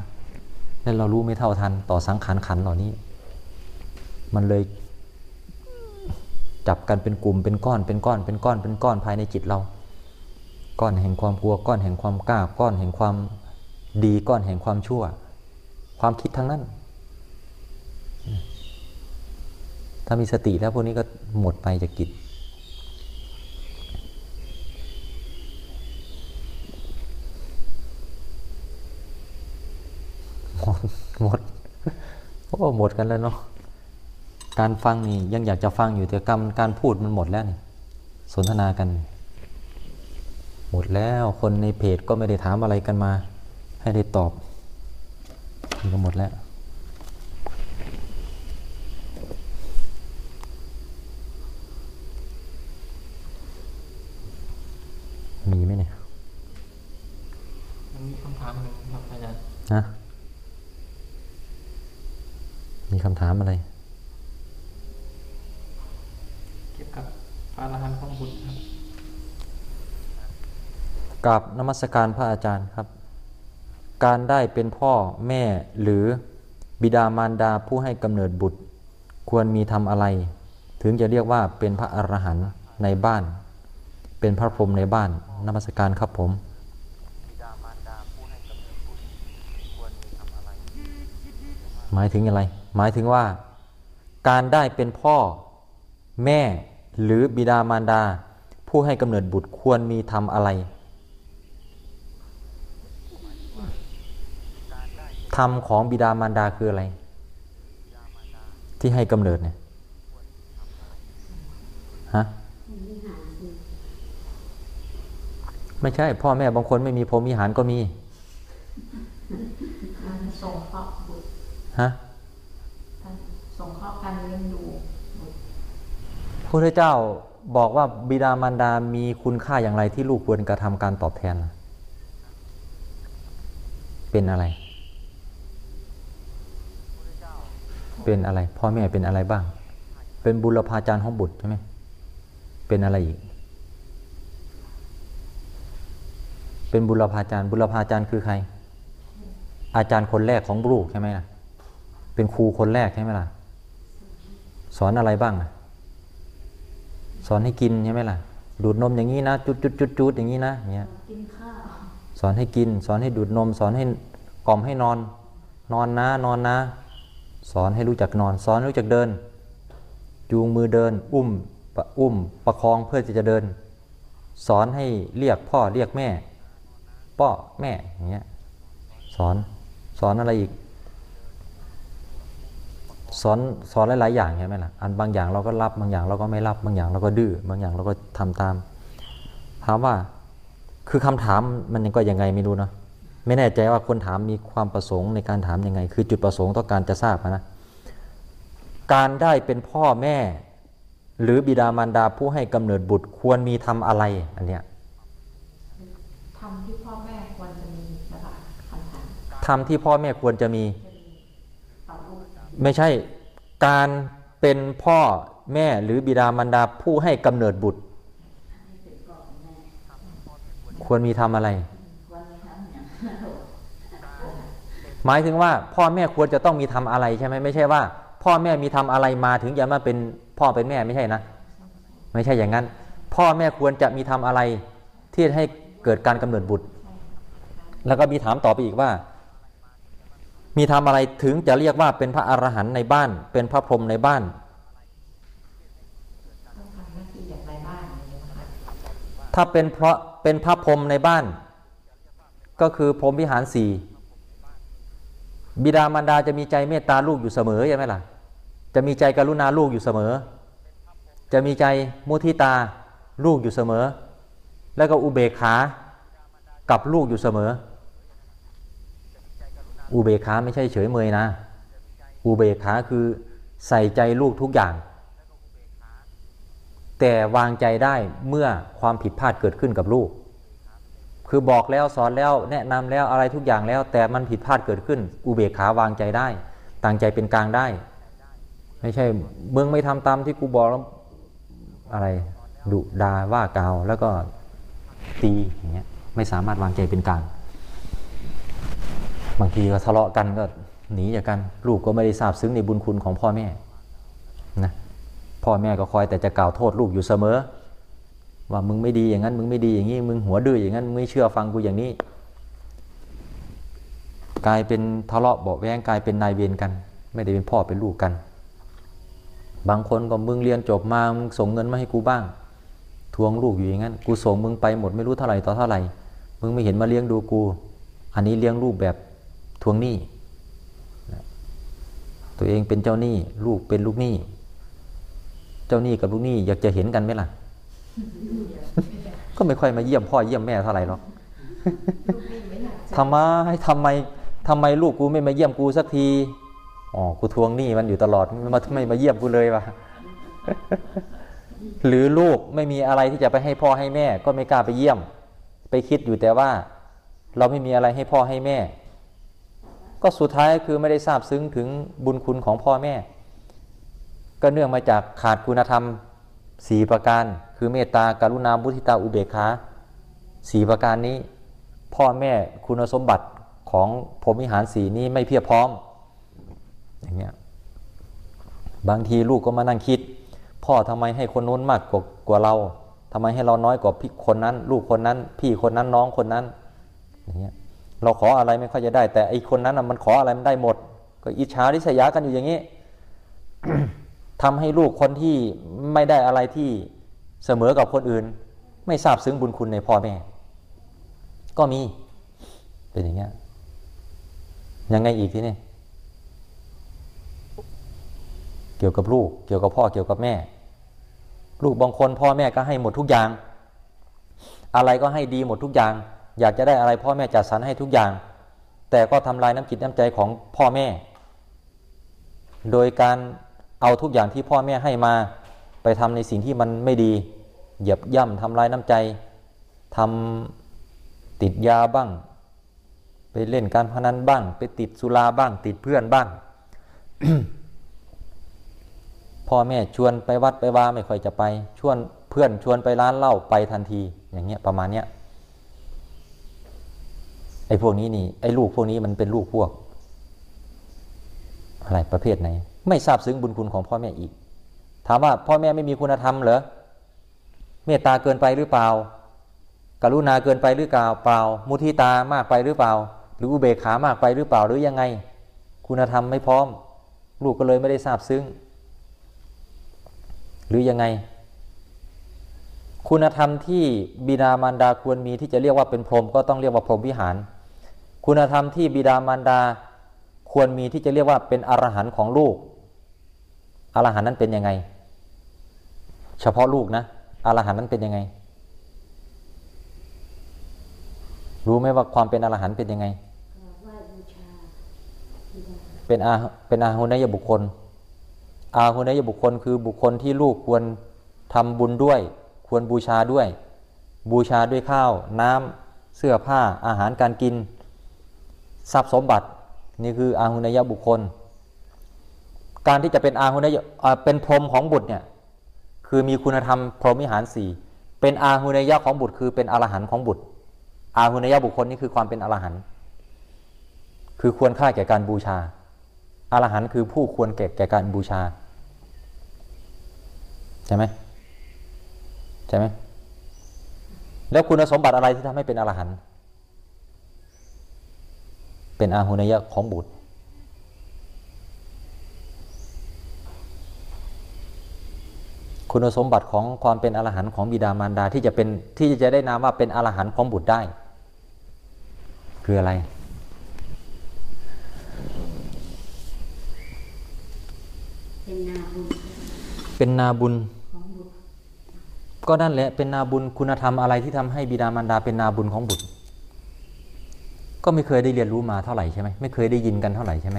A: แล้วเรารู้ไม่เท่าทันต่อสังขารขันเหล่านี้ มันเลยจับกันเป็นกลุ่มเป็นก้อนเป็นก้อนเป็นก้อนเป็นก้อนภายในจิตเรา ก้อนแห่งความกลัวก้อนแห่งความกล้าก้อนแห่งความดีก้อนแห่งความชั่ว ความคิดทั้งนั้น ถ้ามีสติแล้วพวกนี้ก็หมดไปจากกิจหมดหมดโอ้หมดกันแล้วเนาะการฟังนี่ยังอยากจะฟังอยู่แต่กรรมการพูดมันหมดแล้วนี่สนทนากัน หมดแล้วคนในเพจก็ไม่ได้ถามอะไรกันมา ให้ได้ตอบนี่ก็หมดแล้ว มีไหมเนี่ย
C: มันมีคำถามหนึ่งครับอาจารย์
A: ฮะมีคำถามอะไร
C: เกี่ยวกับพระอรหันต์ของบุตรครับ
A: กับนมัสการพระอาจารย์ครับ การได้เป็นพ่อแม่หรือบิดามารดาผู้ให้กำเนิดบุตร ควรมีทำอะไร ถึงจะเรียกว่าเป็นพระอรหันต์ในบ้าน เป็นพระพรหมในบ้านนมัสการครับผมหมายถึงอะไร หมายถึงว่า การได้เป็นพ่อ แม่หรือบิดามารดา ผู้ให้กำเนิดบุตรควรมีทำอะไรธรรมของบิดามารดาคืออะไร ที่ให้กำเนิดเนี่ย ฮะ
G: วิหารสิ
A: ไม่ใช่ พ่อแม่บางคนไม่มีพรหมวิหารก็มี
E: การส่งเคราะห์บุตร
A: ฮะ
E: การส่งเคราะห์การเลี้ยงดูบุตร
A: พระพุทธเจ้าบอกว่าบิดามารดามีคุณค่าอย่างไรที่ลูกควรกระทำการตอบแทนล่ะเป็นอะไร เป็นอะไร พ่อแม่เป็นอะไรบ้าง เป็นบุรพาจารย์ของบุตรใช่ไหมเป็นอะไรอีก เป็นบุรพาจารย์ บุรพาจารย์คือใคร อาจารย์คนแรกของลูกใช่ไหมล่ะ เป็นครูคนแรกใช่ไหมล่ะ สอนอะไรบ้างอะสอนให้กินใช่ไหมล่ะ ดูดนมอย่างนี้นะจุดจุดจุดจุดอย่างนี้นะอย่างเงี้ย
F: กินข้าว
A: สอนให้กิน สอนให้ดูดนม สอนให้กล่อมให้นอน นอนนะนอนนะ สอนให้รู้จักนอน สอนให้รู้จักเดิน จูงมือเดิน อุ้มประอุ้มประคองเพื่อที่จะเดิน สอนให้เรียกพ่อเรียกแม่ ป้อแม่อย่างเงี้ยสอนสอนอะไรอีก สอนสอนหลาย ๆ อย่างใช่ไหมล่ะอันบางอย่างเราก็รับบางอย่างเราก็ไม่รับบางอย่างเราก็ดื้อบางอย่างเราก็ทำตาม ถามว่าคือคำถามมันยังก็ยังไงไม่รู้เนาะไม่แน่ใจว่าคนถามมีความประสงค์ในการถามยังไง คือจุดประสงค์ต้องการจะทราบนะการได้เป็นพ่อแม่ หรือบิดามารดาผู้ให้กำเนิดบุตรควรมีทำอะไรอันเนี้ย
E: ทำที่พ่อแม่ควรจะมีนะคะคำ ถาม
A: ทำที่พ่อแม่ควรจะมี
E: จะมีต่อลูก
A: ไม่ใช่การเป็นพ่อแม่หรือบิดามารดาผู้ให้กำเนิดบุตร ควรมีทำอะไร
F: วันนี้ทำอย่าง
A: หมายถึงว่าพ่อแม่ควรจะต้องมีทำอะไรใช่ไหมไม่ใช่ว่า พ่อแม่มีทำอะไรมาถึงจะมาเป็นพ่อเป็นแม่ไม่ใช่นะ ไม่ใช่อย่างนั้น พ่อแม่ควรจะมีทำอะไรที่ให้เกิดการกำเนิดบุตร แล้วก็มีถามต่อไปอีกว่า มีทำอะไรถึงจะเรียกว่าเป็นพระอรหันต์ในบ้าน เป็นพระพรหมในบ้านถ้าเป็นเพราะเป็นพระพรหมในบ้าน ก็คือพรหมวิหารสี่บิดามารดาจะมีใจเมตตาลูกอยู่เสมอใช่ไหมล่ะ จะมีใจกรุณาลูกอยู่เสมอ จะมีใจมุทิตาลูกอยู่เสมอ แล้วก็อุเบกขากับลูกอยู่เสมอ อุเบกขาไม่ใช่เฉยเมยนะ อุเบกขาคือใส่ใจลูกทุกอย่าง แต่วางใจได้เมื่อความผิดพลาดเกิดขึ้นกับลูก คือบอกแล้วสอนแล้วแนะนำแล้วอะไรทุกอย่างแล้ว แต่มันผิดพลาดเกิดขึ้น อุเบกขาวางใจได้ ต่างใจเป็นกลางได้ ไม่ใช่เมึงไม่ทำตามที่กูบอกแล้วอะไรดุดาว่ากล่าวแล้วก็ตีอย่างเงี้ยไม่สามารถวางใจเป็นกลาง บางทีก็ทะเลาะกันก็หนีจากกัน ลูกก็ไม่ได้ทราบซึ้งในบุญคุณของพ่อแม่นะพ่อแม่ก็คอยแต่จะกล่าวโทษลูกอยู่เสมอ ว่ามึงไม่ดีอย่างนั้น มึงไม่ดีอย่างนี้มึงหัวดื้ออย่างนั้นมึงไม่เชื่อฟังกูอย่างนี้ กลายเป็นทะเลาะเบาแวงกลายเป็นนายเวรกัน ไม่ได้เป็นพ่อเป็นลูกกัน บางคนก็มึงเรียนจบมามึงส่งเงินมาให้กูบ้าง ทวงลูกอยู่อย่างนั้น กูส่งมึงไปหมดไม่รู้เท่าไหร่ต่อเท่าไหร่ มึงไม่เห็นมาเลี้ยงดูกู อันนี้เลี้ยงลูกแบบ ทวงหนี้นะตัวเองเป็นเจ้าหนี้ลูกเป็นลูกหนี้เจ้าหนี้กับลูกหนี้อยากจะเห็นกันไหมล่ะ ก็ไม่ค่อยมาเยี่ยมพ่อเยี่ยมแม่เท่าไหร่หรอก
E: ลูกนี่ไม่อยากจะ
A: ทำไมทำไมทำไมลูกกูไม่มาเยี่ยมกูสักทีอ๋อกูทวงหนี้มันอยู่ตลอดมันมาไม่มาเยี่ยมกูเลยวะหรือลูกไม่มีอะไรที่จะไปให้พ่อให้แม่ ก็ไม่กล้าไปเยี่ยม ไปคิดอยู่แต่ว่า เราไม่มีอะไรให้พ่อให้แม่ ก็สุดท้ายคือไม่ได้ทราบซึ้งถึงบุญคุณของพ่อแม่ ก็เนื่องมาจากขาดคุณธรรมสี่ประการ คือเมตตากรุณาบุทิตาอุเบกขาสี่ประการนี้ พ่อแม่คุณสมบัติของพรหมิหารสีนี้ไม่เพียบพร้อมอย่างเงี้ยบางทีลูกก็มานั่งคิด พ่อทำไมให้คนนู้นมากกว่ากว่าเราทำไมให้เราน้อยกว่าพี่คนนั้น ลูกคนนั้น พี่คนนั้นน้องคนนั้นอย่างเงี้ย เราขออะไรไม่ค่อยจะได้ แต่ไอคนนั้นนะมันขออะไรมันได้หมด ก็อิจฉาริษยากันอยู่อย่างนี้ทำให้ลูกคนที่ไม่ได้อะไรที่เสมอกับคนอื่น ไม่ทราบซึ้งบุญคุณในพ่อแม่ ก็มี เป็นอย่างเงี้ยยังไงอีกทีนี่เกี่ยวกับลูก เกี่ยวกับพ่อเกี่ยวกับแม่ ลูกบางคนพ่อแม่ก็ให้หมดทุกอย่าง อะไรก็ให้ดีหมดทุกอย่าง อยากจะได้อะไรพ่อแม่จัดสรรให้ทุกอย่าง แต่ก็ทำลายน้ำจิตน้ำใจของพ่อแม่ โดยการเอาทุกอย่างที่พ่อแม่ให้มาไปทำในสิ่งที่มันไม่ดี เหยียบย่ำทำลายน้ำใจทำติดยาบ้าง ไปเล่นการพนันบ้าง ไปติดสุราบ้าง ติดเพื่อนบ้าง พ่อแม่ชวนไปวัดไปว่าไม่ค่อยจะไป ชวนเพื่อนชวนไปร้านเหล้าไปทันที อย่างเงี้ยประมาณเนี้ย อ้พวกนี้นี่ไอ้ลูกพวกนี้มันเป็นลูกพวก อะไรประเภทไหน ไม่ทราบซึ้งบุญคุณของพ่อแม่อีก ถามว่าพ่อแม่ไม่มีคุณธรรมเหรอเมตตาเกินไปหรือเปล่า กรุณาเกินไปหรือเปล่าเปล่า มุทิตามากไปหรือเปล่า หรืออุเบกขามากไปหรือเปล่าหรือยังไง คุณธรรมไม่พร้อม ลูกก็เลยไม่ได้ทราบซึ้ง หรือยังไง คุณธรรมที่บิดามารดาควรมีที่จะเรียกว่าเป็นพรหมก็ต้องเรียกว่าพรหมวิหาร คุณธรรมที่บิดามารดาควรมีที่จะเรียกว่าเป็นอรหันต์ของลูก อรหันต์นั้นเป็นยังไง เฉพาะลูกนะอรหันต์นั้นเป็นยังไง รู้ไหมว่าความเป็นอรหันต์เป็นยังไง เป็นอาเป็นอาหุนยบุคคล อาหุนยบุคคลคือบุคคลที่ลูกควรทำบุญด้วย ควรบูชาด้วย บูชาด้วยข้าว น้ำเสื้อผ้าอาหารการกิน ทรัพย์สมบัตินี่คืออาหุนยบุคคล การที่จะเป็นอาหุนยอ่าเป็นพรหมของบุตรเนี่ยคือมีคุณธรรมพรหมิหารสี่เป็นอาหุนยะของบุตร คือเป็นอรหันต์ของบุตร อาหุนยบุคคลนี่คือความเป็นอรหันต์คือควรค่าแก่การบูชาอรหันต์คือผู้ควรแก่แก่การบูชาใช่ไหมใช่ไหมแล้วคุณสมบัติอะไรที่ทำให้เป็นอรหันต์ เป็นอาหุนยะของบุตร คุณสมบัติของความเป็นอรหันต์ของบิดามารดาที่จะเป็นที่จะได้นามว่าเป็นอรหันต์ของบุตรได้ คืออะไร
G: เป็นนาบุญ
A: เป็นนาบุญ
G: ของบุตร
A: ก็นั่นแหละเป็นนาบุญคุณธรรมอะไรที่ทำให้บิดามารดาเป็นนาบุญของบุตร ก็ไม่เคยได้เรียนรู้มาเท่าไหร่ใช่ไหมไม่เคยได้ยินกันเท่าไหร่ใช่ไหม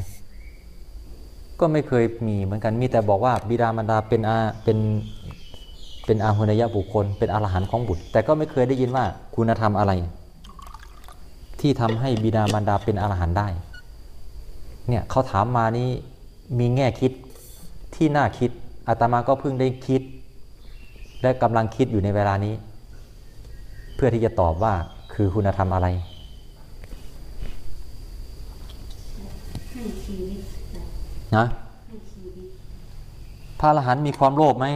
A: ก็ไม่เคยมีเหมือนกันมีแต่บอกว่าบิดามารดาเป็นอาเป็นเป็นอาหุนยบุคคล เป็นอรหันต์ของบุตร แต่ก็ไม่เคยได้ยินว่าคุณธรรมอะไร ที่ทำให้บิดามารดาเป็นอรหันต์ได้ เนี่ยเขาถามมานี่มีแง่คิดที่น่าคิดอาตมาก็เพิ่งได้คิด และกำลังคิดอยู่ในเวลานี้ เพื่อที่จะตอบว่าคือคุณธรรมอะไร
G: ให้ชีวิตสัตว์
A: นะพระอรหันต์มีความโลภไหม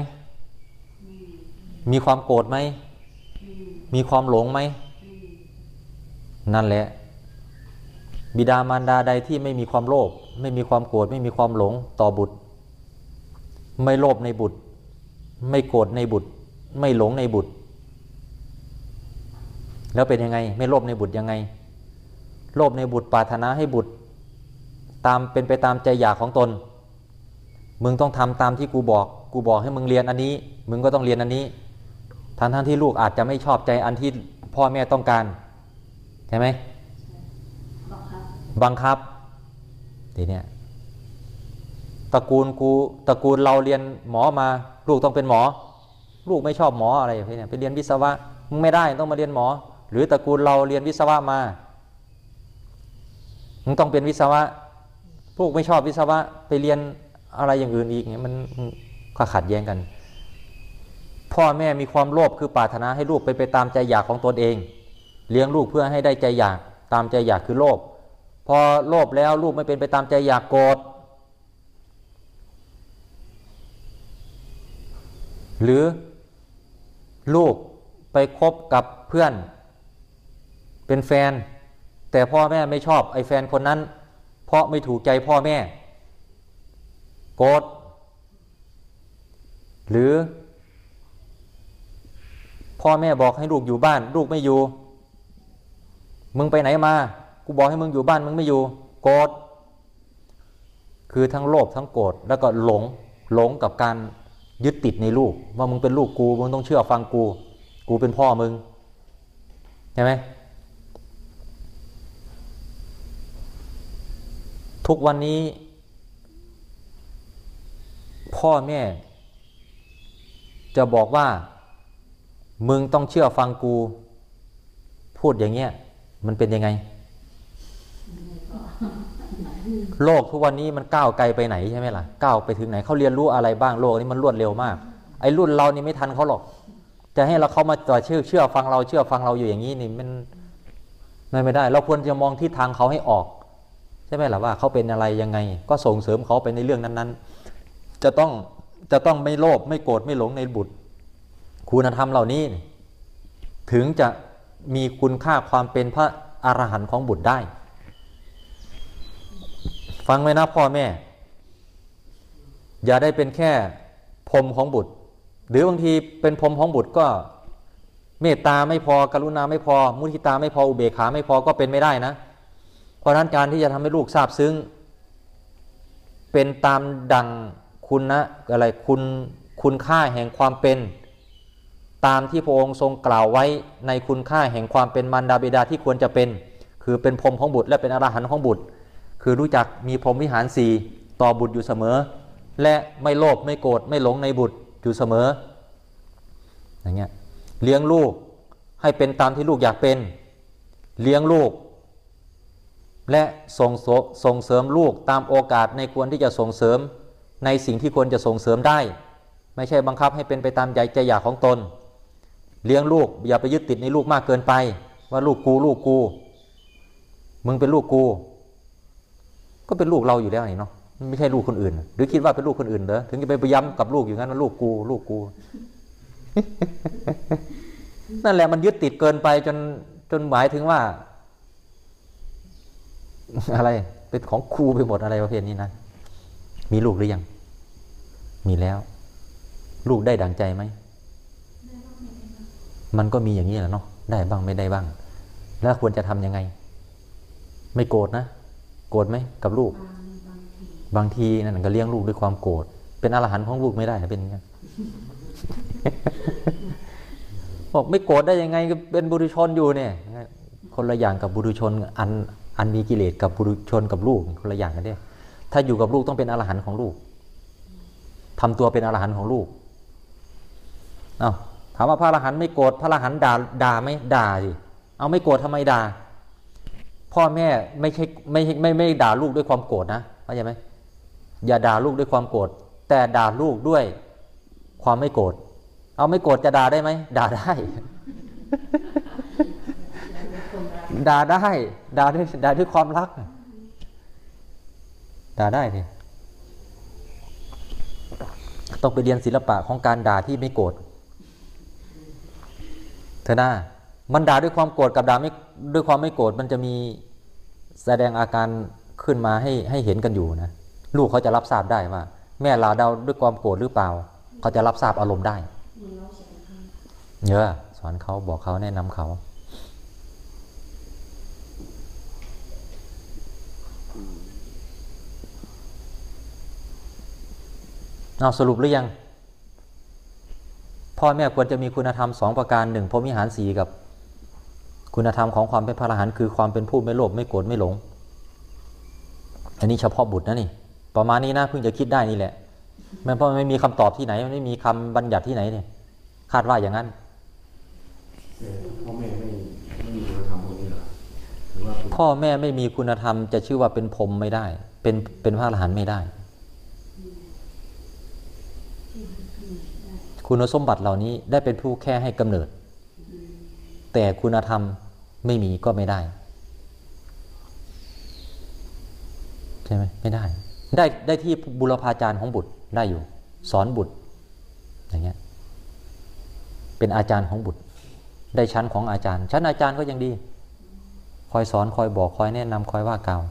A: มีความโกรธไหม มีความหลงไหม นั่นแหละ บิดามารดาใดที่ไม่มีความโลภ ไม่มีความโกรธ ไม่มีความหลงต่อบุตร ไม่โลภในบุตร ไม่โกรธในบุตร ไม่หลงในบุตร แล้วเป็นยังไง ไม่โลภในบุตรยังไง โลภในบุตรปรารถนาให้บุตร ตามเป็นไปตามใจอยากของตน มึงต้องทำตามที่กูบอก กูบอกให้มึงเรียนอันนี้ มึงก็ต้องเรียนอันนี้ทั้งทั้งที่ลูกอาจจะไม่ชอบใจอันที่พ่อแม่ต้องการใช่ไหม
F: บอกครับ
A: บังคับทีเนี้ยตระกูลกูตระกูลเราเรียนหมอมา ลูกต้องเป็นหมอ ลูกไม่ชอบหมออะไรอย่างเงี้ยไปเรียนวิศวะมึงไม่ได้ต้องมาเรียนหมอ หรือตระกูลเราเรียนวิศวะมามึงต้องเป็นวิศวะ ลูกไม่ชอบวิศวะไปเรียนอะไรอย่างอื่นอีกเนี่ยมันก็ขัดแย้งกัน พ่อแม่มีความโลภคือปรารถนาให้ลูกไปไปตามใจอยากของตนเอง เลี้ยงลูกเพื่อให้ได้ใจอยากตามใจอยากคือโลภพอโลภแล้วลูกไม่เป็นไปตามใจอยากโกรธหรือลูกไปคบกับเพื่อน เป็นแฟน แต่พ่อแม่ไม่ชอบไอ้แฟนคนนั้น เพราะไม่ถูกใจพ่อแม่โกรธหรือ พ่อแม่บอกให้ลูกอยู่บ้าน ลูกไม่อยู่ มึงไปไหนมากูบอกให้มึงอยู่บ้านมึงไม่อยู่โกรธคือทั้งโลภทั้งโกรธแล้วก็หลงหลงกับการยึดติดในลูก ว่ามึงเป็นลูกกูมึงต้องเชื่อฟังกู กูเป็นพ่อมึงใช่ไหม ทุกวันนี้ พ่อแม่ จะบอกว่า มึงต้องเชื่อฟังกู พูดอย่างเงี้ย มันเป็นยังไง โลกทุกวันนี้มันก้าวไกลไปไหนใช่ไหมล่ะก้าวไปถึงไหนเขาเรียนรู้อะไรบ้างโลกนี้มันรวดเร็วมาก ไอ้รุ่นเรานี่ไม่ทันเขาหรอก จะให้เราเขามาต่อเชื่อเชื่อฟังเราเชื่อฟังเราอยู่อย่างนี้นี่มันไม่ได้ เราควรจะมองทิศทางเขาให้ออก ใช่ไหมล่ะว่าเขาเป็นอะไรยังไง ก็ส่งเสริมเขาไปในเรื่องนั้นๆ จะต้องจะต้องไม่โลภไม่โกรธไม่หลงในบุตร คุณธรรมเหล่านี้ ถึงจะมีคุณค่าความเป็นพระอรหันต์ของบุตรได้ ฟังไว้นะพ่อแม่ อย่าได้เป็นแค่พรมของบุตร หรือบางทีเป็นพรมของบุตรก็เมตตาไม่พอกรุณาไม่พอ มุทิตาไม่พออุเบกขาไม่พอก็เป็นไม่ได้นะ เพราะนั้นการที่จะทำให้ลูกทราบซึ้ง เป็นตามดังคุณนะอะไรคุณคุณค่าแห่งความเป็น ตามที่พระองค์ทรงกล่าวไว้ในคุณค่าแห่งความเป็นมารดาบิดาที่ควรจะเป็น คือเป็นพรมของบุตรและเป็นอรหันต์ของบุตร คือรู้จักมีพรมวิหารสี่ต่อบุตรอยู่เสมอ และไม่โลภไม่โกรธไม่หลงในบุตรอยู่เสมออย่างเงี้ยเลี้ยงลูกให้เป็นตามที่ลูกอยากเป็น เลี้ยงลูก และส่งเสส่งเสริมลูกตามโอกาสในควรที่จะส่งเสริมในสิ่งที่ควรจะส่งเสริมได้ ไม่ใช่บังคับให้เป็นไปตามใจใจอยากของตน เลี้ยงลูกอย่าไปยึดติดในลูกมากเกินไป ว่าลูกกูลูกกู มึงเป็นลูกกู ก็เป็นลูกเราอยู่แล้วนี่เนาะไม่ใช่ลูกคนอื่น หรือคิดว่าเป็นลูกคนอื่นเหรอถึงจะไปย้ำกับลูกอย่างนั้นว่าลูกกูลูกกู นั่นแหละมันยึดติดเกินไปจนจนหมายถึงว่า อะไรเป็นของครูไปหมดอะไรประเภทนี้นะมีลูกหรือยัง มีแล้ว ลูกได้ดังใจไหมมันก็มีอย่างนี้แหละเนาะได้บ้างไม่ได้บ้าง แล้วควรจะทำยังไง ไม่โกรธนะโกรธไหมกับลูก
B: บางที
A: นั่นก็เลี้ยงลูกด้วยความโกรธเป็นอรหันต์ของลูกไม่ได้เป็นอย่างนี้บอกไม่โกรธได้ยังไงก็เป็นบุรุชนอยู่เนี่ยคนละอย่างกับบุรุชนอัน อันมีกิเลสกับบุรุชนกับลูกคนละอย่างกันเนี่ยถ้าอยู่กับลูกต้องเป็นอรหันต์ของลูกทำตัวเป็นอรหันต์ของลูกเอาถามว่าพระอรหันต์ไม่โกรธพระอรหันต์ด่าด่าไหมด่าสิเอาไม่โกรธทำไมด่า พ่อแม่ไม่ใช่ไม่ไม่ไม่ไม่ด่าลูกด้วยความโกรธนะเข้าใจไหมอย่าด่าลูกด้วยความโกรธแต่ด่าลูกด้วยความไม่โกรธเอาไม่โกรธจะด่าได้ไหมด่าได้ ด่าได้ด่าด้วยด่าด้วยความรักด่าได้เนี่ยต้องไปเรียนศิลปะของการด่าที่ไม่โกรธเธอหน้ามันด่าด้วยความโกรธกับด่าไม่ด้วยความไม่โกรธมันจะมีแสดงอาการขึ้นมาให้ให้เห็นกันอยู่นะลูกเขาจะรับทราบได้ว่า แม่ลาเดาด้วยความโกรธหรือเปล่า เขาจะรับทราบอารมณ์ได้
B: เหมือนเราสอนเขา
A: เยอะสอนเขาบอกเขาแนะนำเขา เอาสรุปหรือยัง พ่อแม่ควรจะมีคุณธรรมสองประการหนึ่งพรหมวิหารสีกับ คุณธรรมของความเป็นพระอรหันต์คือความเป็นผู้ไม่โลภไม่โกรธไม่หลง อันนี้เฉพาะบุตรนะนี่ประมาณนี้นะเพิ่งจะคิดได้นี่แหละมันเพราะมันไม่มีคำตอบที่ไหนมันไม่มีคำบัญญัติที่ไหนเนี่ยคาดว่าอย่างนั้น
D: แต่พ่อแม่ไม่ไม่มีคุณธรรมพวกนี้เหรอหรือว่าคุณ
A: พ่อแม่ไม่มีคุณธรรมจะชื่อว่าเป็นพรหมไม่ได้ เป็นเป็นพระอรหันต์ไม่ได้ คุณสมบัติเหล่านี้ได้เป็นผู้แค่ให้กำเนิด แต่คุณธรรมไม่มีก็ไม่ได้ใช่ไหมไม่ได้ ได้ได้ที่บุรพาจารย์ของบุตรได้อยู่ สอนบุตรอย่างเงี้ยเป็นอาจารย์ของบุตร ได้ชั้นของอาจารย์ ชั้นอาจารย์ก็ยังดี คอยสอนคอยบอกคอยแนะนำคอยว่ากล่าว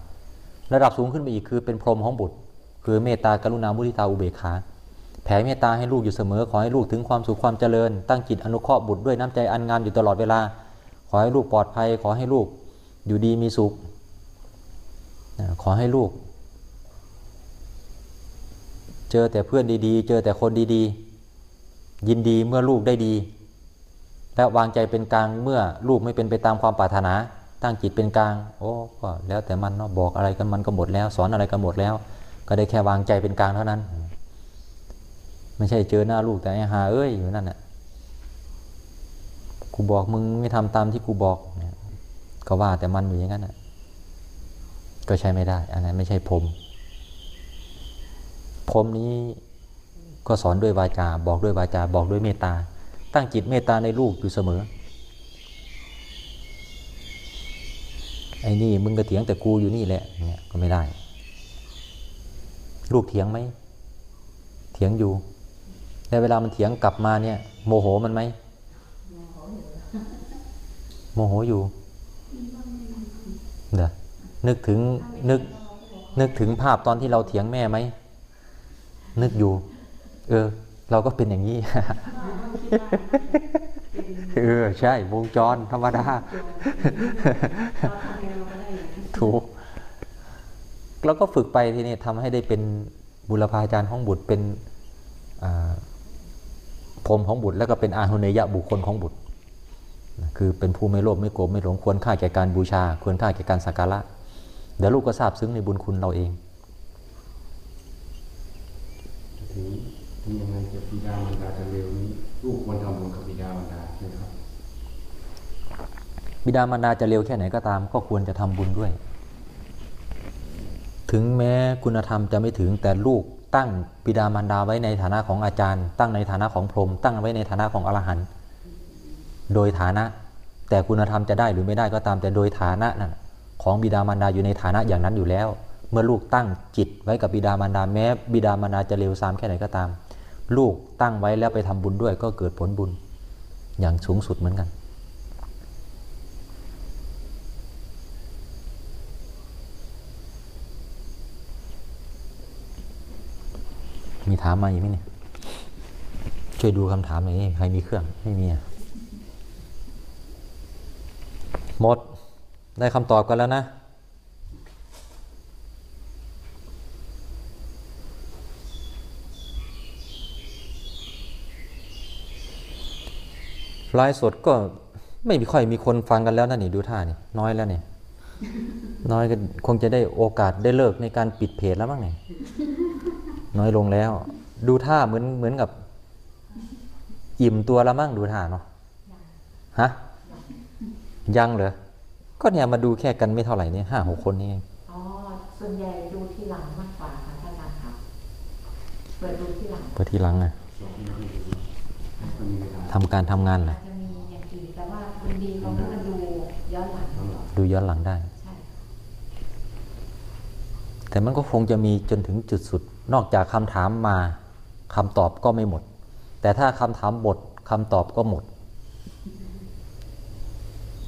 A: ระดับสูงขึ้นไปอีกคือเป็นพรหมของบุตร คือเมตตากรุณามุทิตาอุเบกขา ผ่เมตตาให้ลูกอยู่เสมอ ขอให้ลูกถึงความสุขความเจริญ ตั้งจิตอนุเคราะห์บุตรด้วยน้ำใจอันงามอยู่ตลอดเวลา ขอให้ลูกปลอดภัย ขอให้ลูกอยู่ดีมีสุข ขอให้ลูก เจอแต่เพื่อนดีๆ เจอแต่คนดีๆ ยินดีเมื่อลูกได้ดี และวางใจเป็นกลางเมื่อลูกไม่เป็นไปตามความปรารถนา ตั้งจิตเป็นกลาง โอ้ก็แล้วแต่มันเนาะบอกอะไรกันมันก็หมดแล้ว สอนอะไรกันหมดแล้ว ก็ได้แค่วางใจเป็นกลางเท่านั้น ไม่ใช่เจอหน้าลูกแต่ไอ้หาเอ้ยอยู่นั่นแหละกูบอกมึงไม่ทำตามที่กูบอกเนี่ยก็ว่าแต่มันอยู่อย่างนั้นน่ะ ก็ใช้ไม่ได้ อันนั้นไม่ใช่พรมพรมนี้ก็สอนด้วยวาจา บอกด้วยวาจา บอกด้วยเมตตา ตั้งจิตเมตตาในลูกอยู่เสมอ ไอ้นี่มึงก็เถียงแต่กูอยู่นี่แหละเนี่ยก็ไม่ได้ ลูกเถียงไหม เถียงอยู่ แต่เวลามันเถียงกลับมาเนี่ย โมโหมันไหมโมโหอยู่เดี๋ยนึกถึงนึกนึกถึงภาพตอนที่เราเถียงแม่ไหม นึกอยู่ เออ เราก็เป็นอย่างนี้เออใช่วงจรธรรมดา
B: เราทำไงเราก็ได้อย่างนั้น
A: ถูกแล้วก็ฝึกไปทีนี้ทำให้ได้เป็นบุรพาจารย์ของบุตรเป็นอ่า พรหมของบุตร แล้วก็เป็นอาหุเนยะบุคคลของบุตรนะคือเป็นผู้ไม่โลภไม่โกรธไม่หลงควรค่าแก่การบูชา ควรค่าแก่การสักการะเดี๋ยวลูกก็ทราบซึ้งในบุญคุณเราเอง
D: ทีนี้ทีนี้ยังไงจะบิดามารดาจะเร็วนี้ลูกควรทำบุญกับบิดามารดาใช่ไหมครับ
A: บิดามารดาจะเร็วแค่ไหนก็ตาม ก็ควรจะทำบุญด้วย ถึงแม้คุณธรรมจะไม่ถึงแต่ลูก ตั้งบิดามารดาไว้ในฐานะของอาจารย์ ตั้งในฐานะของพรหมตั้งไว้ในฐานะของอรหันต์โดยฐานะ แต่คุณธรรมจะได้หรือไม่ได้ก็ตามแต่โดยฐานะนั้นของบิดามารดาอยู่ในฐานะอย่างนั้นอยู่แล้ว เมื่อลูกตั้งจิตไว้กับบิดามารดาแม้บิดามารดาจะเร็วซามแค่ไหนก็ตาม ลูกตั้งไว้แล้วไปทำบุญด้วยก็เกิดผลบุญ อย่างสูงสุดเหมือนกัน มีถามมาอีกไหมเนี่ย ช่วยดูคำถามหน่อยนี่ใครมีเครื่อง ไม่มีอะหมด ได้คำตอบกันแล้วนะ ไลฟ์สดก็ไม่มีค่อยมีคนฟังกันแล้วนะนี่ดูท่านี่น้อยแล้วนี่น้อยก็คงจะได้โอกาสได้เลิกในการปิดเพจแล้วมั้งเนี่ย น้อยลงแล้ว ดูท่าเหมือนเหมือนกับ อิ่มตัวแล้วมั้งดูท่าเนาะฮะยังเหรอก็เนี่ยมาดูแค่กันไม่เท่าไหร่เนี่ยห้าหกคนนี่เอง
E: อ๋อส่วนใหญ่ดูที่หลังมากกว่าค่ะท่านอาจารย์ครับเปิดดูที่หลัง
A: พอทีหลังอะ
D: มันมีเวลา
A: ทำการทำงาน
E: อา
A: แหละ
E: จจะมีอย่างอื่นแต่ว่าคุณดีเขาก็มาดูย้อนหลัง
D: ทั้งหลัง
A: ดูย้อนหลังได้
E: ใช่
A: แต่มันก็คงจะมีจนถึงจุดสุด นอกจากคำถามมาคำตอบก็ไม่หมด แต่ถ้าคำถามหมดคำตอบก็หมด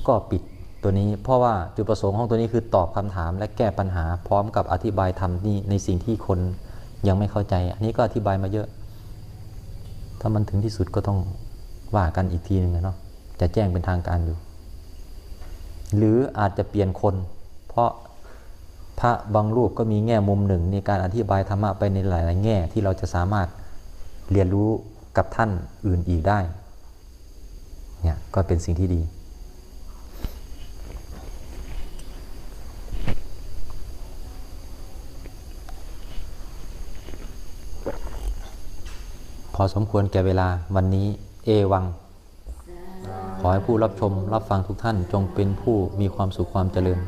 A: ก็ปิดตัวนี้ เพราะว่าจุดประสงค์ของตัวนี้คือตอบคำถามและแก้ปัญหาพร้อมกับอธิบายทำนี่ในสิ่งที่คนยังไม่เข้าใจ อันนี้ก็อธิบายมาเยอะ ถ้ามันถึงที่สุดก็ต้องว่ากันอีกทีหนึ่งเนาะจะแจ้งเป็นทางการอยู่ หรืออาจจะเปลี่ยนคน เพราะ พระบางรูปก็มีแง่มุมหนึ่งในการอธิบายธรรมะไปในหลาย ๆ แง่ที่เราจะสามารถเรียนรู้กับท่านอื่นอีกได้เนี่ยก็เป็นสิ่งที่ดี พอสมควรแก่เวลาวันนี้เอวัง ขอให้ผู้รับชมรับฟังทุกท่านจงเป็นผู้มีความสุขความเจริญ